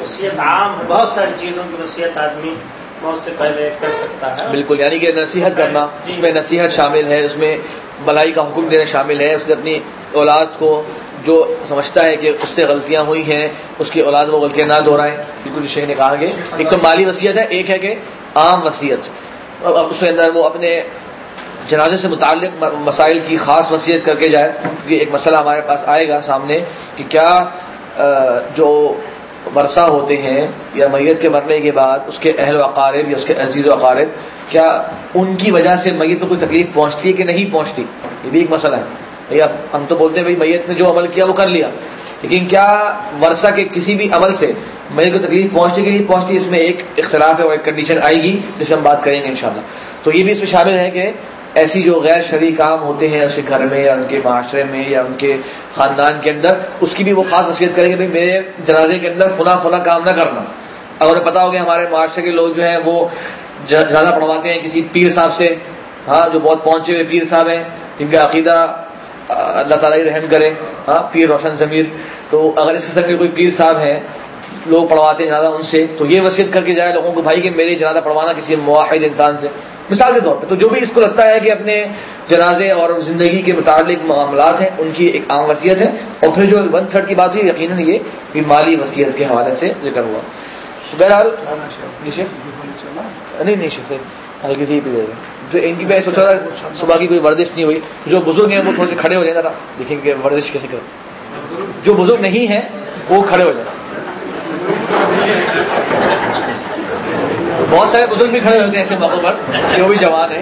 وصیت عام بہت ساری چیزوں کی وصیت آدمی موت سے پہلے کر سکتا ہے۔ بالکل یعنی کہ نصیحت کرنا اس میں نصیحت شامل ہے اس میں بلائی کا حکم دینا شامل ہے۔ اس نے اپنی اولاد کو جو سمجھتا ہے کہ اس سے غلطیاں ہوئی ہیں اس کی اولاد وہ غلطیاں نہ دہرائیں بالکل شیخ نے کہا کہ ایک تو مالی وصیت ہے ایک ہے کہ عام وصیت۔ اب اس کے اندر وہ اپنے جنازے سے متعلق مسائل کی خاص وصیت کر کے جائے، یہ ایک مسئلہ ہمارے پاس آئے گا سامنے کہ کیا جو ورثہ ہوتے ہیں یا میت کے مرنے کے بعد اس کے اہل و اقارب یا اس کے عزیز و اقارب، کیا ان کی وجہ سے میت کو کوئی تکلیف پہنچتی ہے کہ نہیں پہنچتی؟ یہ بھی ایک مسئلہ ہے۔ اب ہم تو بولتے ہیں بھائی میت نے جو عمل کیا وہ کر لیا۔ لیکن کیا ورثہ کے کسی بھی عمل سے میرے کو تکلیف پہنچتی کہ نہیں پہنچتی، اس میں ایک اختلاف ہے اور ایک کنڈیشن آئے گی، جس ہم بات کریں گے انشاءاللہ۔ تو یہ بھی اس میں شامل ہے کہ ایسی جو غیر شرعی کام ہوتے ہیں اس کے گھر میں یا ان کے معاشرے میں یا ان کے خاندان کے اندر، اس کی بھی وہ خاص وصیت کریں کہ میرے جنازے کے اندر فلاں فلاں کام نہ کرنا۔ اگر پتا ہو کہ ہمارے معاشرے کے لوگ جو ہیں وہ جنازہ پڑھواتے ہیں کسی پیر صاحب سے ہاں جو بہت پہنچے ہوئے پیر صاحب ہیں، جن کا عقیدہ اللہ تعالیٰ رحم کرے ہاں پیر روشن ضمیر۔ تو اگر اس قسم کے کوئی پیر صاحب ہیں، لوگ پڑھواتے ہیں زیادہ ان سے، تو یہ وصیت کر کے جائے لوگوں کو، بھائی، کہ میری جنازہ پڑھوانا کسی معاہد انسان سے۔ مثال کے طور پہ تو جو بھی اس کو لگتا ہے کہ اپنے جنازے اور زندگی کے متعلق معاملات ہیں، ان کی ایک عام وصیت ہے۔ اور پھر جو ون تھرڈ کی بات ہوئی، یقیناً یہ بھی مالی وصیت کے حوالے سے ذکر ہوا۔ بہرحال نہیں نہیں ہلکی سی پی تو ان کی میں سوچا تھا، صبح کی کوئی ورزش نہیں ہوئی۔ جو بزرگ ہیں، وہ تھوڑے سے کھڑے ہو جائیں ذرا دیکھیں کہ ورزش کیسے کرو جو بزرگ نہیں ہیں، وہ کھڑے ہو جائیں بہت سارے بزرگ بھی کھڑے ہوتے ہیں ایسے موقع پر، کہ وہ بھی جوان ہیں۔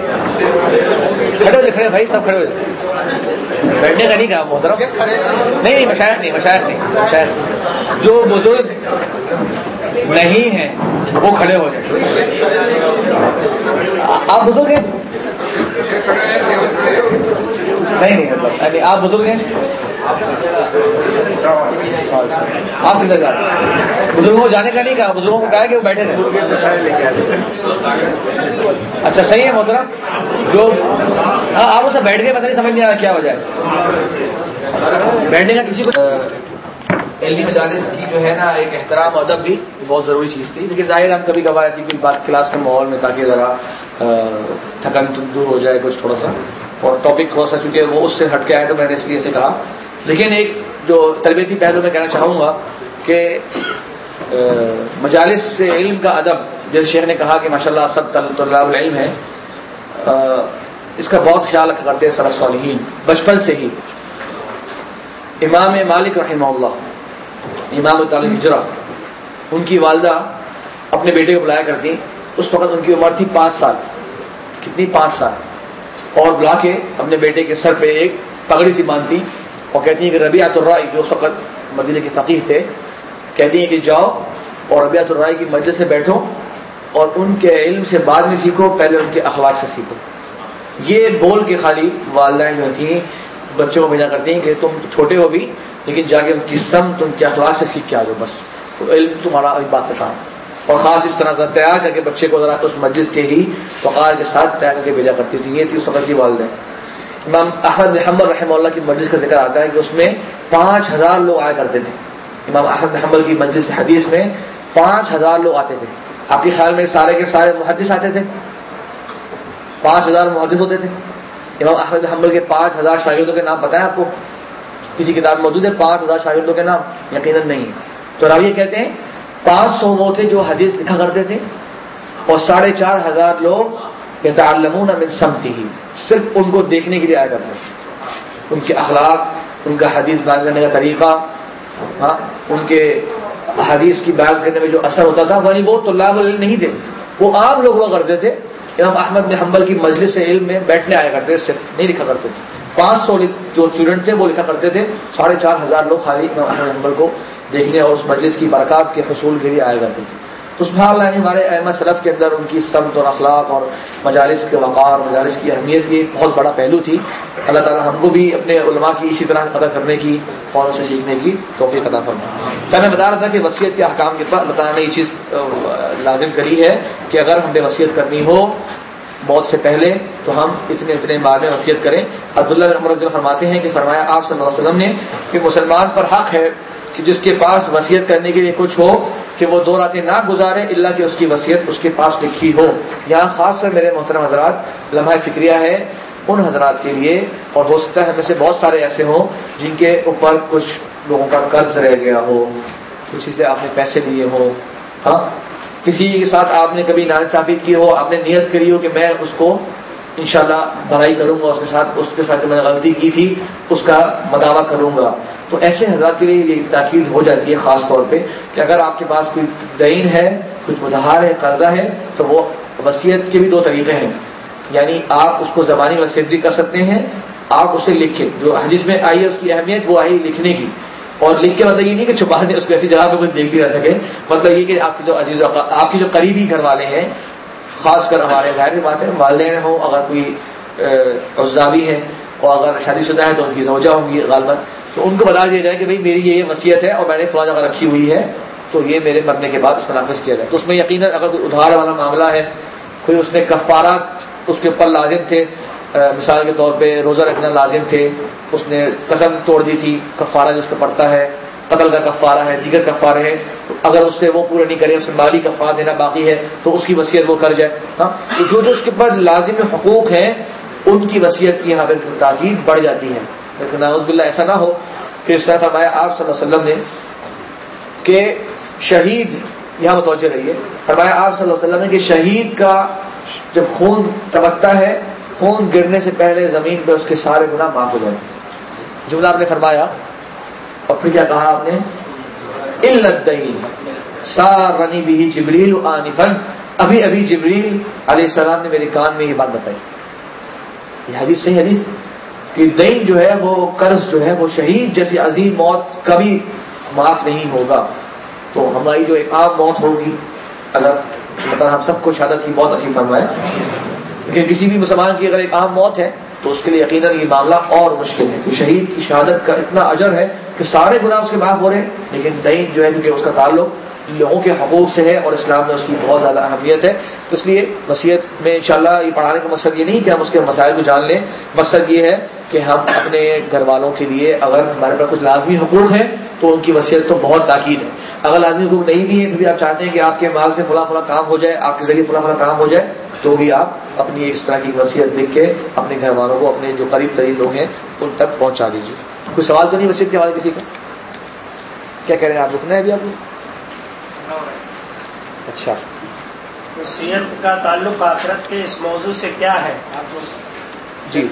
کھڑے ہو کھڑے بھائی سب کھڑے ہو جائیں بیٹھنے کا نہیں کہا، محترم۔ نہیں نہیں مشاعر نہیں مشاعر نہیں مشاعر جو بزرگ نہیں ہیں، وہ کھڑے ہو جائیں۔ آپ بزرگ ہیں؟ نہیں نہیں مطلب، یعنی آپ بزرگ ہیں؟ آپ کدھر جا رہے بزرگوں کو جانے کا نہیں کہا، بزرگوں کو کہا کہ وہ بیٹھے اچھا صحیح ہے محترم۔ جو ہاں آپ اسے بیٹھ گئے پتہ نہیں، سمجھ نہیں آیا کیا ہو جائے بیٹھنے کا کسی کو علمی مجالس کی جو ہے نا، ایک احترام ادب بھی بہت ضروری چیز تھی۔ لیکن ظاہر ہم کبھی کبھار ایسی کوئی بات کلاس کے ماحول میں تاکہ ذرا تھکن دور ہو جائے، کچھ تھوڑا سا۔ اور ٹاپک تھوڑا سا، کیونکہ وہ اس سے ہٹ کے آئے تو میں نے اس لیے سے کہا۔ لیکن ایک جو تربیتی پہلو میں کہنا چاہوں گا کہ مجالس سے علم کا ادب، جیسے شیخ نے کہا کہ ماشاء اللہ آپ سب طلاب العلم ہے اس کا بہت خیال رکھا کرتے ہیں سرف صالحین بچپن سے ہی۔ امام مالک رحمہ اللہ، امام تعلیم ہجرا ان کی والدہ اپنے بیٹے کو بلایا کرتی، اس وقت ان کی عمر تھی پانچ سال۔ کتنی پانچ سال؟ اور بلا کے اپنے بیٹے کے سر پہ ایک پگڑی سی باندھتی اور کہتی ہیں کہ ربیعت الرائے جو اس وقت مدینہ کے فقیر تھے، کہتی ہیں کہ جاؤ اور ربیعت الرائے کی مسجد سے بیٹھو اور ان کے علم سے بعد میں سیکھو، پہلے ان کے اخلاق سے سیکھو۔ یہ بول کے خالی والدین جو تھیں، بچوں کو بھیجا کرتی ہیں کہ تم چھوٹے ہو بھی، لیکن جا کے ان کی سم، تم کے اخلاق سے سیکھ کے آ جاؤ، بس۔ تو علم تمہارا ایک بات کا کام اور خاص اس طرح سے تیار کر کے بچے کو ذرا اس مجلس کے ہی وقار کے ساتھ تیار کر کے بھیجا کرتی تھی یہ تھی اس وقت کی والدین۔ امام احمد محمد رحمہ اللہ کی مجلس کا ذکر آتا ہے کہ اس میں پانچ ہزار لوگ آیا کرتے تھے۔ امام احمد محمد کی مجلس حدیث میں پانچ ہزار لوگ آتے تھے۔ آپ کے خیال میں سارے کے سارے محدث آتے تھے؟ پانچ ہزار محدث ہوتے تھے۔ امام احمد حمل کے پانچ ہزار شاگردوں کے نام پتہ ہے آپ کو؟ کسی کتاب موجود ہے پانچ ہزار شاگردوں کے نام؟ یقیناً نہیں۔ تو راویہ کہتے ہیں، پانچ سو وہ تھے جو حدیث لکھا کرتے تھے اور ساڑھے چار ہزار لوگ تعلمون من سمتی ہی صرف ان کو دیکھنے کے لیے آیا کرتے ان کے اخلاق، ان کا حدیث بیان کرنے کا طریقہ ہاں ان کے حدیث کی بیان کرنے میں جو اثر ہوتا تھا، وہی وہ تو لاب نہیں تھے. وہ عام لوگ ہوا کرتے تھے، امام احمد میں حنبل کی مجلس علم میں بیٹھنے آیا کرتے تھے، صرف نہیں لکھا کرتے تھے. پانچ سو جو اسٹوڈنٹ تھے، وہ لکھا کرتے تھے، ساڑھے چار ہزار لوگ خالی امام احمد حنبل کو دیکھنے اور اس مجلس کی برکات کے حصول کے لیے آیا کرتے تھے. تو سبحان اللہ یعنی ہمارے احمد صلف کے اندر ان کی سمت اور اخلاق اور مجالس کے وقار، مجالس کی اہمیت کی بہت بڑا پہلو تھی۔ اللہ تعالیٰ ہم کو بھی اپنے علماء کی اسی طرح پتہ کرنے کی فوراً سے سیکھنے کی توفیق ادا فرما کیا میں بتا رہا تھا کہ وصیت کے احکام کے اللہ تعالیٰ نے یہ چیز لازم کری ہے کہ اگر ہم نے وصیت کرنی ہو بہت سے پہلے تو ہم اتنے اتنے بعد میں وصیت کریں۔ عبداللہ اللہ فرماتے ہیں کہ فرمایا آپ صلی اللہ علیہ وسلم نے کہ مسلمان پر حق ہے کہ جس کے پاس وصیت کرنے کے لیے کچھ ہو، کہ وہ دو راتیں نہ گزارے اللہ کہ اس کی وصیت اس کے پاس لکھی ہو۔ یہاں خاص طور میرے محترم حضرات لمحہ فکریہ ہے ان حضرات کے لیے، اور ہو سکتا ہے ہمیں سے بہت سارے ایسے ہوں جن کے اوپر کچھ لوگوں کا قرض رہ گیا ہو، کسی سے آپ نے پیسے لیے ہو ہاں؟ کسی کے ساتھ آپ نے کبھی ناانصافی کی ہو، آپ نے نیت کری ہو کہ میں اس کو انشاءاللہ بھلائی کروں گا، اس کے ساتھ، اس کے ساتھ میں نے غلطی کی تھی، اس کا مداوع کروں گا۔ تو ایسے حضرات کے لیے یہ تاکید ہو جاتی ہے خاص طور پہ کہ اگر آپ کے پاس کوئی دین ہے کچھ مدہار ہے، قرضہ ہے، تو وہ وصیت کے بھی دو طریقے ہیں۔ یعنی آپ اس کو زبانی وصیت بھی کر سکتے ہیں، آپ اسے لکھیں۔ جو حدیث میں آئی ہے، اس کی اہمیت وہ آئی لکھنے کی۔ اور لکھ کے مطلب یہ نہیں کہ چھپا دیں، اس کو ایسی جگہ پہ کوئی دیکھ بھی رہ سکے۔ مطلب یہ کہ آپ کے جو عزیز آپ کی جو قریبی گھر والے ہیں، خاص کر ہمارے غیر بات ہے، والدین ہوں، اگر کوئی عزاوی ہے اور اگر شادی شدہ ہے تو ان کی زوجہ ہوں گی غالباً۔ تو ان کو بتا دیا جائے کہ بھائی میری یہ وصیت ہے اور میں نے فلاں جگہ رکھی ہوئی ہے، تو یہ میرے مرنے کے بعد اس کو نافذ کیا جائے۔ تو اس میں یقیناً اگر کوئی ادھار والا معاملہ ہے، کوئی اس نے کفارات اس کے اوپر لازم تھے مثال کے طور پہ روزہ رکھنا لازم تھے، اس نے قسم توڑ دی تھی، کفارہ جو اس کو پڑتا ہے، قتل کا کفارہ ہے، دیگر کفارے ہیں، تو اگر اس نے وہ پورا نہیں کرے، اس میں مالی کفار دینا باقی ہے، تو اس کی وصیت وہ کر جائے۔ ہاں تو جو جو اس کے پاس لازم حقوق ہیں ان کی وصیت کی یہاں پہ تاکید بڑھ جاتی ہے لیکن ناؤز باللہ ایسا نہ ہو کہ اس طرح فرمایا آپ صلی اللہ علیہ وسلم نے کہ شہید یہاں متوجہ رہیے۔ فرمایا آپ صلی اللہ علیہ وسلم نے کہ شہید کا جب خون تبکتا ہے، خون گرنے سے پہلے زمین پہ اس کے سارے گناہ معاف ہو جاتے ہیں۔ جملہ آپ نے فرمایا، اور پھر کیا کہا آپ نے؟ رنی بھی جبریل آنفن ابھی ابھی جبریل علیہ السلام نے میرے کان میں یہ بات بتائی۔ یہ حدیث صحیح حدیث کہ دین جو ہے وہ قرض جو ہے وہ شہید جیسی عظیم موت کبھی معاف نہیں ہوگا۔ تو ہماری جو ایک عام موت ہوگی، اگر مطلب ہم سب کو شہادت کی موت اصیل فرمائے، لیکن کسی بھی مسلمان کی اگر ایک عام موت ہے، تو اس کے لیے یقیناً یہ معاملہ اور مشکل ہے کہ شہید کی شہادت کا اتنا اجر ہے کہ سارے گناہ اس کے معاف ہو رہے ہیں، لیکن دین جو ہے، کیونکہ اس کا تعلق لوگوں کے حقوق سے ہے اور اسلام میں اس کی بہت زیادہ اہمیت ہے۔ تو اس لیے وصیت میں انشاءاللہ یہ پڑھانے کا مقصد یہ نہیں کہ ہم اس کے مسائل کو جان لیں۔ مقصد یہ ہے کہ ہم اپنے گھر والوں کے لیے اگر ہمارے پاس کچھ لازمی حقوق ہیں تو ان کی وصیت تو بہت تاکید ہے۔ اگر لازمی حقوق نہیں بھی ہے پھر بھی آپ چاہتے ہیں کہ آپ کے مال سے فلاں فلاں کام ہو جائے، آپ کے ذریعے فلاں فلاں کام ہو جائے، تو بھی آپ اپنی اس طرح کی وصیت لکھ کے اپنے گھر والوں کو، اپنے جو قریب ترین لوگ ہیں، ان تک پہنچا دیجیے کوئی سوال تو نہیں وصیت کے حوالے کسی کا؟ کیا کہہ رہے ہیں آپ؟ رکنا ہے ابھی آپ کو؟ اچھا۔ وصیت کا تعلق آخرت کے اس موضوع سے کیا ہے؟ جی۔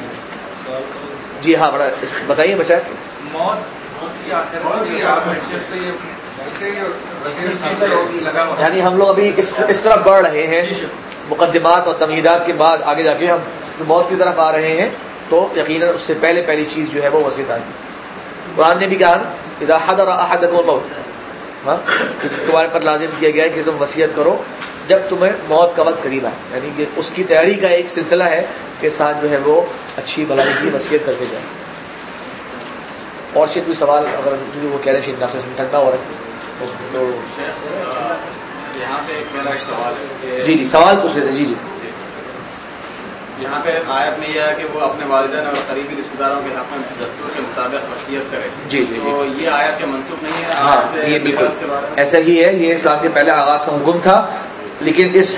جی ہاں بڑا بتائیے بچہ یعنی ہم لوگ ابھی اس طرح بڑھ رہے ہیں۔ مقدمات اور تمہیدات کے بعد آگے جا کے ہم موت کی طرف آ رہے ہیں تو یقیناً اس سے پہلے پہلی چیز جو ہے وہ وسیع آئی قرآن نے بھی کہا حد اور احدت و بہت ہاں؟ تمہارے پر لازم کیا گیا ہے کہ تم وصیت کرو جب تمہیں موت کا وقت قریب آئے یعنی کہ اس کی تیاری کا ایک سلسلہ ہے کہ ساتھ جو ہے وہ اچھی بلائی کی وصیت کر کے جائے۔ اور شاید کوئی سوال اگر وہ کہہ رہے ہیں شیخ سے ٹھنڈا ہو رہا ہے تو یہاں میرا ایک سوال ہے جی جی سوال پوچھ لیتے جی جی۔ یہاں پہ آیت میں یہ ہے کہ وہ اپنے والدین اور قریبی رشتے داروں کے حق میں دستور کے مطابق وصیت کرے۔ جی جی تو یہ آیت کے منسوخ نہیں ہے ہاں یہ بالکل۔ ایسا ہی ہے یہ اسلام کے پہلے آغاز کا حکم تھا لیکن اس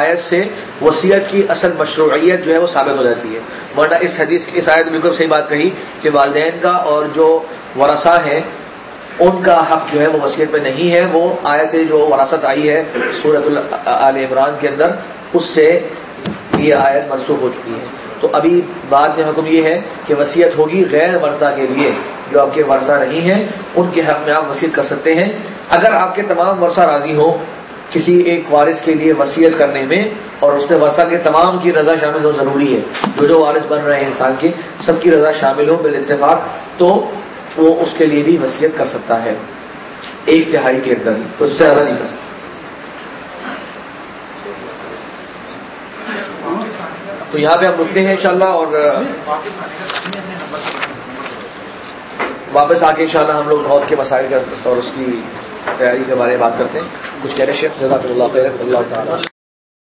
آیت سے وصیت کی اصل مشروعیت جو ہے وہ ثابت ہو جاتی ہے۔ ورنہ اس حدیث کی اس آیت میں بالکل صحیح بات کہی کہ والدین کا اور جو ورثہ ہے ان کا حق جو ہے وہ وصیت میں نہیں ہے۔ وہ آیت جو وراثت آئی ہے سورت عال عمران کے اندر اس سے یہ آیت منسوخ ہو چکی ہے۔ تو ابھی بعد میں حکم یہ ہے کہ وصیت ہوگی غیر ورثہ کے لیے، جو آپ کے ورثہ نہیں ہیں، ان کے حق میں آپ وصیت کر سکتے ہیں۔ اگر آپ کے تمام ورثہ راضی ہوں کسی ایک وارث کے لیے وصیت کرنے میں، اور اس میں ورثہ کے تمام کی رضا شامل ہو، ضروری ہے۔ جو جو وارث بن رہے ہیں انسان کے، سب کی رضا شامل ہو بال اتفاق تو وہ اس کے لیے بھی وصیت کر سکتا ہے۔ ایک تہائی کے اندر تو اس سے زیادہ نہیں کر سکتا۔ تو یہاں پہ ہم رکتے ہیں انشاءاللہ اور واپس آ کے انشاءاللہ ہم لوگ بہت کے مسائل اور اس کی تیاری کے بارے میں بات کرتے ہیں۔ کچھ کہہ رہے شیخ اللہ خیر اللہ تعالیٰ۔